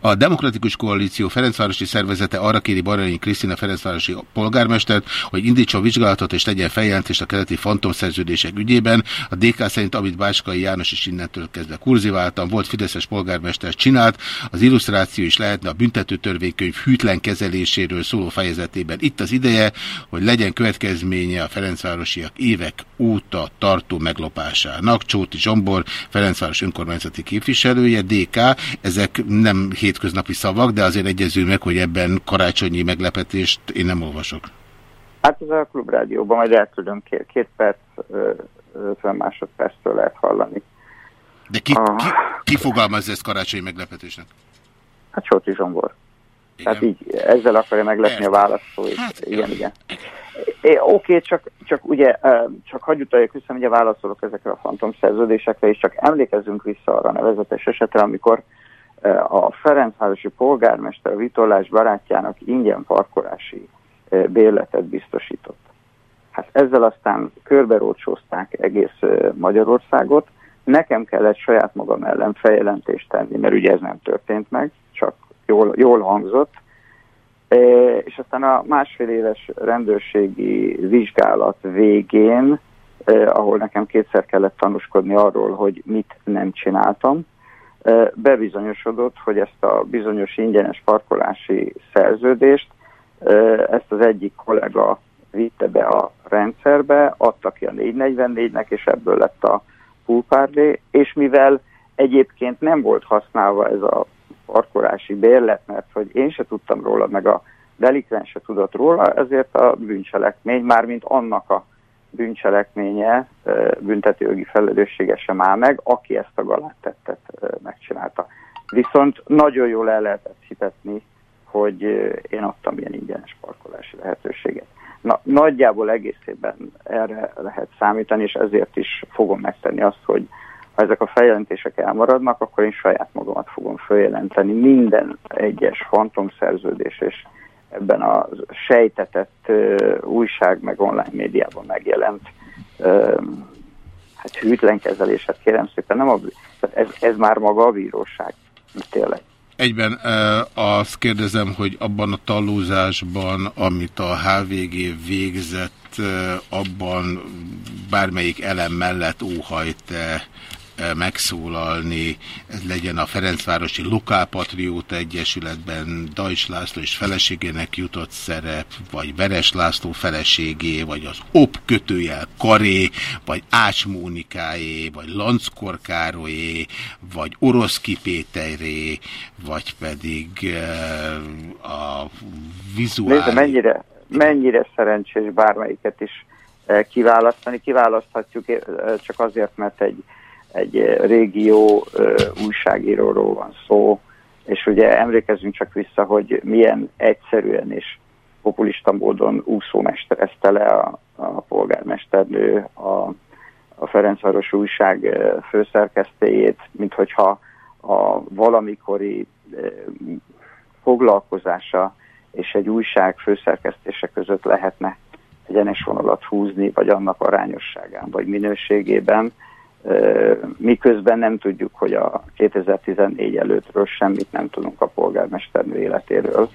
A Demokratikus Koalíció Ferencvárosi szervezete arra kéri Baranyi Krisztina Ferencvárosi polgármestert, hogy indítson vizsgálatot és tegyen feljelentést a keleti fantomszerződések ügyében. A DK szerint Amit Báskai János is innentől kezdve kurziváltan volt Fideszes polgármester csinált, az illusztráció is lehetne a büntető törvénykönyv hűtlen kezeléséről szóló fejezetében. Itt az ideje, hogy legyen következménye a Ferencvárosiak évek óta tartó meglopásának. Csóti Zsombor, Ferencváros önkormányzati képviselője, DK, ezek nem hétköznapi szavak, de azért egyezünk meg, hogy ebben karácsonyi meglepetést én nem olvasok. Hát ez a klubrádióban majd elküldöm két, két perc, 50 másodperctől lehet hallani. De ki, a... ki, ki fogalmazza ezt karácsonyi meglepetésnek? Hát Sóti Zsombor. Igen. Tehát így ezzel akarja meglepni Értem. a választóit. Hát, igen, igen. É, oké, csak, csak ugye, csak hagyj utaljak vissza, ugye válaszolok ezekre a fantom szerződésekre, és csak emlékezzünk vissza arra a nevezetes esetre, amikor a Ferencvárosi polgármester a Vitorlás barátjának ingyen parkolási bérletet biztosított. Hát ezzel aztán körberócsózták egész Magyarországot. Nekem kellett saját magam ellen feljelentést tenni, mert ugye ez nem történt meg, csak jól, jól hangzott. És aztán a másfél éves rendőrségi vizsgálat végén, ahol nekem kétszer kellett tanúskodni arról, hogy mit nem csináltam, bebizonyosodott, hogy ezt a bizonyos ingyenes parkolási szerződést ezt az egyik kollega vitte be a rendszerbe, adta ki a 444-nek, és ebből lett a pulpárlé, és mivel egyébként nem volt használva ez a parkolási bérlet, mert hogy én se tudtam róla, meg a delikvens se tudott róla, ezért a bűncselekmény, mármint annak a bűncselekménye, büntetőjogi felelőssége sem áll meg, aki ezt a galáttettet megcsinálta. Viszont nagyon jól el lehetett hitetni, hogy én adtam ilyen ingyenes parkolási lehetőséget. Na, nagyjából egészében erre lehet számítani, és ezért is fogom megtenni azt, hogy ha ezek a feljelentések elmaradnak, akkor én saját magamat fogom feljelenteni minden egyes fantomszerződés és ebben a sejtetett újság meg online médiában megjelent hát hűtlenkezelés, kérem szépen, nem a, ez, ez már maga a bíróság, tényleg. Egyben azt kérdezem, hogy abban a tallózásban, amit a HVG végzett, abban bármelyik elem mellett óhajt-e megszólalni, legyen a Ferencvárosi Lokálpatrióta Egyesületben Dajcs László és feleségének jutott szerep, vagy Veres László feleségé, vagy az OP kötőjel Karé, vagy Ács Mónikáé, vagy Lanckor vagy Oroszki Péteré, vagy pedig a vizuális... Nézd, mennyire, mennyire szerencsés bármelyiket is kiválasztani. Kiválaszthatjuk csak azért, mert egy egy eh, régió uh, újságíróról van szó, és ugye emlékezzünk csak vissza, hogy milyen egyszerűen és populista módon úszómesterezte le a, a polgármesternő a, a Ferencváros újság uh, főszerkesztéjét, mint hogyha a valamikori foglalkozása és egy újság főszerkesztése között lehetne egyenes vonalat húzni, vagy annak arányosságán, vagy minőségében miközben nem tudjuk, hogy a 2014 előttről semmit nem tudunk a polgármesternő életéről,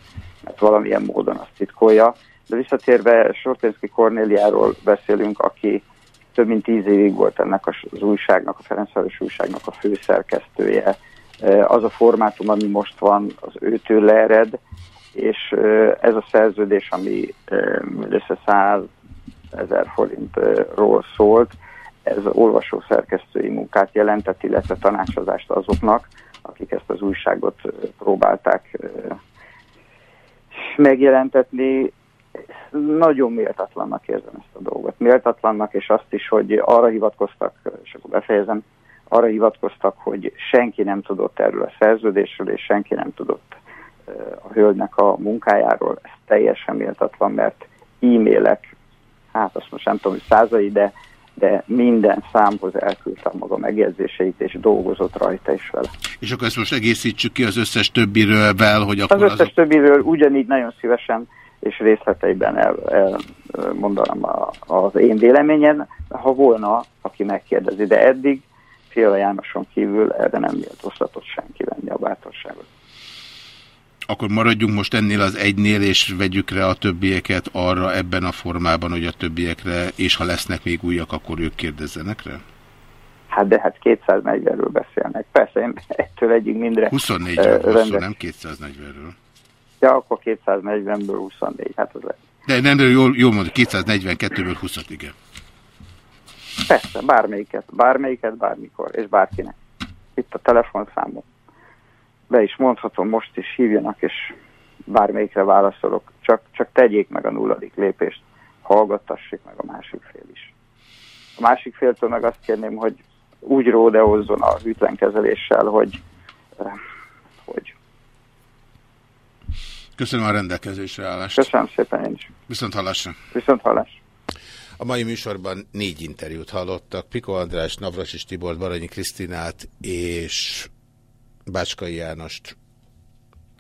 mert valamilyen módon azt titkolja. De visszatérve Sorténszki Kornéliáról beszélünk, aki több mint tíz évig volt ennek az újságnak, a Ferencváros újságnak a főszerkesztője. Az a formátum, ami most van, az őtől leered, és ez a szerződés, ami mindössze 100 ezer forintról szólt, ez olvasó szerkesztői munkát jelentett, illetve tanácsadást azoknak, akik ezt az újságot próbálták megjelentetni. Nagyon méltatlannak érzem ezt a dolgot. Méltatlannak, és azt is, hogy arra hivatkoztak, és akkor befejezem, arra hivatkoztak, hogy senki nem tudott erről a szerződésről, és senki nem tudott a hölgynek a munkájáról. Ez teljesen méltatlan, mert e-mailek, hát azt most nem tudom, hogy százai, de de minden számhoz elküldtem maga megjegyzéseit, és dolgozott rajta is vele. És akkor ezt most egészítsük ki az összes többiről, vel, hogy akkor Az összes azok... többiről ugyanígy nagyon szívesen és részleteiben elmondanám el, az én véleményen, ha volna, aki megkérdezi, de eddig Fiala Jánoson kívül erre nem méltóztatott senki venni a bátorságot. Akkor maradjunk most ennél az egynél, és vegyük rá a többieket arra ebben a formában, hogy a többiekre, és ha lesznek még újak, akkor ők kérdezzenek rá? Hát de hát 240-ről beszélnek. Persze, én ettől egyik mindre... 24-ről uh, szó, nem 240-ről. Ja, akkor 240-ből 24, hát az lesz. De nem, jól, jól mondod, 242-ből 20 igen. Persze, bármelyiket, bármelyiket, bármikor, és bárkinek. Itt a telefonszámom be is mondhatom, most is hívjanak, és bármelyikre válaszolok, csak, csak tegyék meg a nulladik lépést, hallgattassék meg a másik fél is. A másik féltől meg azt kérném, hogy úgy ródeozzon a hűtlenkezeléssel, hogy, eh, hogy Köszönöm a rendelkezésre állást. Köszönöm szépen én is. Viszont hallásra. Viszont hallás. A mai műsorban négy interjút hallottak. Piko András, Navrasis Tibor, Baranyi Krisztinát és Bácskai Jánost.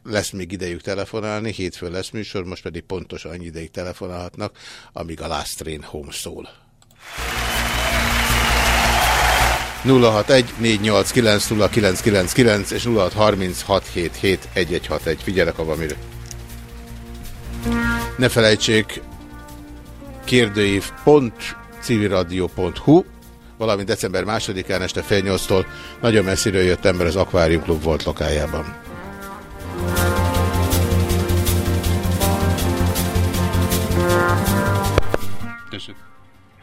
Lesz még idejük telefonálni, hétfőn lesz műsor, most pedig pontos annyi ideig telefonálhatnak, amíg a Last Train Home szól. 061-489-0999 és 0636771161. Figyelek abban, mire. Ne felejtsék, kérdőív civilradio.hu valamint december másodikán este fél nyolctól nagyon messziről jött ember az Aquarium Club volt lokájában.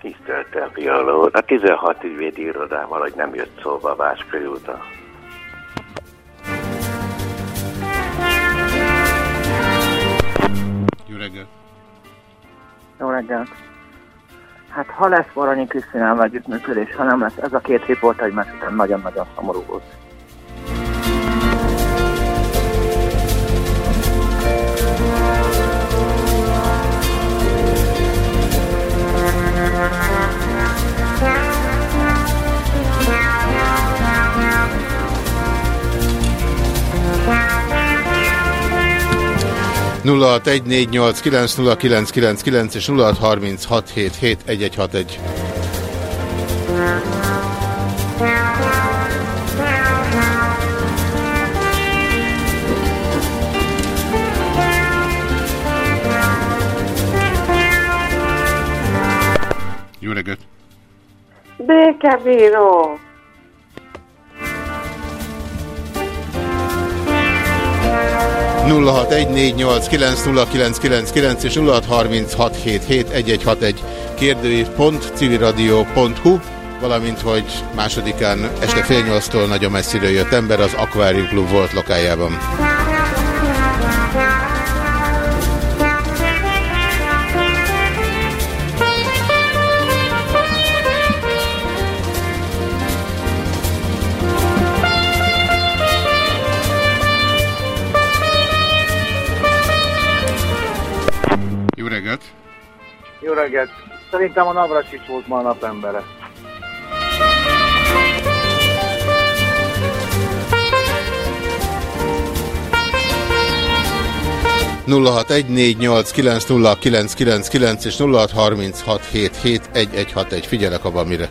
Tiszteltem, Fiala A 16 ügyvédi irodával, hogy nem jött szóba a Váskai úta. Jó reggelt! Jó reggelt! Hát ha lesz Varanyi Krisztinával együttműködés, ha nem lesz, ez a két riporta egymás után nagyon-nagyon szomorú volt. Nulla és 0636771161. Jó reggelt! Békebíró! 0614890999 és 0636771161 kérdőív.civiradio.hu valamint, hogy másodikán este fél nyolctól nagyon messziről jött ember az Aquarium Club volt lokájában. Jó reggelt! Szerintem a Navracsics volt ma a napembere. nulla egy négy nyolc kilenc nulla kilenc kilenc kilenc és nulla hat harminc hat hét hét egy egy hat egy figyelek abban mire.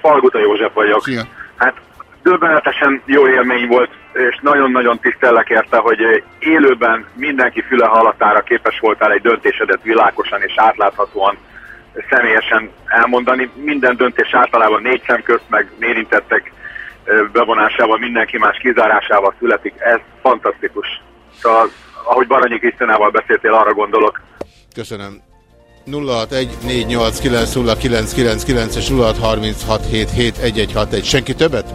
Falguta József vagyok. Szia. Hát döbbenetesen jó élmény volt, és nagyon-nagyon tisztellek érte, hogy élőben mindenki füle hallatára képes voltál egy döntésedet világosan és átláthatóan személyesen elmondani. Minden döntés általában négy szem közt, meg érintettek bevonásával, mindenki más kizárásával születik. Ez fantasztikus. Szóval, ahogy Baranyi Krisztinával beszéltél, arra gondolok. Köszönöm. 0614890999 és 0636771161. Senki többet?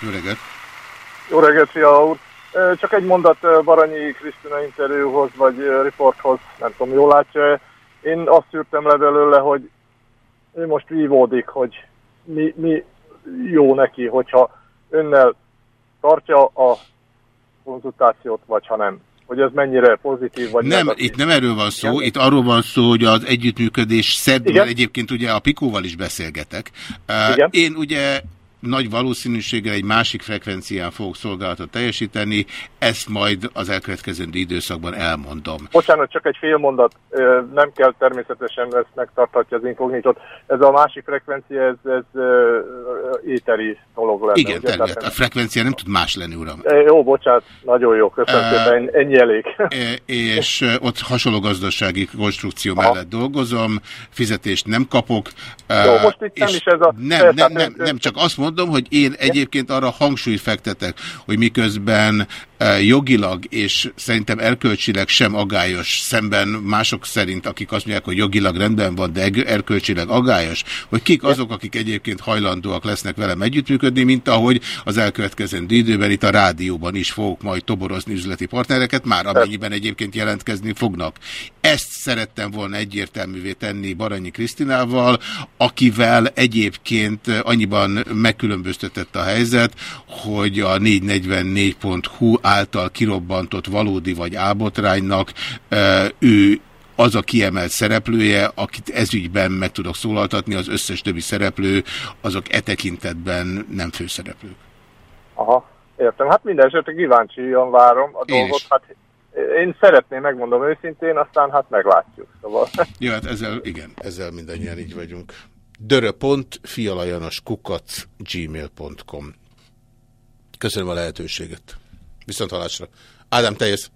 Jó reggelt! Jó reggelt, Fia úr! Csak egy mondat Baranyi Krisztina interjúhoz, vagy riporthoz, nem tudom, jól látja Én azt szűrtem le belőle, hogy ő most vívódik, hogy mi, mi jó neki, hogyha önnel tartja a konzultációt, vagy ha nem hogy ez mennyire pozitív vagy Nem, negatív. itt nem erről van szó, Igen? itt arról van szó, hogy az együttműködés szebb, egyébként ugye a Pikóval is beszélgetek. Igen? Én ugye nagy valószínűséggel egy másik frekvencián fogok szolgálatot teljesíteni, ezt majd az elkövetkezendő időszakban elmondom. Bocsánat, csak egy fél mondat, nem kell természetesen ezt megtartatja az inkognitot. Ez a másik frekvencia, ez, ez éteri dolog lenne. Igen, természet. A frekvencia nem tud más lenni, uram. Jó, bocsánat, nagyon jó, köszönöm uh, szépen, ennyi elég. És ott hasonló gazdasági konstrukció Aha. mellett dolgozom, fizetést nem kapok. Jó, most itt nem is ez a... Nem, nem, nem, nem, csak azt mondom, mondom, hogy én egyébként arra hangsúlyt fektetek, hogy miközben jogilag és szerintem erkölcsileg sem agályos, szemben mások szerint, akik azt mondják, hogy jogilag rendben van, de erkölcsileg agályos, hogy kik azok, akik egyébként hajlandóak lesznek velem együttműködni, mint ahogy az elkövetkezendő időben itt a rádióban is fogok majd toborozni üzleti partnereket, már amennyiben egyébként jelentkezni fognak. Ezt szerettem volna egyértelművé tenni Baranyi Krisztinával, akivel egyébként annyiban megkülönböztetett a helyzet, hogy a 444.hu által kirobbantott valódi vagy álbotránynak ő az a kiemelt szereplője, akit ezügyben meg tudok szólaltatni, az összes többi szereplő, azok e tekintetben nem főszereplők. Aha, értem. Hát minden esetre kíváncsian várom a én dolgot. Is. Hát én szeretném, megmondom őszintén, aztán hát meglátjuk. Szóval. (laughs) Jó, hát ezzel, igen, ezzel mindannyian így vagyunk dörö.fialajanoskukac gmail.com Köszönöm a lehetőséget. Viszont halásra. Ádám, te jössz.